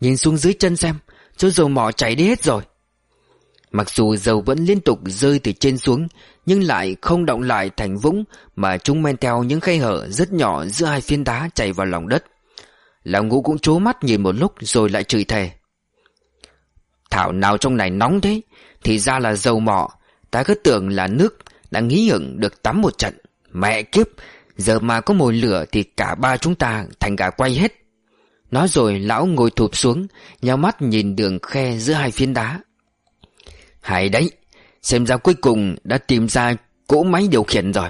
Nhìn xuống dưới chân xem, Chỗ dầu mỏ chảy đi hết rồi. Mặc dù dầu vẫn liên tục rơi từ trên xuống, Nhưng lại không động lại thành vũng Mà chúng men theo những khe hở rất nhỏ giữa hai phiến đá chảy vào lòng đất. Lão ngũ cũng trố mắt nhìn một lúc rồi lại chửi thề. Thảo nào trong này nóng thế? Thì ra là dầu mỏ. Ta cứ tưởng là nước Đã nghĩ hưởng được tắm một trận. Mẹ kiếp, Giờ mà có mồi lửa thì cả ba chúng ta thành gà quay hết. Nói rồi lão ngồi thụp xuống, nhau mắt nhìn đường khe giữa hai phiến đá. Hay đấy, Xem ra cuối cùng đã tìm ra cỗ máy điều khiển rồi.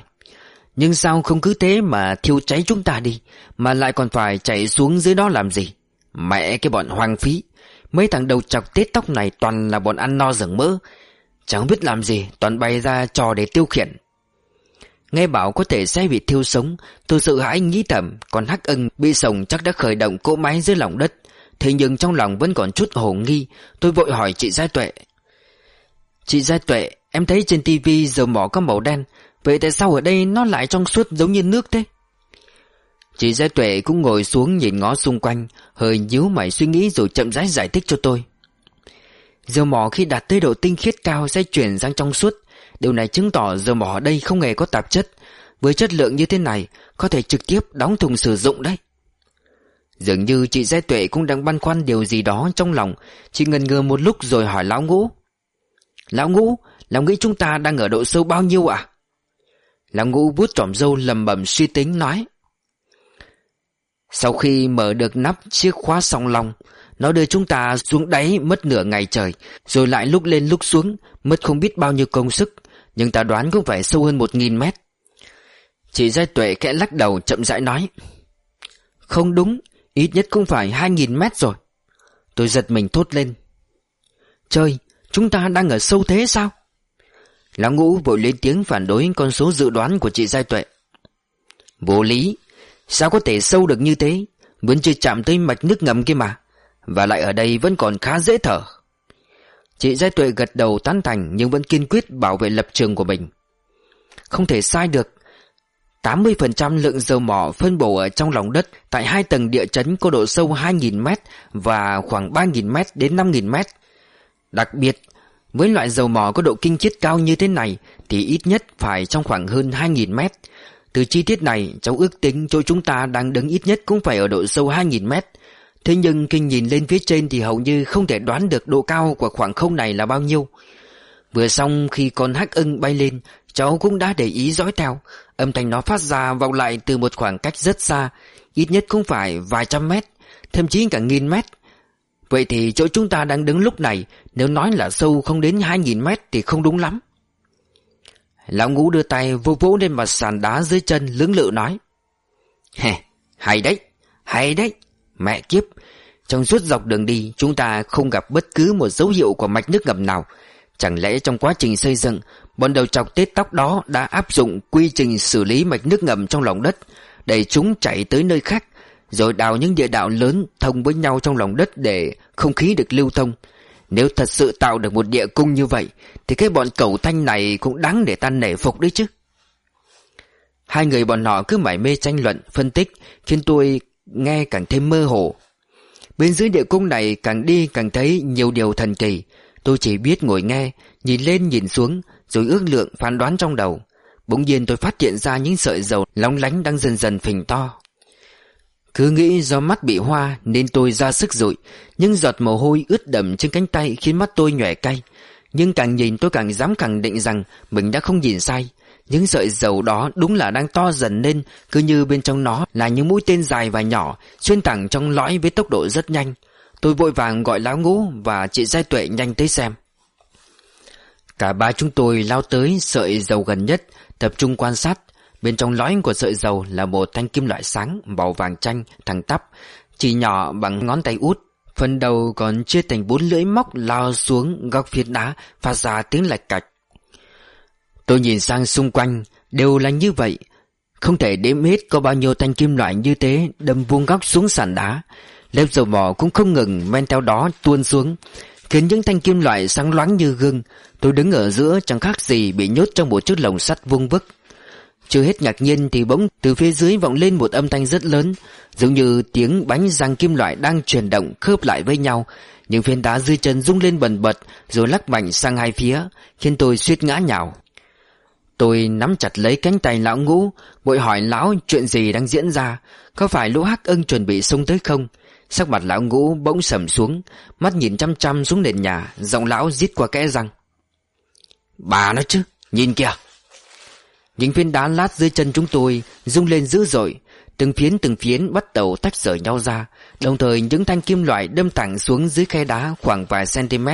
Nhưng sao không cứ thế mà thiêu cháy chúng ta đi, Mà lại còn phải chạy xuống dưới đó làm gì? Mẹ cái bọn hoang phí, Mấy thằng đầu chọc tết tóc này toàn là bọn ăn no rừng mỡ Chẳng biết làm gì, Toàn bày ra trò để tiêu khiển. Nghe bảo có thể sẽ bị thiêu sống Tôi sợ hãi nghĩ thầm, Còn hắc ưng bị sồng chắc đã khởi động cỗ máy dưới lòng đất. Thế nhưng trong lòng vẫn còn chút hồ nghi, Tôi vội hỏi chị gia Tuệ. Chị gia Tuệ, Em thấy trên tivi dầu mỏ có màu đen, Vậy tại sao ở đây nó lại trong suốt giống như nước thế? Chị gia Tuệ cũng ngồi xuống nhìn ngó xung quanh, Hơi nhíu mày suy nghĩ rồi chậm rãi giải thích cho tôi. Dầu mỏ khi đạt tới độ tinh khiết cao sẽ chuyển sang trong suốt Điều này chứng tỏ dầu mỏ ở đây không hề có tạp chất. Với chất lượng như thế này Có thể trực tiếp đóng thùng sử dụng đấy. Dường như chị Giai Tuệ cũng đang băn khoăn điều gì đó trong lòng. Chị ngần ngừ một lúc rồi hỏi Lão Ngũ. Lão Ngũ, Lão nghĩ chúng ta đang ở độ sâu bao nhiêu ạ? Lão Ngũ bút trỏm dâu lầm bầm suy tính nói. Sau khi mở được nắp chiếc khóa song long Nó đưa chúng ta xuống đáy mất nửa ngày trời Rồi lại lúc lên lúc xuống Mất không biết bao nhiêu công sức. Nhưng ta đoán cũng phải sâu hơn một nghìn mét. Chị Giai Tuệ kẽ lắc đầu, chậm rãi nói, Không đúng, Ít nhất cũng phải hai nghìn mét rồi. Tôi giật mình thốt lên, Trời, Chúng ta đang ở sâu thế sao? Lão ngũ vội lên tiếng phản đối con số dự đoán của chị Giai Tuệ. Vô lý, Sao có thể sâu được như thế? Vẫn chưa chạm tới mạch nước ngầm kia mà, Và lại ở đây vẫn còn khá dễ thở. Chị Giai Tuệ gật đầu tán thành Nhưng vẫn kiên quyết bảo vệ lập trường của mình Không thể sai được 80% lượng dầu mỏ phân bổ ở trong lòng đất tại hai tầng địa chấn có độ sâu 2.000m và khoảng 3.000m đến 5.000m. Đặc biệt, với loại dầu mỏ có độ kinh chiết cao như thế này thì ít nhất phải trong khoảng hơn 2.000m. Từ chi tiết này, cháu ước tính chỗ chúng ta đang đứng ít nhất cũng phải ở độ sâu 2.000m. Thế nhưng khi nhìn lên phía trên thì hầu như không thể đoán được độ cao của khoảng không này là bao nhiêu. Vừa xong khi con hắc ưng bay lên, cháu cũng đã để ý dõi theo. Âm thanh nó phát ra vọng lại từ một khoảng cách rất xa, ít nhất cũng phải vài trăm mét, thậm chí cả nghìn mét. Vậy thì chỗ chúng ta đang đứng lúc này, nếu nói là sâu không đến hai nghìn mét thì không đúng lắm. Lão ngũ đưa tay vô vỗ lên mặt sàn đá dưới chân lưỡng lự nói. Hè, hay đấy, hay đấy, mẹ kiếp. Trong suốt dọc đường đi chúng ta không gặp bất cứ một dấu hiệu của mạch nước ngầm nào. Chẳng lẽ trong quá trình xây dựng Bọn đầu chọc tết tóc đó đã áp dụng quy trình xử lý mạch nước ngầm trong lòng đất Để chúng chảy tới nơi khác Rồi đào những địa đạo lớn thông với nhau trong lòng đất để không khí được lưu thông Nếu thật sự tạo được một địa cung như vậy Thì cái bọn cầu thanh này cũng đáng để ta nể phục đấy chứ Hai người bọn họ cứ mải mê tranh luận, phân tích Khiến tôi nghe càng thêm mơ hồ. Bên dưới địa cung này càng đi càng thấy nhiều điều thần kỳ. Tôi chỉ biết ngồi nghe, Nhìn lên nhìn xuống, Rồi ước lượng phán đoán trong đầu. Bỗng nhiên tôi phát hiện ra những sợi dầu Lóng lánh đang dần dần phình to. Cứ nghĩ do mắt bị hoa Nên tôi ra sức rụi, Nhưng giọt mồ hôi ướt đậm trên cánh tay Khiến mắt tôi nhòe cay. Nhưng càng nhìn tôi càng dám khẳng định rằng Mình đã không nhìn sai những sợi dầu đó đúng là đang to dần lên Cứ như bên trong nó là những mũi tên dài và nhỏ Xuyên thẳng trong lõi với tốc độ rất nhanh Tôi vội vàng gọi lão ngũ và chị Giai Tuệ nhanh tới xem. Cả ba chúng tôi lao tới sợi dầu gần nhất, tập trung quan sát. Bên trong lõi của sợi dầu là một thanh kim loại sáng, màu vàng chanh, thẳng tắp, chỉ nhỏ bằng ngón tay út. Phần đầu còn chia thành bốn lưỡi móc lao xuống góc phiến đá, phát ra tiếng lạch cạch. Tôi nhìn sang xung quanh, đều là như vậy. Không thể đếm hết có bao nhiêu thanh kim loại như thế đâm vuông góc xuống sàn đá. Lớp dầu mỏ cũng không ngừng men theo đó tuôn xuống. Khiến những thanh kim loại sáng loáng như gương Tôi đứng ở giữa chẳng khác gì bị nhốt trong một chiếc lồng sắt vuông vức. Chưa hết ngạc nhiên thì bỗng từ phía dưới vọng lên một âm thanh rất lớn Giống như tiếng bánh răng kim loại đang chuyển động khớp lại với nhau. Những phiến đá dưới chân rung lên bần bật Rồi lắc mạnh sang hai phía Khiến tôi suýt ngã nhào. Tôi nắm chặt lấy cánh tay lão ngũ Bội hỏi lão chuyện gì đang diễn ra, Có phải lũ hắc ưng chuẩn bị xông tới không? Sắc mặt lão ngũ bỗng sầm xuống, Mắt nhìn chăm chăm xuống nền nhà, Giọng lão rít qua kẽ răng. Bà nói chứ, Nhìn kìa. Những viên đá lát dưới chân chúng tôi rung lên dữ dội, Từng phiến từng phiến bắt đầu tách rời nhau ra, Đồng thời những thanh kim loại đâm thẳng xuống dưới khe đá khoảng vài cm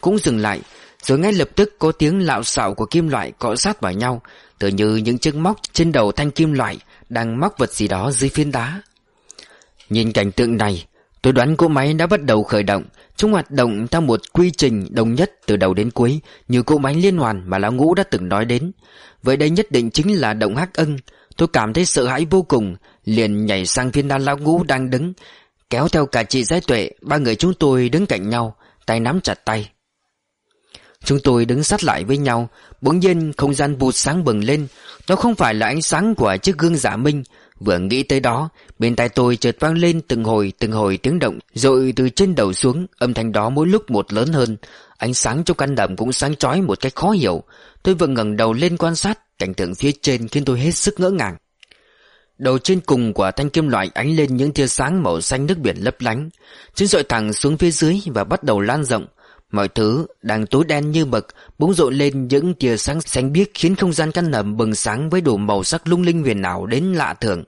Cũng dừng lại rồi ngay lập tức có tiếng lạo xạo của kim loại cọ sát vào nhau Tự như những chiếc móc trên đầu thanh kim loại Đang móc vật gì đó dưới phiến đá. Nhìn cảnh tượng này, Tôi đoán cỗ máy đã bắt đầu khởi động. Chúng hoạt động theo một quy trình đồng nhất từ đầu đến cuối, Như cỗ máy liên hoàn mà Lão Ngũ đã từng nói đến. Vậy đây nhất định chính là động hắc ân. Tôi cảm thấy sợ hãi vô cùng, Liền nhảy sang phiên đan Lão Ngũ đang đứng, Kéo theo cả chị Giái Tuệ, Ba người chúng tôi đứng cạnh nhau, Tay nắm chặt tay. Chúng tôi đứng sát lại với nhau. Bỗng nhiên, không gian bụt sáng bừng lên. Đó không phải là ánh sáng của chiếc gương giả minh. Vừa nghĩ tới đó, Bên tai tôi chợt vang lên từng hồi từng hồi tiếng động, Rồi từ trên đầu xuống, Âm thanh đó mỗi lúc một lớn hơn. Ánh sáng trong căn đầm cũng sáng chói một cách khó hiểu. Tôi vừa ngẩng đầu lên quan sát, Cảnh tượng phía trên khiến tôi hết sức ngỡ ngàng. Đầu trên cùng của thanh kim loại ánh lên những tia sáng màu xanh nước biển lấp lánh. Chúng dội thẳng xuống phía dưới và bắt đầu lan rộng. Mọi thứ đang tối đen như mực Bỗng rộn lên những tia sáng xanh biếc Khiến không gian căn hầm bừng sáng với đủ màu sắc lung linh huyền ảo đến lạ thường.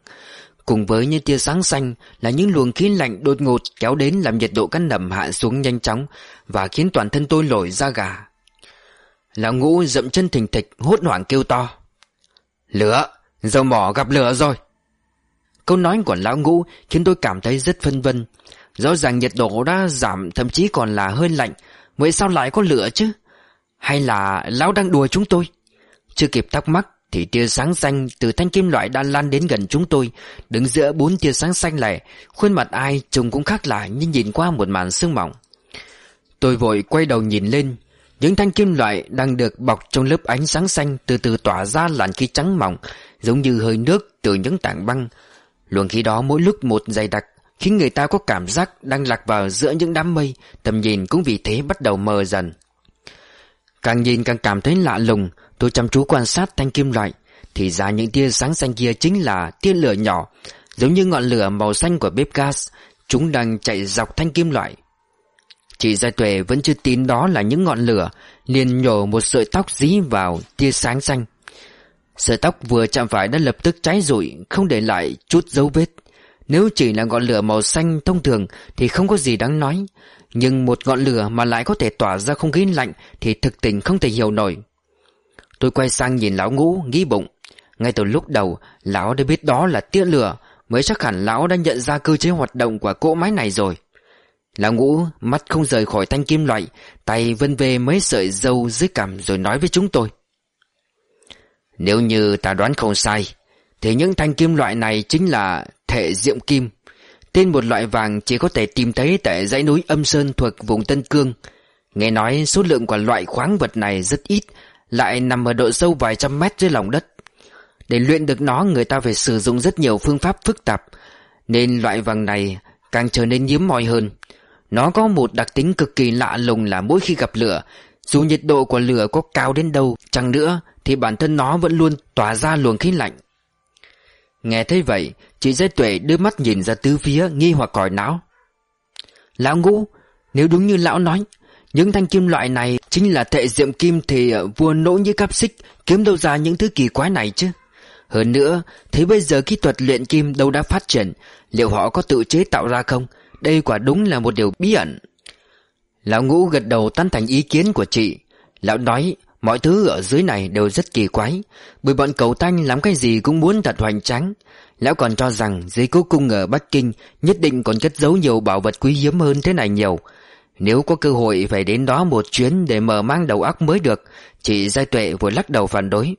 Cùng với những tia sáng xanh Là những luồng khí lạnh đột ngột kéo đến Làm nhiệt độ căn hầm hạ xuống nhanh chóng Và khiến toàn thân tôi nổi da gà. Lão ngũ dậm chân thình thịch Hốt hoảng kêu to. Lửa, dầu mỏ gặp lửa rồi. Câu nói của lão ngũ Khiến tôi cảm thấy rất phân vân. Rõ ràng nhiệt độ đã giảm Thậm chí còn là hơi lạnh Vậy sao lại có lửa chứ? Hay là lão đang đùa chúng tôi? Chưa kịp thắc mắc Thì tia sáng xanh từ thanh kim loại đã lan đến gần chúng tôi. Đứng giữa bốn tia sáng xanh này, Khuôn mặt ai trông cũng khác lạ Nhưng nhìn qua một màn sương mỏng. Tôi vội quay đầu nhìn lên. Những thanh kim loại đang được bọc trong lớp ánh sáng xanh Từ từ tỏa ra làn khí trắng mỏng, Giống như hơi nước từ những tảng băng. Luồng khí đó mỗi lúc một dày đặc khiến người ta có cảm giác đang lạc vào giữa những đám mây, tầm nhìn cũng vì thế bắt đầu mờ dần. Càng nhìn càng cảm thấy lạ lùng, tôi chăm chú quan sát thanh kim loại, thì ra những tia sáng xanh kia chính là tia lửa nhỏ, giống như ngọn lửa màu xanh của bếp gas, chúng đang chạy dọc thanh kim loại. Chị Gia Tuệ vẫn chưa tin đó là những ngọn lửa, liền nhổ một sợi tóc dí vào tia sáng xanh. Sợi tóc vừa chạm phải đã lập tức cháy rụi, không để lại chút dấu vết. Nếu chỉ là ngọn lửa màu xanh thông thường thì không có gì đáng nói. Nhưng một ngọn lửa mà lại có thể tỏa ra không khí lạnh thì thực tình không thể hiểu nổi. Tôi quay sang nhìn lão ngũ, nghĩ bụng. Ngay từ lúc đầu, lão đã biết đó là tia lửa, mới chắc hẳn lão đã nhận ra cơ chế hoạt động của cỗ máy này rồi. Lão ngũ mắt không rời khỏi thanh kim loại, tay vân về mấy sợi dâu dưới cằm rồi nói với chúng tôi. Nếu như ta đoán không sai, thì những thanh kim loại này chính là thể diệm kim. Tên một loại vàng chỉ có thể tìm thấy tại dãy núi âm sơn thuộc vùng Tân Cương. Nghe nói số lượng của loại khoáng vật này rất ít, Lại nằm ở độ sâu vài trăm mét dưới lòng đất. Để luyện được nó, người ta phải sử dụng rất nhiều phương pháp phức tạp, Nên loại vàng này càng trở nên hiếm mỏi hơn. Nó có một đặc tính cực kỳ lạ lùng là mỗi khi gặp lửa, Dù nhiệt độ của lửa có cao đến đâu Chẳng nữa, thì bản thân nó vẫn luôn tỏa ra luồng khí lạnh. Nghe thấy vậy, Chị dây Tuệ đưa mắt nhìn ra tứ phía, Nghi hoặc còi não. Lão ngũ, Nếu đúng như lão nói, Những thanh kim loại này chính là thệ diệm kim Thì ờ, vua nỗ như cáp xích, Kiếm đâu ra những thứ kỳ quái này chứ? Hơn nữa, Thế bây giờ kỹ thuật luyện kim đâu đã phát triển, Liệu họ có tự chế tạo ra không? Đây quả đúng là một điều bí ẩn. Lão ngũ gật đầu tán thành ý kiến của chị. Lão nói Mọi thứ ở dưới này đều rất kỳ quái. Bởi bọn cầu tanh làm cái gì cũng muốn thật hoành tráng. Lão còn cho rằng dưới cố cung ở Bắc Kinh Nhất định còn cất giấu nhiều bảo vật quý hiếm hơn thế này nhiều. Nếu có cơ hội phải đến đó một chuyến để mở mang đầu óc mới được, Chị Giai Tuệ vừa lắc đầu phản đối.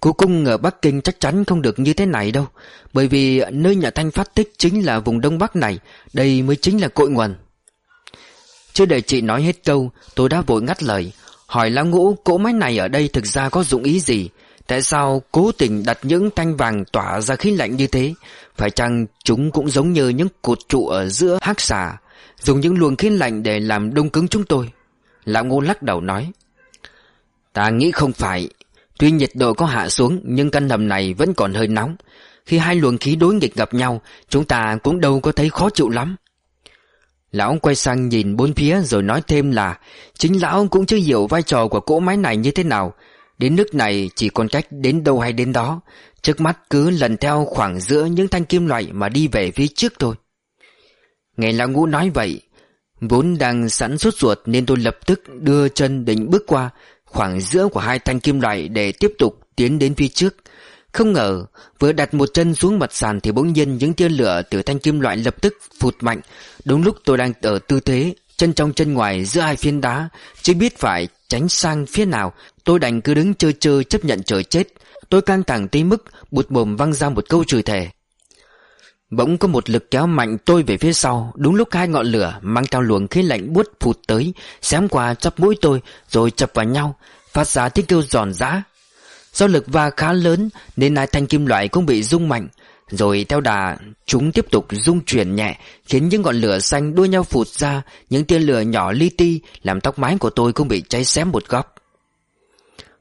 Cố cung ở Bắc Kinh chắc chắn không được như thế này đâu, Bởi vì nơi nhà Thanh phát tích chính là vùng Đông Bắc này, Đây mới chính là cội nguồn. Chưa để chị nói hết câu, Tôi đã vội ngắt lời. Hỏi lão ngũ, cỗ máy này ở đây thực ra có dụng ý gì? Tại sao cố tình đặt những thanh vàng tỏa ra khí lạnh như thế? Phải chăng chúng cũng giống như những cột trụ ở giữa hắc xà, Dùng những luồng khí lạnh để làm đông cứng chúng tôi? Lão ngũ lắc đầu nói, Ta nghĩ không phải. Tuy nhiệt độ có hạ xuống, nhưng căn hầm này vẫn còn hơi nóng. Khi hai luồng khí đối nghịch gặp nhau, Chúng ta cũng đâu có thấy khó chịu lắm. Lão quay sang nhìn bốn phía rồi nói thêm là, Chính lão cũng chưa hiểu vai trò của cỗ máy này như thế nào. Đến nước này chỉ còn cách đến đâu hay đến đó. Trước mắt cứ lần theo khoảng giữa những thanh kim loại mà đi về phía trước thôi. Nghe lão ngũ nói vậy, Vốn đang sẵn sốt ruột nên tôi lập tức đưa chân định bước qua. Khoảng giữa của hai thanh kim loại để tiếp tục tiến đến phía trước. Không ngờ, vừa đặt một chân xuống mặt sàn thì bỗng nhiên những tia lửa từ thanh kim loại lập tức phụt mạnh. Đúng lúc tôi đang ở tư thế, chân trong chân ngoài giữa hai phiến đá, chưa biết phải tránh sang phía nào, tôi đành cứ đứng chơi chơi chấp nhận trời chết. Tôi căng thẳng tới mức bụt mồm văng ra một câu chửi thề. Bỗng có một lực kéo mạnh tôi về phía sau Đúng lúc hai ngọn lửa mang theo luồng khí lạnh buốt phụt tới Xém qua chắp mũi tôi Rồi chập vào nhau Phát ra tiếng kêu giòn giã Do lực va khá lớn, Nên lái thanh kim loại cũng bị rung mạnh. Rồi theo đà, Chúng tiếp tục rung chuyển nhẹ, Khiến những ngọn lửa xanh đua nhau phụt ra, Những tia lửa nhỏ li ti, Làm tóc mái của tôi cũng bị cháy xém một góc.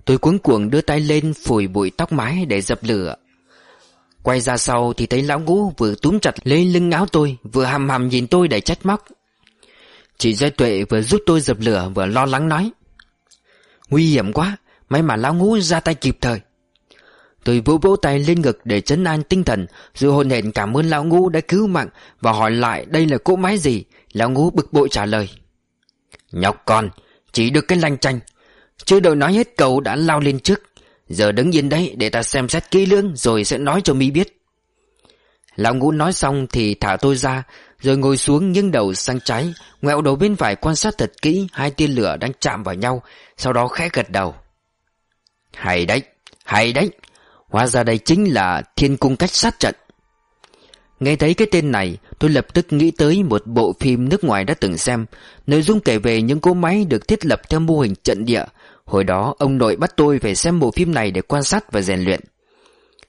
Tôi cuống cuồng đưa tay lên Phủi bụi tóc mái để dập lửa. Quay ra sau thì thấy lão ngũ vừa túm chặt lấy lưng áo tôi, Vừa hầm hầm nhìn tôi để trách móc. Chị Giai Tuệ vừa giúp tôi dập lửa, vừa lo lắng nói, Nguy hiểm quá May mà lão ngũ ra tay kịp thời. Tôi vỗ vỗ tay lên ngực để chấn an tinh thần, Rồi hồn hển cảm ơn lão ngũ đã cứu mạng Và hỏi lại đây là cỗ máy gì. Lão ngũ bực bội trả lời. Nhọc con, Chỉ được cái lanh chanh. Chưa đợi nói hết cầu đã lao lên trước. Giờ đứng yên đấy để ta xem xét kỹ lưỡng Rồi sẽ nói cho mi biết. Lão ngũ nói xong thì thả tôi ra, Rồi ngồi xuống nghiêng đầu sang trái, Ngoẹo đầu bên phải quan sát thật kỹ Hai tia lửa đang chạm vào nhau, Sau đó khẽ gật đầu. Hay đấy, hay đấy. Hóa ra đây chính là thiên cung cách sát trận. Nghe thấy cái tên này Tôi lập tức nghĩ tới một bộ phim nước ngoài đã từng xem. Nội dung kể về những cỗ máy được thiết lập theo mô hình trận địa. Hồi đó ông nội bắt tôi phải xem bộ phim này để quan sát và rèn luyện.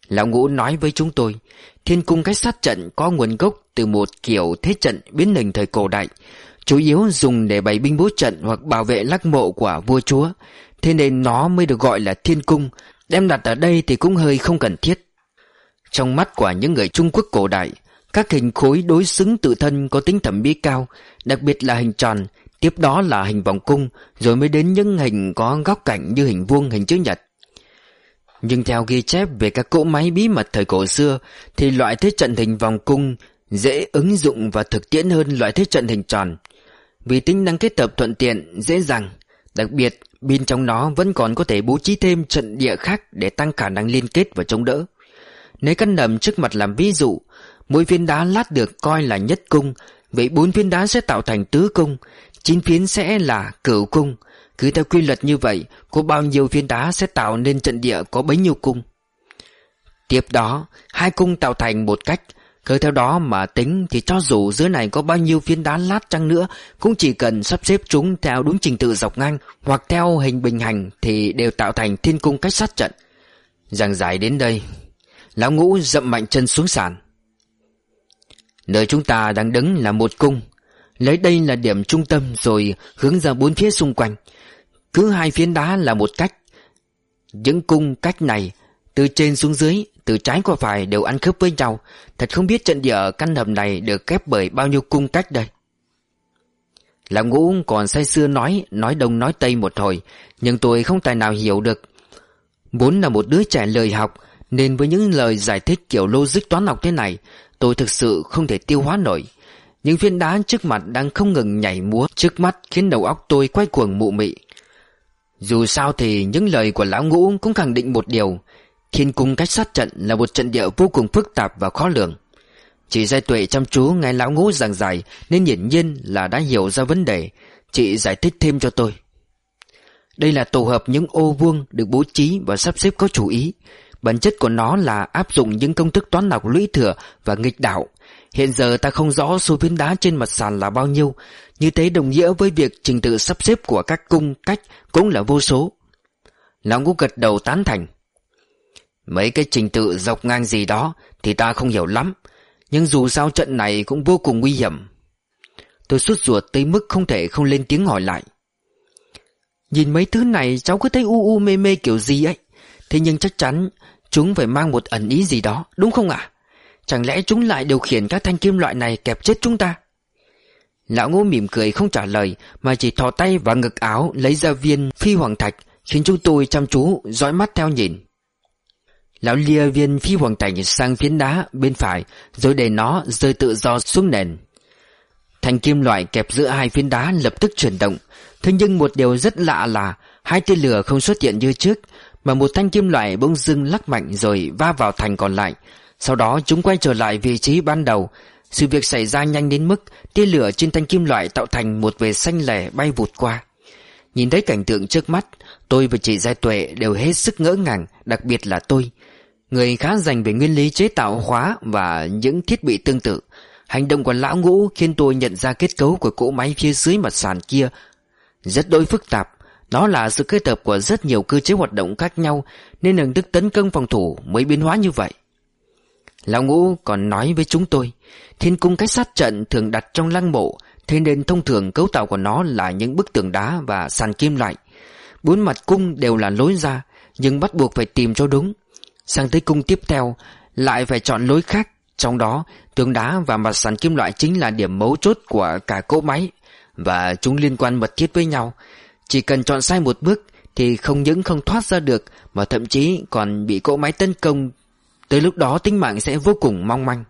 Lão Ngũ nói với chúng tôi Thiên cung cách sát trận có nguồn gốc từ một kiểu thế trận biến hình thời cổ đại Chủ yếu dùng để bày binh bố trận hoặc bảo vệ lắc mộ của vua chúa. Thế nên nó mới được gọi là thiên cung. Đem đặt ở đây thì cũng hơi không cần thiết. Trong mắt của những người Trung Quốc cổ đại Các hình khối đối xứng tự thân có tính thẩm mỹ cao Đặc biệt là hình tròn Tiếp đó là hình vòng cung Rồi mới đến những hình có góc cạnh như hình vuông hình chữ nhật. Nhưng theo ghi chép về các cỗ máy bí mật thời cổ xưa Thì loại thế trận hình vòng cung Dễ ứng dụng và thực tiễn hơn loại thế trận hình tròn. Vì tính năng kết hợp thuận tiện, dễ dàng Đặc biệt, bên trong nó vẫn còn có thể bố trí thêm trận địa khác để tăng khả năng liên kết và chống đỡ. Nếu căn nầm trước mặt làm ví dụ, mỗi viên đá lát được coi là nhất cung, vậy bốn viên đá sẽ tạo thành tứ cung, chín phiến sẽ là cửu cung Cứ theo quy luật như vậy Có bao nhiêu viên đá sẽ tạo nên trận địa có bấy nhiêu cung Tiếp đó Hai cung tạo thành một cách cứ theo đó mà tính Thì cho dù dưới này có bao nhiêu phiến đá lát chăng nữa, Cũng chỉ cần sắp xếp chúng Theo đúng trình tự dọc ngang Hoặc theo hình bình hành Thì đều tạo thành thiên cung cách sát trận. Giảng giải đến đây, Lão ngũ dậm mạnh chân xuống sàn. Nơi chúng ta đang đứng là một cung, Lấy đây là điểm trung tâm rồi hướng ra bốn phía xung quanh. Cứ hai phiến đá là một cách. Những cung cách này, Từ trên xuống dưới từ trái qua phải đều ăn khớp với nhau Thật không biết trận địa ở căn hầm này Được kép bởi bao nhiêu cung cách đây Lão ngũ còn say xưa nói Nói đông nói tây một hồi, Nhưng tôi không tài nào hiểu được Vốn là một đứa trẻ lời học, Nên với những lời giải thích kiểu logic toán học thế này, Tôi thực sự không thể tiêu hóa nổi những viên đá trước mặt đang không ngừng nhảy múa trước mắt khiến đầu óc tôi quay cuồng mụ mị. Dù sao thì những lời của lão ngũ cũng khẳng định một điều. Thiên cung cách sát trận là một trận địa vô cùng phức tạp và khó lường. Chị Giai Tuệ chăm chú nghe lão ngũ giảng giải nên hiển nhiên là đã hiểu ra vấn đề. Chị giải thích thêm cho tôi. Đây là tổ hợp những ô vuông được bố trí và sắp xếp có chủ ý Bản chất của nó là áp dụng những công thức toán học lũy thừa và nghịch đảo Hiện giờ ta không rõ số viên đá trên mặt sàn là bao nhiêu Như thế đồng nghĩa với việc trình tự sắp xếp của các cung cách cũng là vô số Lão ngũ gật đầu tán thành Mấy cái trình tự dọc ngang gì đó Thì ta không hiểu lắm, Nhưng dù sao trận này cũng vô cùng nguy hiểm. Tôi suốt ruột tới mức không thể không lên tiếng hỏi lại. Nhìn mấy thứ này, cháu cứ thấy u u mê mê kiểu gì ấy. Thế nhưng chắc chắn Chúng phải mang một ẩn ý gì đó, Đúng không ạ? Chẳng lẽ chúng lại điều khiển các thanh kim loại này kẹp chết chúng ta? Lão ngô mỉm cười không trả lời, Mà chỉ thò tay vào ngực áo Lấy ra viên phi hoàng thạch Khiến chúng tôi chăm chú dõi mắt theo nhìn. Lão lia viên phi hoàng cảnh sang phiến đá bên phải, Rồi để nó rơi tự do xuống nền. Thanh kim loại kẹp giữa hai phiến đá lập tức chuyển động. Thế nhưng một điều rất lạ là Hai tia lửa không xuất hiện như trước, Mà một thanh kim loại bỗng dưng lắc mạnh rồi va vào thành còn lại. Sau đó chúng quay trở lại vị trí ban đầu. Sự việc xảy ra nhanh đến mức Tia lửa trên thanh kim loại tạo thành một vệt xanh lẻ bay vụt qua. Nhìn thấy cảnh tượng trước mắt, Tôi và chị Giai Tuệ đều hết sức ngỡ ngàng, Đặc biệt là tôi. Người khá dành về nguyên lý chế tạo khóa Và những thiết bị tương tự Hành động của lão ngũ khiến tôi nhận ra kết cấu của cỗ máy phía dưới mặt sàn kia rất đối phức tạp. Nó là sự kết hợp của rất nhiều cơ chế hoạt động khác nhau, nên hình thức tấn công phòng thủ mới biến hóa như vậy. Lão ngũ còn nói với chúng tôi, Thiên cung cách sát trận thường đặt trong lăng mộ, Thế nên thông thường cấu tạo của nó là những bức tường đá và sàn kim loại Bốn mặt cung đều là lối ra, Nhưng bắt buộc phải tìm cho đúng Sang tới cung tiếp theo, Lại phải chọn lối khác Trong đó, tường đá và mặt sàn kim loại chính là điểm mấu chốt của cả cỗ máy và chúng liên quan mật thiết với nhau. Chỉ cần chọn sai một bước thì không những không thoát ra được, mà thậm chí còn bị cỗ máy tấn công. Tới lúc đó, tính mạng sẽ vô cùng mong manh.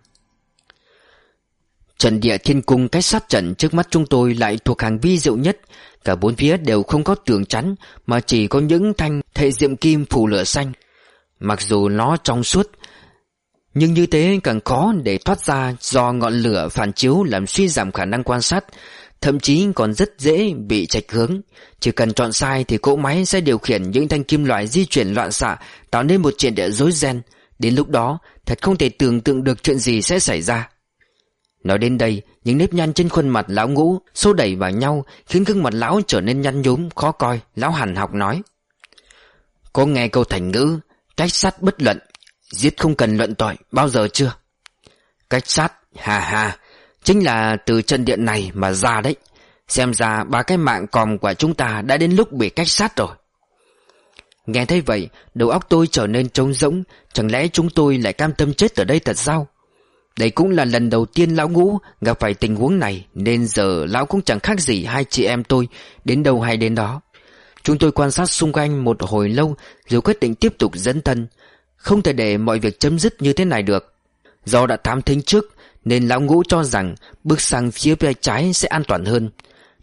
Trận địa thiên cung cách sát trận trước mắt chúng tôi lại thuộc hàng vi diệu nhất. Cả bốn phía đều không có tường chắn, mà chỉ có những thanh thệ diệm kim phủ lửa xanh. Mặc dù nó trong suốt, nhưng như thế càng khó để thoát ra do ngọn lửa phản chiếu làm suy giảm khả năng quan sát, Thậm chí còn rất dễ bị chạch hướng. Chỉ cần chọn sai thì cỗ máy sẽ điều khiển những thanh kim loại di chuyển loạn xạ, Tạo nên một chuyện địa rối ren. Đến lúc đó, thật không thể tưởng tượng được chuyện gì sẽ xảy ra. Nói đến đây, Những nếp nhăn trên khuôn mặt lão ngũ Xô đẩy vào nhau, Khiến gương mặt lão trở nên nhăn nhúm, khó coi. Lão hẳn học nói, Có nghe câu thành ngữ Cách sát bất luận, Giết không cần luận tội, bao giờ chưa? Cách sát hà hà Chính là từ chân điện này mà ra đấy. Xem ra ba cái mạng còm của chúng ta đã đến lúc bị cách sát rồi. Nghe thấy vậy, Đầu óc tôi trở nên trống rỗng, Chẳng lẽ chúng tôi lại cam tâm chết ở đây thật sao? Đây cũng là lần đầu tiên lão ngũ Gặp phải tình huống này, Nên giờ lão cũng chẳng khác gì hai chị em tôi Đến đâu hay đến đó. Chúng tôi quan sát xung quanh một hồi lâu, Rồi quyết định tiếp tục dẫn thân. Không thể để mọi việc chấm dứt như thế này được. Do đã thám thính trước, nên lão ngũ cho rằng bước sang phía bên trái sẽ an toàn hơn.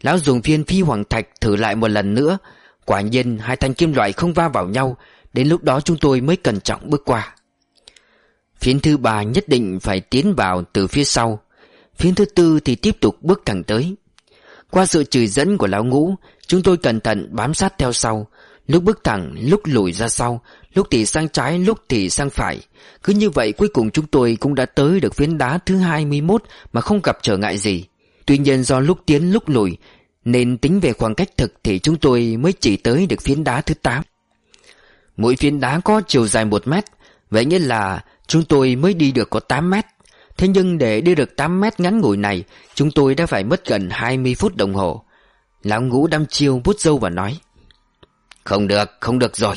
Lão dùng viên phi hoàng thạch thử lại một lần nữa. Quả nhiên, hai thanh kim loại không va vào nhau. Đến lúc đó chúng tôi mới cẩn trọng bước qua. Phiến thứ ba nhất định phải tiến vào từ phía sau. Phiến thứ tư thì tiếp tục bước thẳng tới. Qua sự chỉ dẫn của lão ngũ Chúng tôi cẩn thận bám sát theo sau. Lúc bước thẳng, lúc lùi ra sau Lúc thì sang trái, lúc thì sang phải. Cứ như vậy cuối cùng chúng tôi cũng đã tới được phiến đá thứ 21 Mà không gặp trở ngại gì. Tuy nhiên do lúc tiến lúc lùi Nên tính về khoảng cách thực Thì chúng tôi mới chỉ tới được phiến đá thứ 8 Mỗi phiến đá có chiều dài 1 mét Vậy nghĩa là chúng tôi mới đi được có 8 mét. Thế nhưng để đi được 8 mét ngắn ngủi này Chúng tôi đã phải mất gần 20 phút đồng hồ. Lão ngũ đăm chiêu bút dâu và nói Không được, không được rồi.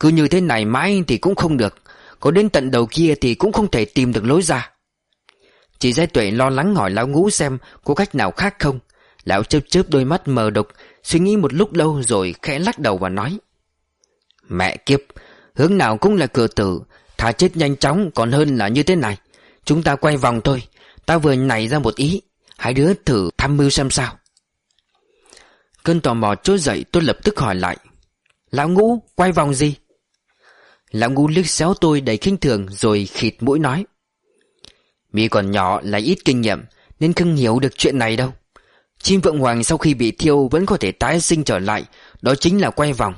Cứ như thế này mãi thì cũng không được. Có đến tận đầu kia thì cũng không thể tìm được lối ra. Chị Giai Tuệ lo lắng hỏi lão ngũ xem Có cách nào khác không. Lão chớp chớp đôi mắt mờ đục Suy nghĩ một lúc lâu rồi khẽ lắc đầu và nói Mẹ kiếp Hướng nào cũng là cửa tử Thà chết nhanh chóng còn hơn là như thế này. Chúng ta quay vòng thôi. Ta vừa nảy ra một ý. Hai đứa thử tham mưu xem sao. Cơn tò mò trỗi dậy tôi lập tức hỏi lại. Lão ngũ quay vòng gì? Lão ngũ liếc xéo tôi đầy khinh thường rồi khịt mũi nói. Mi còn nhỏ lại ít kinh nghiệm nên không hiểu được chuyện này đâu. Chim vượng hoàng sau khi bị thiêu vẫn có thể tái sinh trở lại, Đó chính là quay vòng.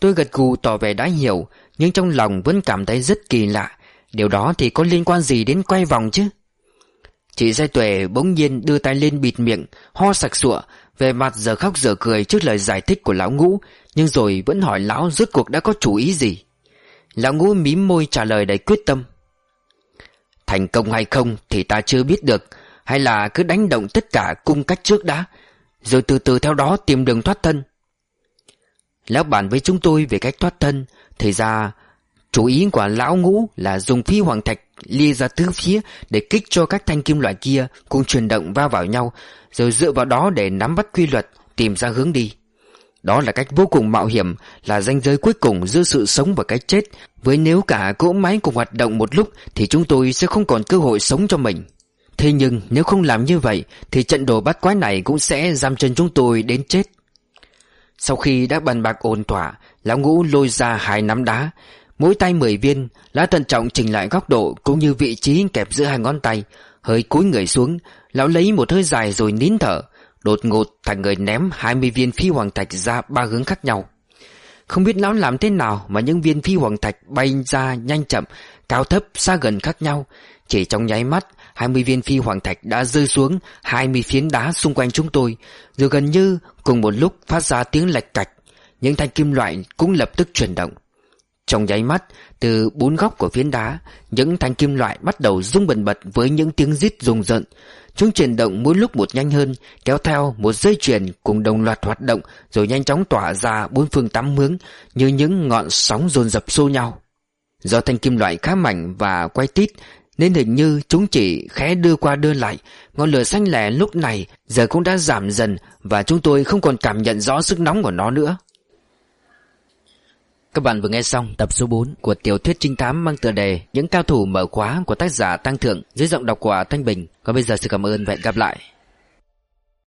Tôi gật gù tỏ vẻ đã hiểu Nhưng trong lòng vẫn cảm thấy rất kỳ lạ. Điều đó thì có liên quan gì đến quay vòng chứ? Chị Giai Tuệ bỗng nhiên đưa tay lên bịt miệng, Ho sặc sụa, Về mặt giờ khóc giờ cười trước lời giải thích của lão ngũ, Nhưng rồi vẫn hỏi lão rốt cuộc đã có chủ ý gì. Lão ngũ mím môi trả lời đầy quyết tâm. Thành công hay không thì ta chưa biết được, Hay là cứ đánh động tất cả cung cách trước đã, Rồi từ từ theo đó tìm đường thoát thân. Lão bàn với chúng tôi về cách thoát thân, Thì ra Chủ ý của lão ngũ là dùng phi hoàng thạch lia ra tứ phía để kích cho các thanh kim loại kia cùng chuyển động va vào nhau, rồi dựa vào đó để nắm bắt quy luật, tìm ra hướng đi. Đó là cách vô cùng mạo hiểm, là ranh giới cuối cùng giữa sự sống và cái chết. Với nếu cả cỗ máy cùng hoạt động một lúc thì chúng tôi sẽ không còn cơ hội sống cho mình. Thế nhưng nếu không làm như vậy thì trận đồ bắt quái này cũng sẽ giam chân chúng tôi đến chết. Sau khi đã bàn bạc ổn thỏa, lão ngũ lôi ra hai nắm đá, Mỗi tay 10 viên Lão thận trọng chỉnh lại góc độ Cũng như vị trí kẹp giữa hai ngón tay, Hơi cúi người xuống, Lão lấy một hơi dài rồi nín thở, Đột ngột thằng người ném 20 viên phi hoàng thạch ra ba hướng khác nhau. Không biết lão làm thế nào Mà những viên phi hoàng thạch bay ra nhanh chậm, Cao thấp, xa gần khác nhau. Chỉ trong nháy mắt 20 viên phi hoàng thạch đã rơi xuống 20 phiến đá xung quanh chúng tôi, Rồi gần như cùng một lúc phát ra tiếng lạch cạch. Những thanh kim loại cũng lập tức chuyển động trong nháy mắt, từ bốn góc của phiến đá, những thanh kim loại bắt đầu rung bần bật với những tiếng rít rùng rợn. Chúng chuyển động mỗi lúc một nhanh hơn, kéo theo một dây chuyền cùng đồng loạt hoạt động rồi nhanh chóng tỏa ra bốn phương tám hướng như những ngọn sóng dồn dập xô nhau. Do thanh kim loại khá mảnh và quay tít nên hình như chúng chỉ khẽ đưa qua đưa lại, ngọn lửa xanh lẻ lúc này giờ cũng đã giảm dần và chúng tôi không còn cảm nhận rõ sức nóng của nó nữa. Các bạn vừa nghe xong tập số 4 của tiểu thuyết trinh thám mang tựa đề Những cao thủ mở khóa của tác giả Tăng Thượng dưới giọng đọc của Thanh Bình. Còn bây giờ xin cảm ơn và hẹn gặp lại.